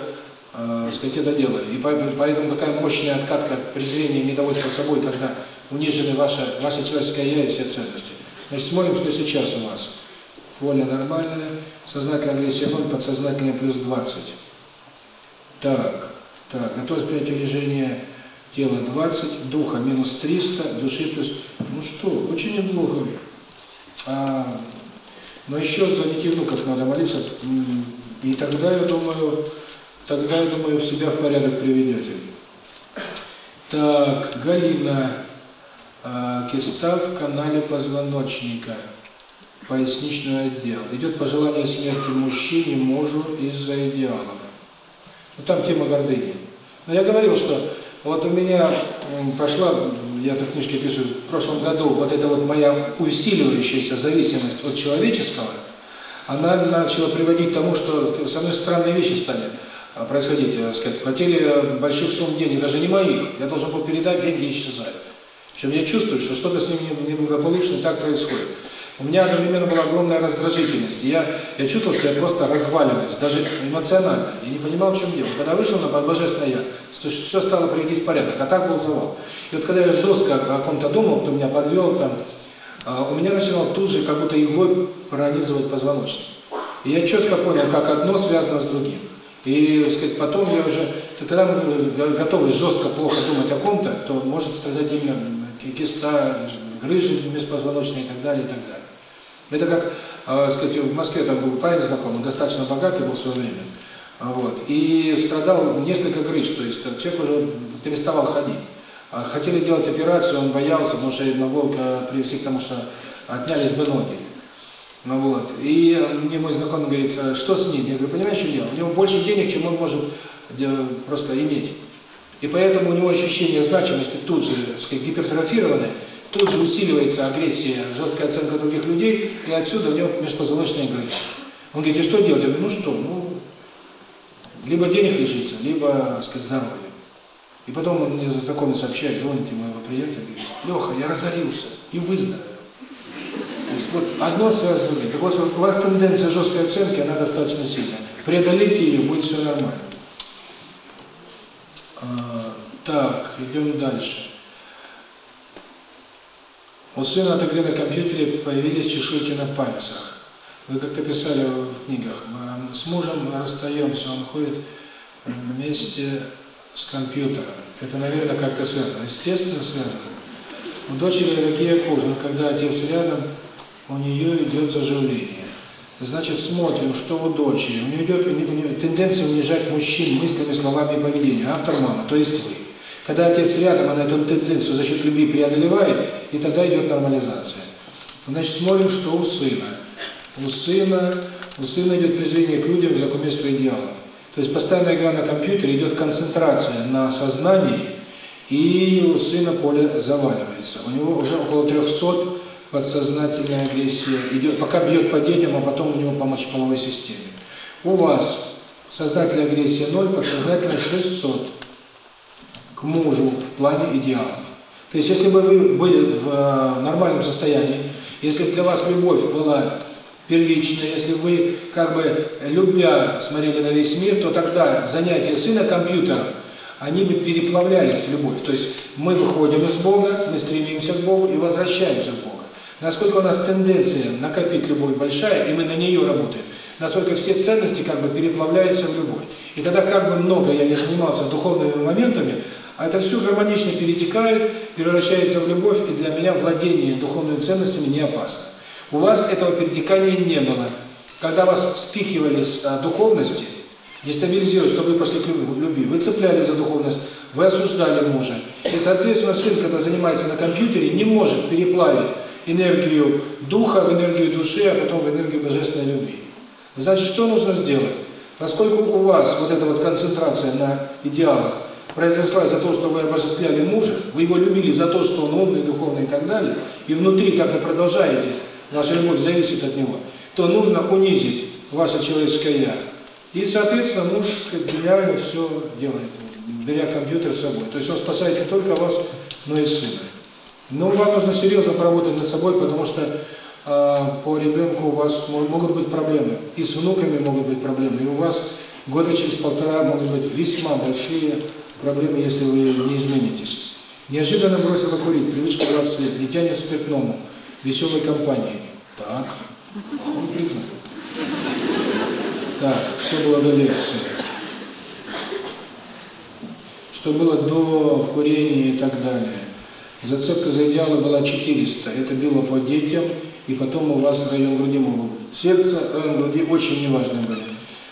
э, сказать, это делали. И поэтому такая мощная откатка презрения и недовольства собой, когда унижены ваше, ваше человеческое я и все ценности. Значит, смотрим, что сейчас у вас. Воля нормальная, сознательная агрессия 0, подсознательная плюс 20. Так, так, готовность принять унижение тела 20, духа минус 300, души плюс... Ну что, очень неплохо. А, но еще за детей внуков надо молиться, и тогда, я думаю, тогда, я думаю, себя в порядок приведете. Так, Галина, а, киста в канале позвоночника, поясничный отдел. Идет пожелание смерти мужчине, мужу из-за идеалов. Ну, там тема гордыни. Но я говорил, что вот у меня пошла, я в книжке пишу, в прошлом году вот эта вот моя усиливающаяся зависимость от человеческого, она начала приводить к тому, что со мной странные вещи стали происходить, так сказать, потери больших сумм денег, даже не моих, я должен был передать, деньги исчезают. Причем я чувствую, что что-то с ними неблагополучно так происходит. У меня одновременно была огромная раздражительность. Я, я чувствовал, что я просто разваливаюсь, даже эмоционально. Я не понимал, в чем дело. Когда вышел на Божественное Я, то все стало приводить в порядок, а так был завал. И вот когда я жестко о ком-то думал, кто меня подвел, там, у меня начинал тут же как будто иглой пронизывать позвоночник. И я четко понял, как одно связано с другим. И, так сказать, потом я уже, когда мы готовы жестко, плохо думать о ком-то, то может страдать именно киста, грыжи беспозвоночные и так далее, и так далее. Это как, э, сказать, в Москве там был парень знакомый, достаточно богатый был в свое время, вот, и страдал несколько грыж, то есть человек уже переставал ходить. А хотели делать операцию, он боялся, потому что могло э, привести к тому, что отнялись бы ноги. Ну вот. И мне мой знакомый говорит, «А что с ним? Я говорю, понимаешь, что дело? У него больше денег, чем он может э, просто иметь. И поэтому у него ощущение значимости тут же, сказать, гипертрофированное, тут же усиливается агрессия, жесткая оценка других людей, и отсюда у него межпозвоночная агрессия. Он говорит, и что делать? Я говорю, ну что, ну, либо денег лишиться, либо, сказать, здоровья. И потом он мне знакомый сообщает, звоните моего приятеля, говорит, Леха, я разорился и выздоровел. Вот одно связано. Так вот, вот у вас тенденция жесткой оценки, она достаточно сильная. Преодолите ее, будет все нормально. А, так, идем дальше. У сына от игры на компьютере появились чешуйки на пальцах. Вы как-то писали в книгах, «Мы с мужем расстаемся, он ходит вместе с компьютером. Это, наверное, как-то связано. Естественно, связано. У дочери аллергия кожи, но когда отец рядом, у нее идет заживление. Значит, смотрим, что у дочери. У нее идет у нее тенденция унижать мужчин мыслями, словами и поведением. Автор мама, то есть вы. Когда отец рядом, она эту тенденцию за счет любви преодолевает, и тогда идет нормализация. Значит, смотрим, что у сына. У сына, у сына идет презрение к людям за кумирство идеалов. То есть постоянная игра на компьютере, идет концентрация на сознании, и у сына поле заваливается. У него уже около 300 подсознательная агрессия идет, пока бьет по детям, а потом у него по мочеполовой системе. У вас сознательная агрессия 0, подсознательная 600 к мужу в плане идеалов. То есть, если бы вы были в нормальном состоянии, если бы для вас любовь была первичная, если вы, как бы, любя смотрели на весь мир, то тогда занятия сына компьютером, они бы переплавлялись в любовь. То есть, мы выходим из Бога, мы стремимся к Богу и возвращаемся к Богу. Насколько у нас тенденция накопить любовь большая, и мы на нее работаем, насколько все ценности как бы переплавляются в любовь. И тогда как бы много я не занимался духовными моментами, а это все гармонично перетекает, превращается в любовь, и для меня владение духовными ценностями не опасно. У вас этого перетекания не было. Когда вас спихивали с а, духовности, дестабилизировали, чтобы вы пошли к любви, вы цеплялись за духовность, вы осуждали мужа. И, соответственно, сын, когда занимается на компьютере, не может переплавить энергию духа в энергию души, а потом в энергию божественной любви. Значит, что нужно сделать? Поскольку у вас вот эта вот концентрация на идеалах произошла за то, что вы обожествляли мужа, вы его любили за то, что он умный, духовный и так далее, и внутри так и продолжаете, ваша любовь зависит от него, то нужно унизить ваше человеческое «я». И, соответственно, муж гениально все делает, беря компьютер с собой. То есть он спасает не только вас, но и сына. Но вам нужно серьезно поработать над собой, потому что э, по ребенку у вас могут быть проблемы. И с внуками могут быть проблемы. И у вас года через полтора могут быть весьма большие проблемы, если вы не изменитесь. Неожиданно бросила курить, привычка 20 лет, не тянет спиртному, веселой компании. Так, он признак. Так, что было до лекции? Что было до курения и так далее. Зацепка за идеалы была 400. Это было по детям, и потом у вас район груди мог. Сердце, район груди очень неважные были.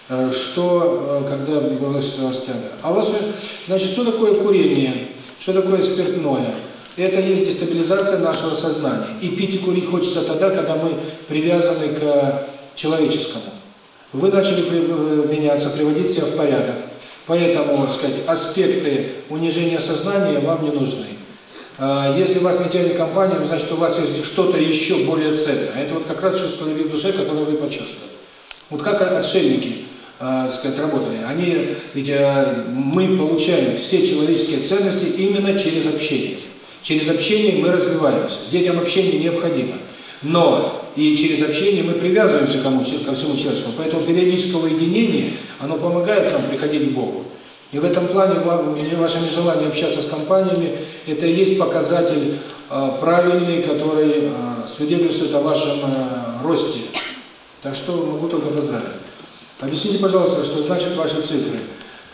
Что, когда бросилась тяга. А у вас, значит, что такое курение? Что такое спиртное? Это есть дестабилизация нашего сознания. И пить и курить хочется тогда, когда мы привязаны к человеческому. Вы начали меняться, приводить себя в порядок. Поэтому, так сказать, аспекты унижения сознания вам не нужны. Если вас не тянет компания, значит, у вас есть что-то еще более ценное. Это вот как раз чувство любви в душе, которое вы почувствовали. Вот как отшельники, э, сказать, работали. Они, ведь э, мы получаем все человеческие ценности именно через общение. Через общение мы развиваемся. Детям общение необходимо. Но и через общение мы привязываемся к кому, ко всему человеческому. Поэтому периодическое уединение, оно помогает нам приходить к Богу. И в этом плане ваше нежелание общаться с компаниями – это и есть показатель э, правильный, который э, свидетельствует о вашем э, росте. Так что могу только поздравить. Объясните, пожалуйста, что значит ваши цифры.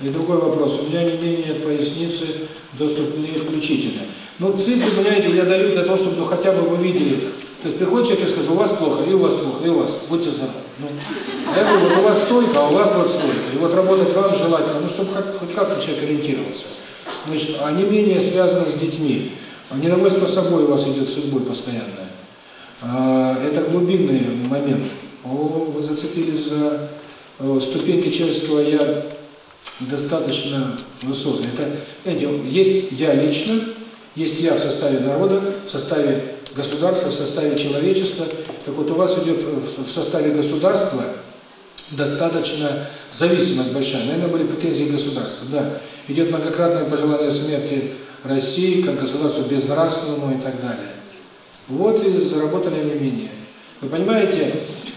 И другой вопрос. У меня не нет поясницы, доступ не включительно. Ну, цифры, понимаете, я даю для того, чтобы ну, хотя бы вы видели. То есть приходит человек и скажет, у вас плохо, и у вас плохо, и у вас. Будьте здоровы. Ну, я говорю, у вас столько, а у вас вот столько. И вот работать вам желательно, ну, чтобы хоть, хоть как-то человек ориентировался. Значит, не менее связано с детьми. Недовольство собой у вас идет судьбой постоянное. А, Это глубинный момент. О, вы зацепились за ступеньки человеческого достаточно высокие. Это, есть «я» лично, есть «я» в составе народа, в составе государства, в составе человечества. Так вот, у вас идет в составе государства достаточно зависимость большая. Наверное, были претензии к государству. Да, идет многократное пожелание смерти России, как государству безнравственному и так далее. Вот и заработали они менее. Вы понимаете,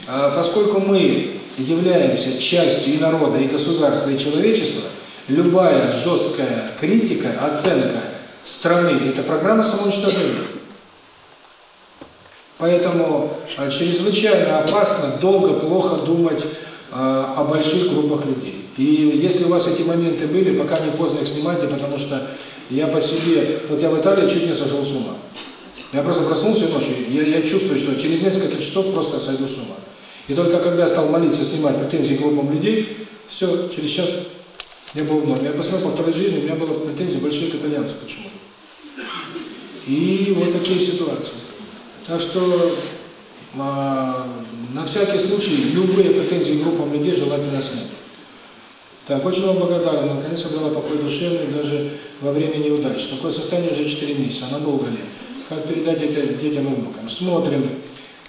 а, поскольку мы являемся частью и народа, и государства, и человечества, любая жесткая критика, оценка страны – это программа самоуничтожения. Поэтому а, чрезвычайно опасно долго, плохо думать а, о больших группах людей. И если у вас эти моменты были, пока не поздно их снимайте, потому что я по себе, вот я в Италии чуть не сошел с ума. Я просто проснулся ночью, я, я чувствую, что через несколько часов просто сойду с ума. И только когда я стал молиться, снимать претензии к группам людей, все, через час я был в норме. Я посмотрел по второй жизни, у меня было претензии большие к итальянцу почему-то. И вот такие ситуации. Так что а, на всякий случай любые претензии к группам людей желательно снять. Так, очень вам благодарен. Наконец-то дала покой душевный даже во время неудач. Такое состояние уже 4 месяца. Надолго ли? Как передать это детям и внукам? Смотрим.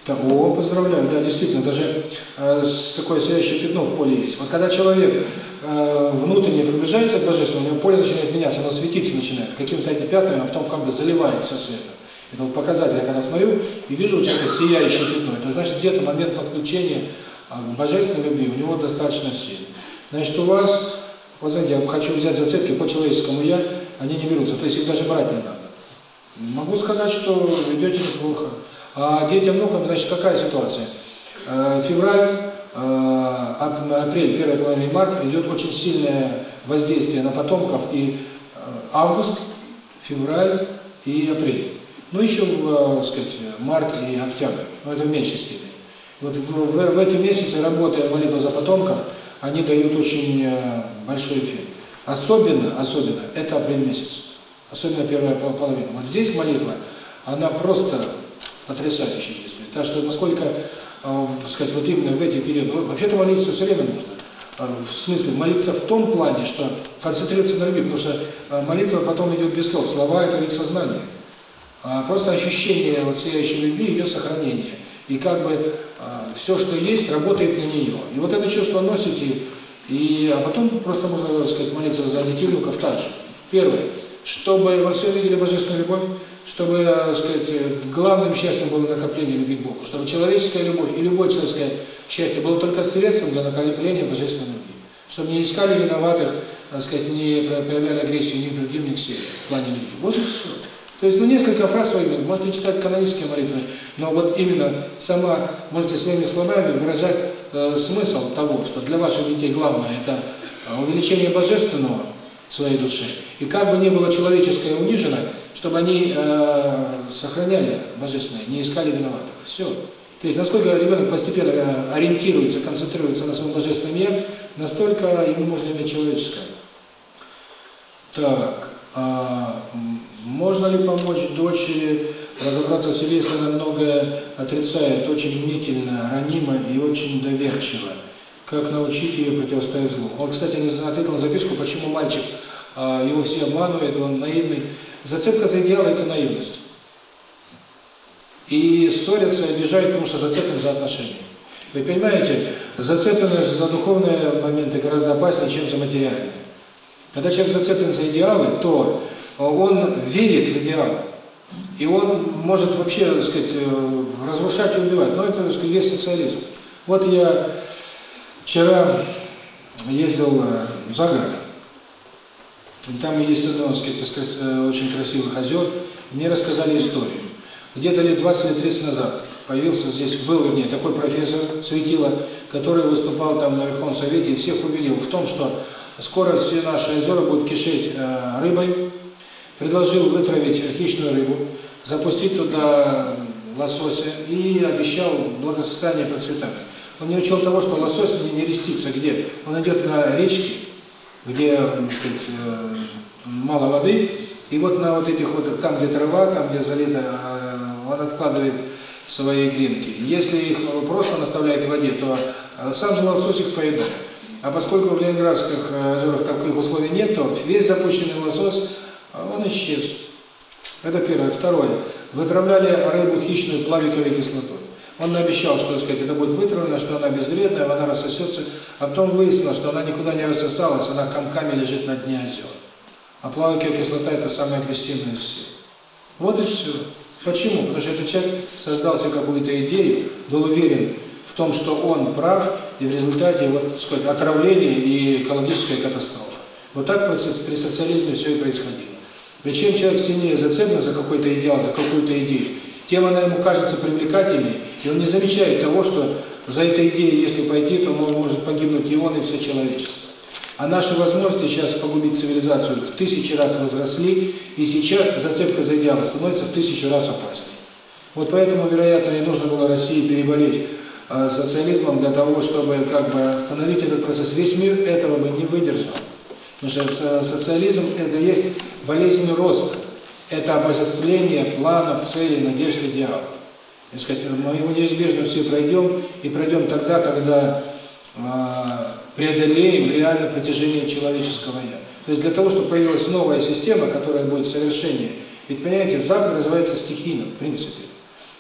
Так, о, поздравляю. Да, действительно, даже э, такое сияющее пятно в поле есть. Вот когда человек э, внутренне приближается к Божественному, у него поле начинает меняться, оно светиться начинает какими-то этими пятнами, а потом как бы заливает все светом. Это вот показатель, я когда смотрю и вижу у человека сияющее пятно. Это значит, где-то момент подключения а, к божественной любви у него достаточно сильный. Значит, у вас, вот знаете, я хочу взять зацепки по человеческому «я», они не берутся, то есть их даже брать не надо. Могу сказать, что ведете неплохо. А детям, внукам, значит, какая ситуация? Э, Февраль, э, ап- апрель, первая половина и март идет очень сильное воздействие на потомков, и э, август, февраль и апрель. Ну, еще, э, сказать, март и октябрь, но это в меньшей степени. Вот в, в- в эти месяцы, работая молитва за потомков, они дают очень большой эффект. Особенно, особенно, это апрель месяц. Особенно первая пол- половина. Вот здесь молитва, она просто потрясающе действует. Так что насколько, э, так сказать, вот именно в эти периоды, вот вообще-то молиться все время нужно. Э, В смысле, молиться в том плане, что концентрироваться на любви, потому что э, молитва потом идет без слов. Слова – это вид сознания. А просто ощущение вот сияющей любви, ее сохранение. И как бы все, что есть, работает на нее. И вот это чувство носите, и, а потом просто можно, так сказать, молиться за детей, внуков также. Первое, чтобы во всем видели божественную любовь, чтобы, так сказать, э, главным счастьем было накопление любви к Богу, чтобы человеческая любовь и любое человеческое счастье было только средством для накопления божественной любви. Чтобы не искали виноватых, так сказать, не проявляли агрессию ни к другим, ни к себе в плане любви. Вот и все. То есть, ну, несколько фраз своими, можете читать канонические молитвы, но вот именно сама, можете своими словами выражать э, смысл того, что для ваших детей главное – это э, увеличение божественного своей душе. И как бы ни было человеческое унижено, чтобы они э, сохраняли божественное, не искали виноватых. Все. То есть, насколько ребенок постепенно э, ориентируется, концентрируется на своем божественном «я», настолько ему можно иметь человеческое. Так, а, можно ли помочь дочери разобраться в себе, если она многое отрицает, очень мнительно, ранима и очень доверчива? Как научить ее противостоять злу? Он, кстати, не ответил на записку, почему мальчик, его все обманывают, он наивный. Зацепка за идеал – это наивность. И ссорятся, и обижают, потому что зацеплен за отношения. Вы понимаете, зацепленность за духовные моменты гораздо опаснее, чем за материальные. Когда человек зацеплен за идеалы, то он верит в идеалы. И он может вообще, так сказать, э, разрушать и убивать. Но это, так сказать, есть социализм. Вот я вчера ездил э, за город. И там есть одно, так сказать, э, очень красивых озер. Мне рассказали историю. Где-то лет 20 или 30 назад появился здесь, был, вернее, такой профессор Светило, который выступал там на Верховном Совете и всех убедил в том, что скоро все наши озера будут кишеть э, рыбой, предложил вытравить хищную рыбу, запустить туда лосося и обещал благосостояние и процветание. Он не учел того, что лосось не, рестится где? Он идет на речки, где, так сказать, э, мало воды, и вот на вот этих вот, там где трава, там где залито, э, он откладывает свои гренки. Если их просто наставляет в воде, то э, сам же лосось их поедает. А поскольку в Ленинградских озерах таких условий нет, то весь запущенный лосось, он исчез. Это первое. Второе. Вытравляли рыбу хищную плавиковой кислотой. Он обещал, что, сказать, это будет вытравлено, что она безвредная, она рассосется. А потом выяснилось, что она никуда не рассосалась, она комками лежит на дне озер. А плавиковая кислота – это самая агрессивная всех. Вот и все. Почему? Потому что этот человек создал себе какую-то идею, был уверен в том, что он прав, и в результате вот, так сказать, отравление и экологическая катастрофа. Вот так при социализме все и происходило. И чем человек сильнее зацеплен за какой-то идеал, за какую-то идею, тем она ему кажется привлекательней, и он не замечает того, что за этой идеей, если пойти, то может погибнуть и он, и все человечество. А наши возможности сейчас погубить цивилизацию в тысячи раз возросли, и сейчас зацепка за идеал становится в тысячу раз опаснее. Вот поэтому, вероятно, и нужно было России переболеть э, социализмом для того, чтобы как бы остановить этот процесс. Весь мир этого бы не выдержал. Потому что социализм – это есть болезнь роста. Это обожествление планов, целей, надежд, идеалов. И сказать, мы его неизбежно все пройдем, и пройдем тогда, когда э, преодолеем реально притяжение человеческого «я». То есть для того, чтобы появилась новая система, которая будет совершеннее. Ведь, понимаете, Запад развивается стихийно, в принципе.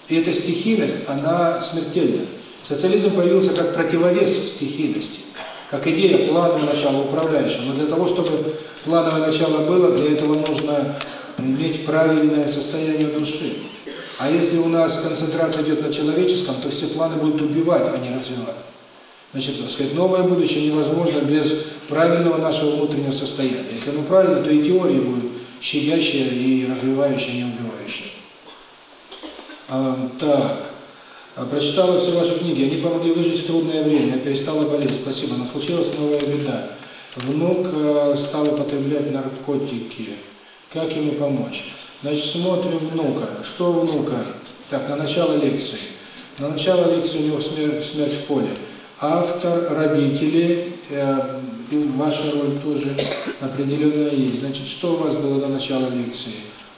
И эта стихийность, она смертельна. Социализм появился как противовес стихийности как идея планового начала управляющего. Но для того, чтобы плановое начало было, для этого нужно иметь правильное состояние души. А если у нас концентрация идет на человеческом, то все планы будут убивать, а не развивать. Значит, так сказать, новое будущее невозможно без правильного нашего внутреннего состояния. Если оно правильно, то и теория будет щадящая и развивающая, не убивающая. Так. А, прочитала все ваши книги, они помогли выжить в трудное время, я перестала болеть, спасибо, но случилась новая беда. Внук э, стал употреблять наркотики. Как ему помочь? Значит, смотрим внука. Что внука? Так, на начало лекции. На начало лекции у него смерть, смерть в поле. Автор, родители, э, ваша роль тоже определенная есть. Значит, что у вас было до начала лекции?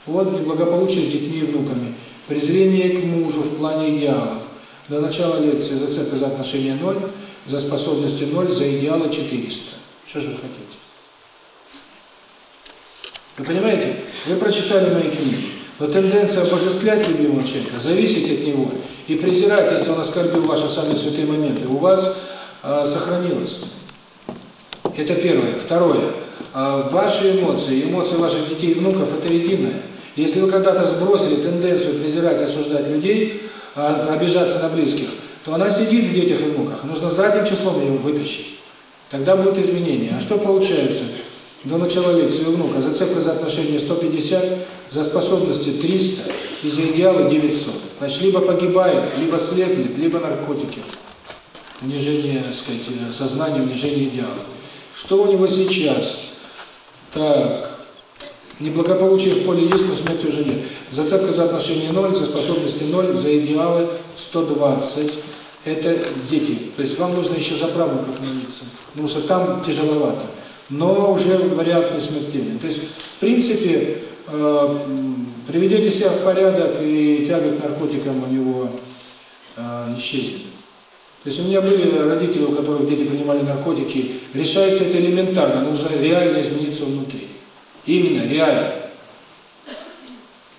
Вот благополучие с детьми и внуками. Презрение к мужу в плане идеалов. До начала лекции зацепка за отношения 0, за способности 0, за идеалы 400. Что же вы хотите? Вы понимаете? Вы прочитали мои книги, но тенденция обожествлять любимого человека, зависеть от него и презирать, если он оскорбил ваши самые святые моменты, у вас э, сохранилось. Это первое. Второе. Э, ваши эмоции, эмоции ваших детей и внуков – это единое. Если вы когда-то сбросили тенденцию презирать осуждать людей, а, обижаться на близких, то она сидит в детях и внуках. Нужно задним числом ее вытащить. Тогда будет изменение. А что получается? До начала лекции у внука за отношения 150, за способности 300 и за идеалы 900. Значит, либо погибает, либо слепнет, либо наркотики. Унижение, так сказать, сознания, унижение идеалов. Что у него сейчас? Так, Неблагополучие в поле есть, но смерти уже нет. Зацепка за отношения 0, за способности 0, за идеалы 120. Это дети. То есть вам нужно еще за правнуков молиться, потому что там тяжеловато. Но уже вариант не смертельный. То есть, в принципе, э, приведете себя в порядок, и тяга к наркотикам у него э, исчезнет. То есть у меня были родители, у которых дети принимали наркотики. Решается это элементарно, нужно реально измениться внутри. Именно, реально.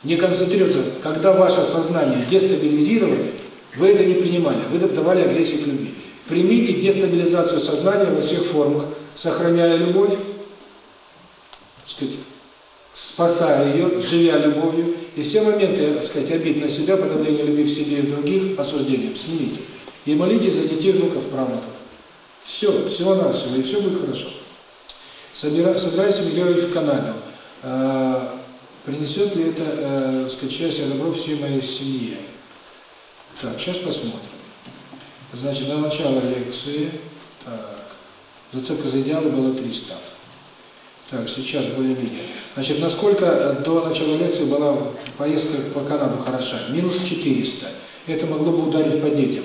Не концентрироваться. Когда ваше сознание дестабилизировали, вы это не принимали, вы давали агрессию к любви. Примите дестабилизацию сознания во всех формах, сохраняя любовь, сказать, спасая ее, живя любовью, и все моменты, так сказать, обид на себя, подавление любви в себе и в других, осуждением, снимите. И молитесь за детей, внуков, правнуков. Все, всего-навсего, и все будет хорошо. Собираюсь эмигрировать в Канаду. Э, принесет ли это, э, сказать, счастье, добро всей моей семье? Так, сейчас посмотрим. Значит, до начала лекции, так, зацепка за идеалы было 300. Так, сейчас более-менее. Значит, насколько до начала лекции была поездка по Канаду хороша? Минус 400. Это могло бы ударить по детям.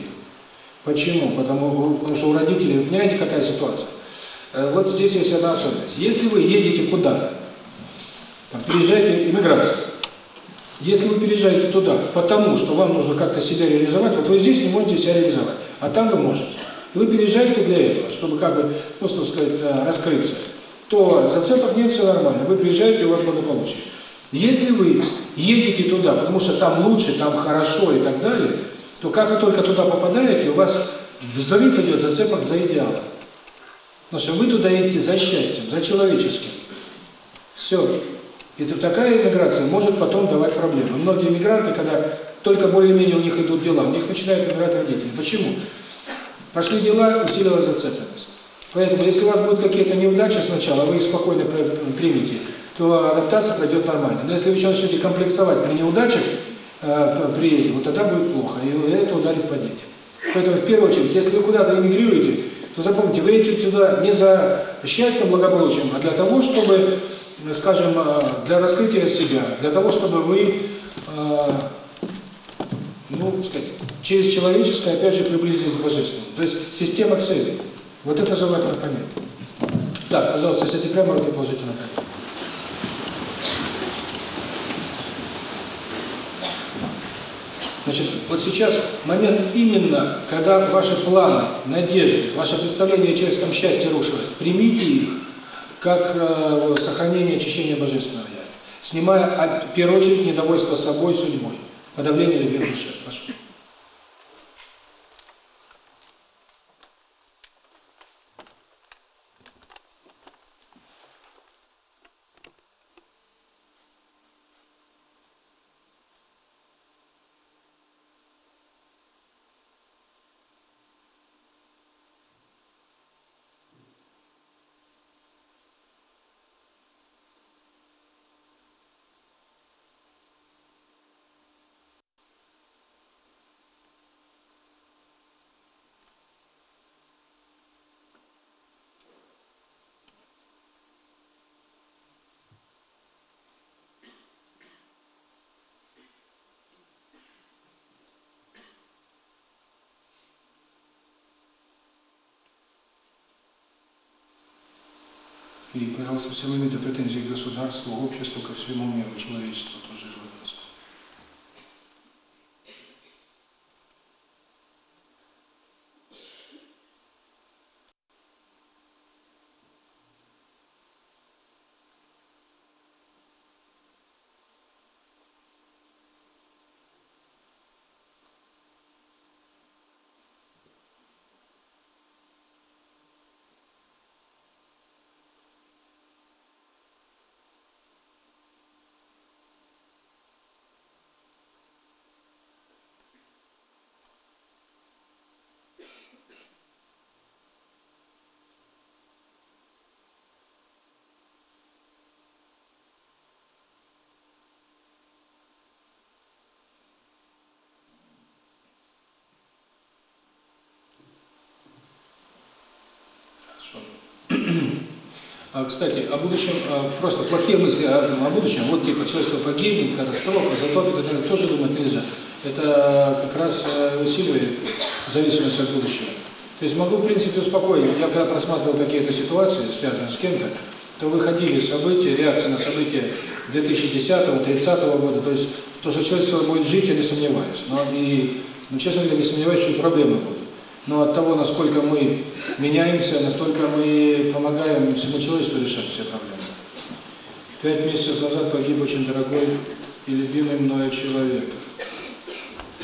Почему? Потому, потому что у родителей, понимаете, какая ситуация? Вот здесь есть одна особенность. Если вы едете куда-то, переезжаете, иммиграция. Если вы переезжаете туда, потому что вам нужно как-то себя реализовать, вот вы здесь не можете себя реализовать, а там вы можете. И вы переезжаете для этого, чтобы как бы, ну, так сказать, э, раскрыться, то зацепок нет, все нормально. Вы приезжаете, у вас благополучие. Если вы едете туда, потому что там лучше, там хорошо и так далее, то как вы только туда попадаете, у вас взрыв идет зацепок за идеалом. Потому что вы туда едете за счастьем, за человеческим. Все. Это такая иммиграция может потом давать проблемы. Многие иммигранты, когда только более-менее у них идут дела, у них начинают умирать родители. Почему? Пошли дела, усилилась зацепленность. Поэтому, если у вас будут какие-то неудачи сначала, вы их спокойно примете, то адаптация пройдет нормально. Но если вы еще начнете комплексовать при неудачах, э, приезде, вот тогда будет плохо, и это ударит по детям. Поэтому, в первую очередь, если вы куда-то эмигрируете, то запомните, вы идете туда не за счастьем, благополучием, а для того, чтобы, скажем, э, для раскрытия себя, для того, чтобы вы, э, ну, сказать, через человеческое, опять же, приблизились к божественному. То есть система целей. Вот это желательно понять. Так, пожалуйста, если прямо руки положите на колени. Значит, вот сейчас момент именно, когда ваши планы, надежды, ваше представление о человеческом счастье рушилось, примите их как э, сохранение очищения Божественного Я, снимая, в первую очередь, недовольство собой, судьбой, подавление любви в душе. И, пожалуйста, все моменты претензий к государству, ко всему миру, человечеству тоже животности. А, кстати, о будущем, а, просто плохие мысли о, о будущем, вот типа человечество погибнет, катастрофа, затопит, это тоже думать нельзя. Это как раз э, усиливает зависимость от будущего. То есть могу, в принципе, успокоить. Я когда просматривал какие-то ситуации, связанные с кем-то, то выходили события, реакции на события 2010-2030 года. То есть то, что человечество будет жить, я не сомневаюсь. Но и, ну, честно говоря, не сомневаюсь, что проблемы будут. Но от того, насколько мы меняемся, настолько мы помогаем всему человечеству решать все проблемы. Пять месяцев назад погиб очень дорогой и любимый мною человек.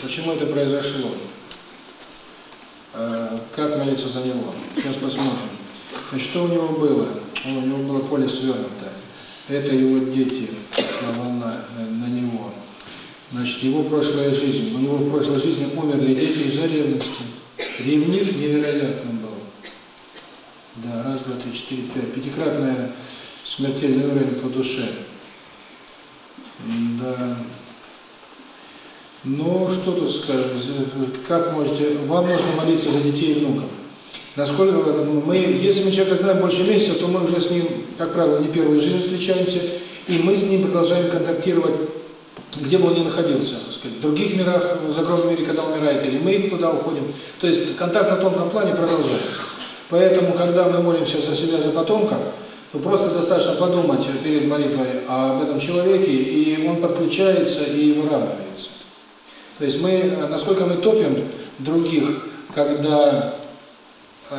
Почему это произошло? Как молиться за него? Сейчас посмотрим. Значит, что у него было? У него было поле свернуто. Это его дети, волна на, на него. Значит, его прошлая жизнь. У него в прошлой жизни умерли дети из-за ревности. Ревнив невероятно был. Да, раз, два, три, четыре, пять. Пятикратная смертельный уровень по душе. Да. Ну, что тут скажем, как можете, вам нужно молиться за детей и внуков. Насколько мы, если мы человека знаем больше месяца, то мы уже с ним, как правило, не первую жизнь встречаемся, и мы с ним продолжаем контактировать, где бы он ни находился, так сказать, в других мирах, в загробном мире, когда умирает, или мы туда уходим. То есть контакт на тонком плане продолжается. Поэтому, когда мы молимся за себя, за потомка, то просто достаточно подумать перед молитвой об этом человеке, и он подключается и выравнивается. То есть мы, насколько мы топим других, когда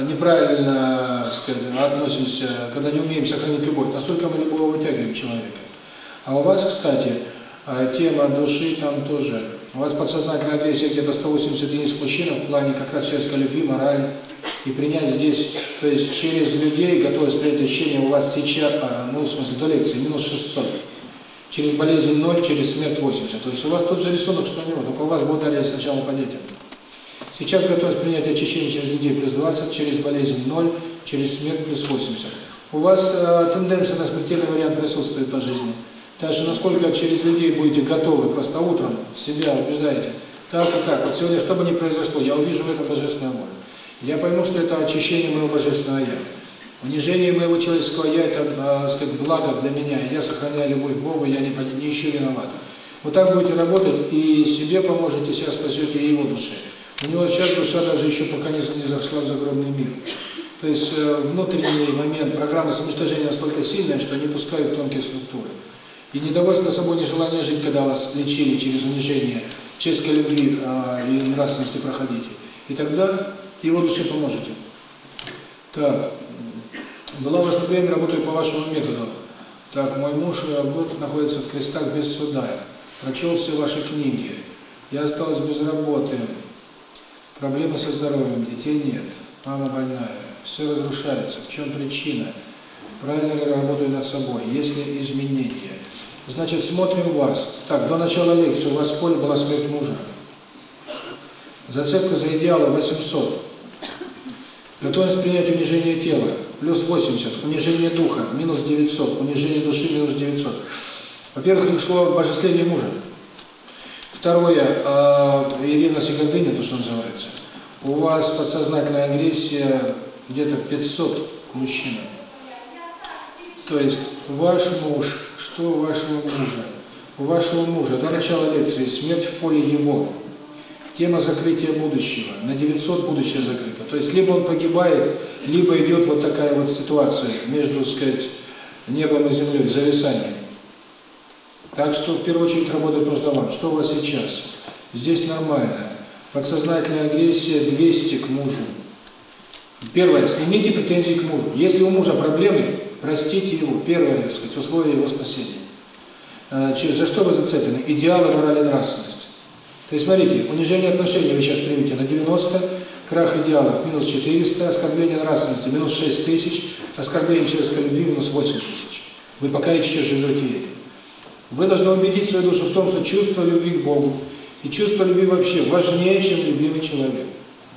неправильно сказать, относимся, когда не умеем сохранить любовь, настолько мы любого вытягиваем человека. А у вас, кстати, тема души там тоже. У вас подсознательная агрессия где-то 180 единиц мужчина в плане как раз человеческой любви, морали. И принять здесь, то есть через людей, готовность принять лечение у вас сейчас, ну в смысле до лекции, минус 600. Через болезнь 0, через смерть 80. То есть у вас тот же рисунок, что у него, только у вас далее сначала по детям. Сейчас готовность принять очищение через людей плюс 20, через болезнь 0, через смерть плюс 80. У вас э, тенденция на смертельный вариант присутствует по жизни. Так что насколько через людей будете готовы, просто утром себя убеждаете, так и так, вот сегодня, что бы ни произошло, я увижу в этом божественное волю. Я пойму, что это очищение моего божественного Я. Унижение моего человеческого Я – это, э, сказать, благо для меня. Я сохраняю любовь к Богу, я не, не ищу виновата. Вот так будете работать, и себе поможете, себя спасете, и его душе. У него сейчас душа даже еще пока не, не зашла в загробный мир. То есть э, внутренний момент программы самоуничтожения настолько сильная, что не пускают тонкие структуры. И недовольство собой, нежелание жить, когда вас лечили через унижение, человеческой любви э, и нравственности проходите. И тогда его душе поможете. Так, была у вас на время, работаю по вашему методу. Так, мой муж год находится в крестах без суда. Прочел все ваши книги. Я осталась без работы. Проблемы со здоровьем, детей нет. Мама больная. Все разрушается. В чем причина? Правильно ли работаю над собой? Есть ли изменения? Значит, смотрим вас. Так, до начала лекции у вас в поле была смерть мужа. Зацепка за идеалы 800. Готовность принять унижение тела, плюс 80, унижение духа, минус 900, унижение души, минус 900. Во-первых, им шло божествление мужа. Второе, э, ревность и гордыня, то, что называется. У вас подсознательная агрессия где-то 500 к мужчинам. То есть ваш муж, что у вашего мужа? У вашего мужа до начала лекции смерть в поле его. Тема закрытия будущего. На 900 будущее закрыто. То есть либо он погибает, либо идет вот такая вот ситуация между, сказать, небом и землей, зависанием. Так что в первую очередь работать нужно вам. Что у вас сейчас? Здесь нормально. Подсознательная агрессия 200 к мужу. Первое, снимите претензии к мужу. Если у мужа проблемы, простите его. Первое, так сказать, условие его спасения. За что вы зацеплены? Идеалы, морали, нравственность. То есть, смотрите, унижение отношений вы сейчас примете на 90, крах идеалов минус 400, оскорбление нравственности минус 6 тысяч, оскорбление человеческой любви минус 8 тысяч. Вы пока еще живете этим. Вы должны убедить свою душу в том, что чувство любви к Богу и чувство любви вообще важнее, чем любимый человек.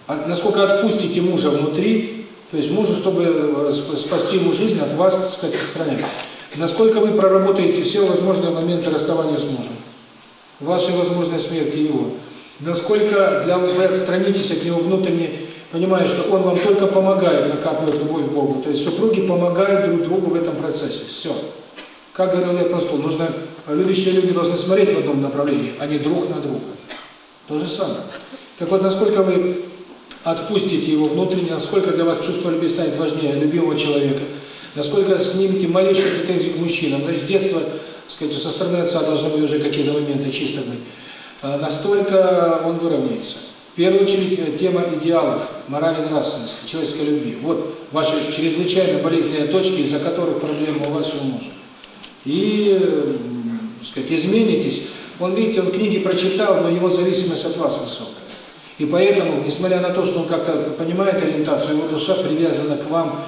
А насколько отпустите мужа внутри, то есть мужу, чтобы спасти ему жизнь, от вас, так сказать, отстранять. Насколько вы проработаете все возможные моменты расставания с мужем вашей возможной смерти его. Насколько для вы отстранитесь от него внутренне, понимая, что он вам только помогает накапливать любовь к Богу. То есть супруги помогают друг другу в этом процессе. Все. Как говорил Лев Толстой, нужно, любящие люди должны смотреть в одном направлении, а не друг на друга. То же самое. Так вот, насколько вы отпустите его внутренне, насколько для вас чувство любви станет важнее любимого человека, насколько снимете малейшие претензии к мужчинам. Есть с детства сказать, со стороны отца должны быть уже какие-то моменты чисто быть, настолько он выровняется. В первую очередь тема идеалов, морали нравственности, человеческой любви. Вот ваши чрезвычайно болезненные точки, из-за которых проблема у вас и у мужа. И, сказать, изменитесь. Он, видите, он книги прочитал, но его зависимость от вас высокая. И поэтому, несмотря на то, что он как-то понимает ориентацию, его душа привязана к вам.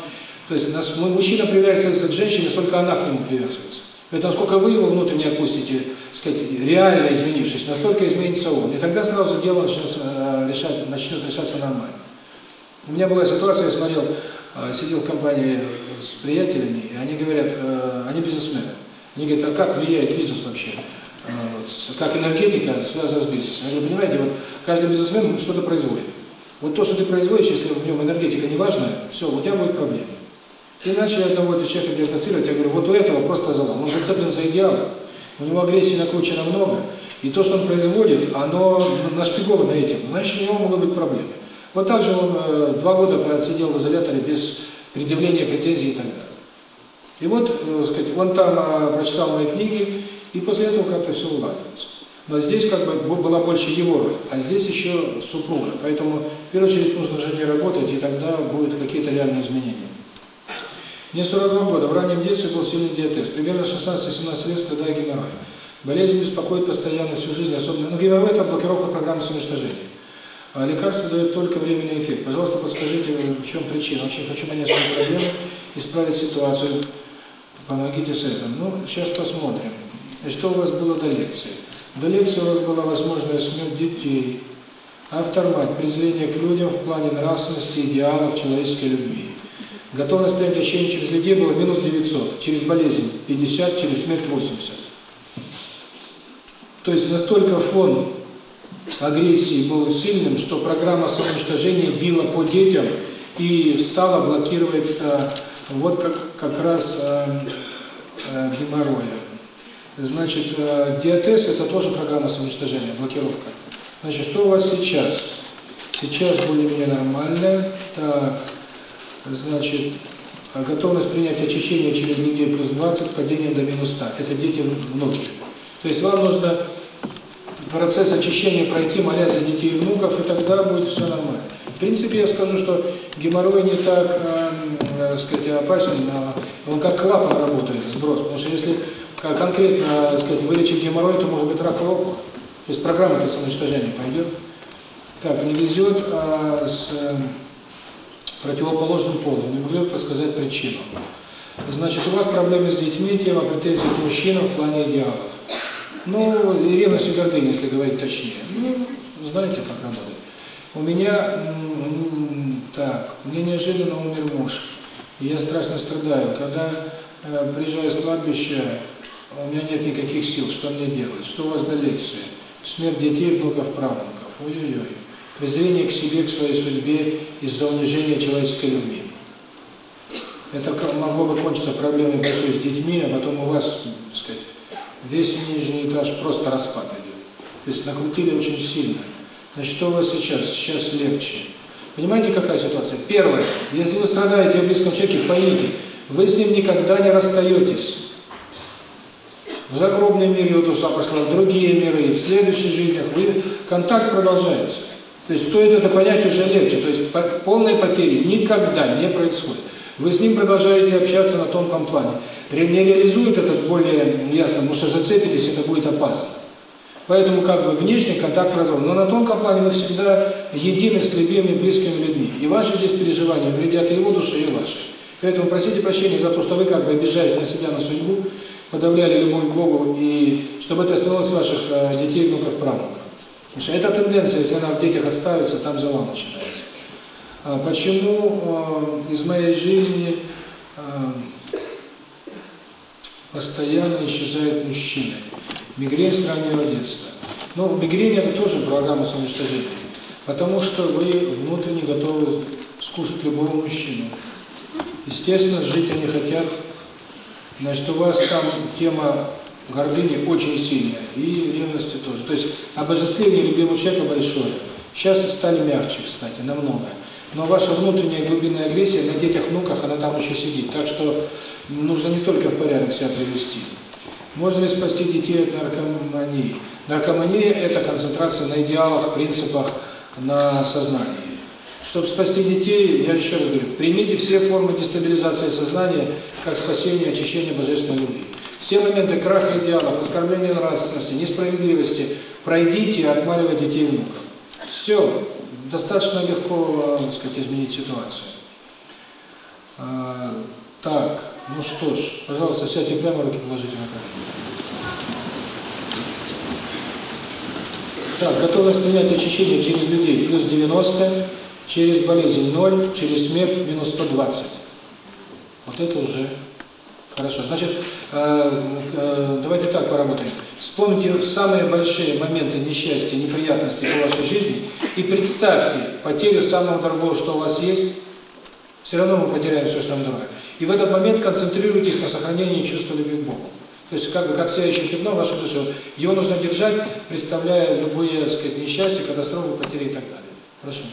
То есть мужчина привязывается к женщине, только она к нему привязывается. Это насколько вы его внутренне опустите, сказать, реально изменившись, настолько изменится он. И тогда сразу дело начнется решать, начнет решаться нормально. У меня была ситуация, я смотрел, сидел в компании с приятелями, и они говорят, они бизнесмены. Они говорят, а как влияет бизнес вообще? Как энергетика связана с бизнесом? Я говорю, понимаете, вот каждый бизнесмен что-то производит. Вот то, что ты производишь, если в нем энергетика не важная, все, у тебя будет проблема. И начали одного человека диагностировать, я говорю, вот у этого просто завал, он зацеплен за идеал, у него агрессии накручено много, и то, что он производит, оно нашпиговано этим, значит, у него могут быть проблемы. Вот так же он э, два года отсидел в изоляторе без предъявления претензий и так далее. И вот, э, сказать, он там э, прочитал мои книги, и после этого как-то все уладилось. Но здесь как бы была больше его роль, а здесь еще супруга. Поэтому в первую очередь нужно жене работать, и тогда будут какие-то реальные изменения. Мне 42 года, в раннем детстве был сильный диатез. Примерно 16-17 лет страдаю геморроем. Болезнь беспокоит постоянно всю жизнь, особенно... Ну, геморрой – это блокировка программы самоуничтожения. А лекарства дают только временный эффект. Пожалуйста, подскажите, в чем причина. Очень хочу понять свою проблему, исправить ситуацию. Помогите с этим. Ну, сейчас посмотрим. И что у вас было до лекции? До лекции у вас была возможность смерть детей, автормат, презрение к людям в плане нравственности, идеалов, человеческой любви. Готовность принять лечение через людей было минус 900, через болезнь 50, через смерть 80. То есть настолько фон агрессии был сильным, что программа самоуничтожения била по детям и стала блокироваться вот как, как раз э, э, геморроя. Значит, э, диатез – это тоже программа самоуничтожения, блокировка. Значит, что у вас сейчас? Сейчас более-менее нормально. Так, значит, готовность принять очищение через людей плюс 20, падение до минус 100. Это дети, внуки. То есть вам нужно процесс очищения пройти, молясь за детей и внуков, и тогда будет все нормально. В принципе, я скажу, что геморрой не так, э, э, сказать, опасен, а он как клапан работает, сброс. Потому что если конкретно, э, сказать, вылечить геморрой, то может быть рак лопух. То есть программа это самоуничтожения пойдет. Так, не везет а, с э, противоположным полом, не могу подсказать причину. Значит, у вас проблемы с детьми, тема претензий к мужчинам в плане идеалов. Ну, и ревность и гордыня, если говорить точнее. Ну, знаете, как работает. У меня, так, мне неожиданно умер муж, и я страшно страдаю. Когда э, приезжаю с кладбища, у меня нет никаких сил, что мне делать? Что у вас до лекции? Смерть детей, внуков, правнуков. Ой-ой-ой. Презрение к себе, к своей судьбе из-за унижения человеческой любви. Это могло бы кончиться проблемой большой с детьми, а потом у вас, так сказать, весь нижний этаж просто распад идет. То есть накрутили очень сильно. Значит, что у вас сейчас? Сейчас легче. Понимаете, какая ситуация? Первое. Если вы страдаете о близком человеке, поймите, вы с ним никогда не расстаетесь. В загробный мир его душа пошла, в другие миры, и в следующих жизнях вы, контакт продолжается. То есть стоит это понять уже легче. То есть по- полной потери никогда не происходит. Вы с ним продолжаете общаться на тонком плане. Не реализует это более ясно, потому что зацепитесь, это будет опасно. Поэтому как бы внешний контакт разорван. Но на тонком плане вы всегда едины с любимыми, близкими людьми. И ваши здесь переживания вредят и его душе, и вашей. Поэтому просите прощения за то, что вы как бы обижаясь на себя, на судьбу, подавляли любовь к Богу, и чтобы это остановилось ваших э, детей, внуков, правнуков. Потому что эта тенденция, если она в детях отставится, там завал начинается. А почему э, из моей жизни э, постоянно исчезают мужчины? Мигрень с раннего детства. Ну, мигрень это тоже программа самоуничтожения. Потому что вы внутренне готовы скушать любого мужчину. Естественно, жить они хотят. Значит, у вас там тема гордыни очень сильная и ревности тоже. То есть обожествление любимого человека большое. Сейчас стали мягче, кстати, намного. Но ваша внутренняя глубинная агрессия на детях, внуках, она там еще сидит. Так что нужно не только в порядок себя привести. Можно ли спасти детей от наркомании? Наркомания – это концентрация на идеалах, принципах, на сознании. Чтобы спасти детей, я еще раз говорю, примите все формы дестабилизации сознания, как спасение, очищение божественной любви. Все моменты краха идеалов, оскорбления нравственности, несправедливости пройдите и отмаливайте детей и внуков. Все, достаточно легко, так сказать, изменить ситуацию. А, так, ну что ж, пожалуйста, сядьте прямо, руки положите на колени. Так, готовность принять очищение через людей плюс 90, через болезнь 0, через смерть минус 120. Вот это уже хорошо. Значит, э, э, давайте так поработаем. Вспомните самые большие моменты несчастья, неприятностей в вашей жизни и представьте потерю самого дорогого, что у вас есть. Все равно мы потеряем все, что нам дорого. И в этот момент концентрируйтесь на сохранении чувства любви к Богу. То есть как бы как сияющее пятно в вашей душе. Его нужно держать, представляя любые, так сказать, несчастья, катастрофы, потери и так далее. Прошу.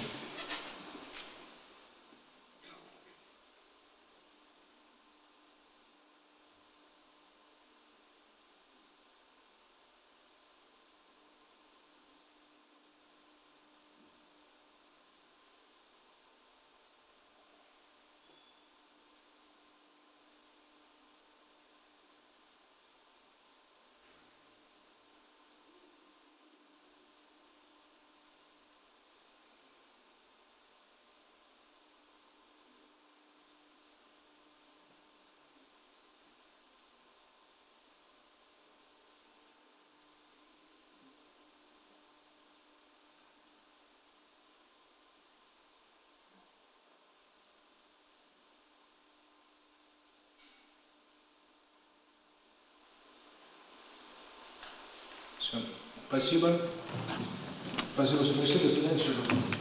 Все. Спасибо. Спасибо, что пришли. До свидания.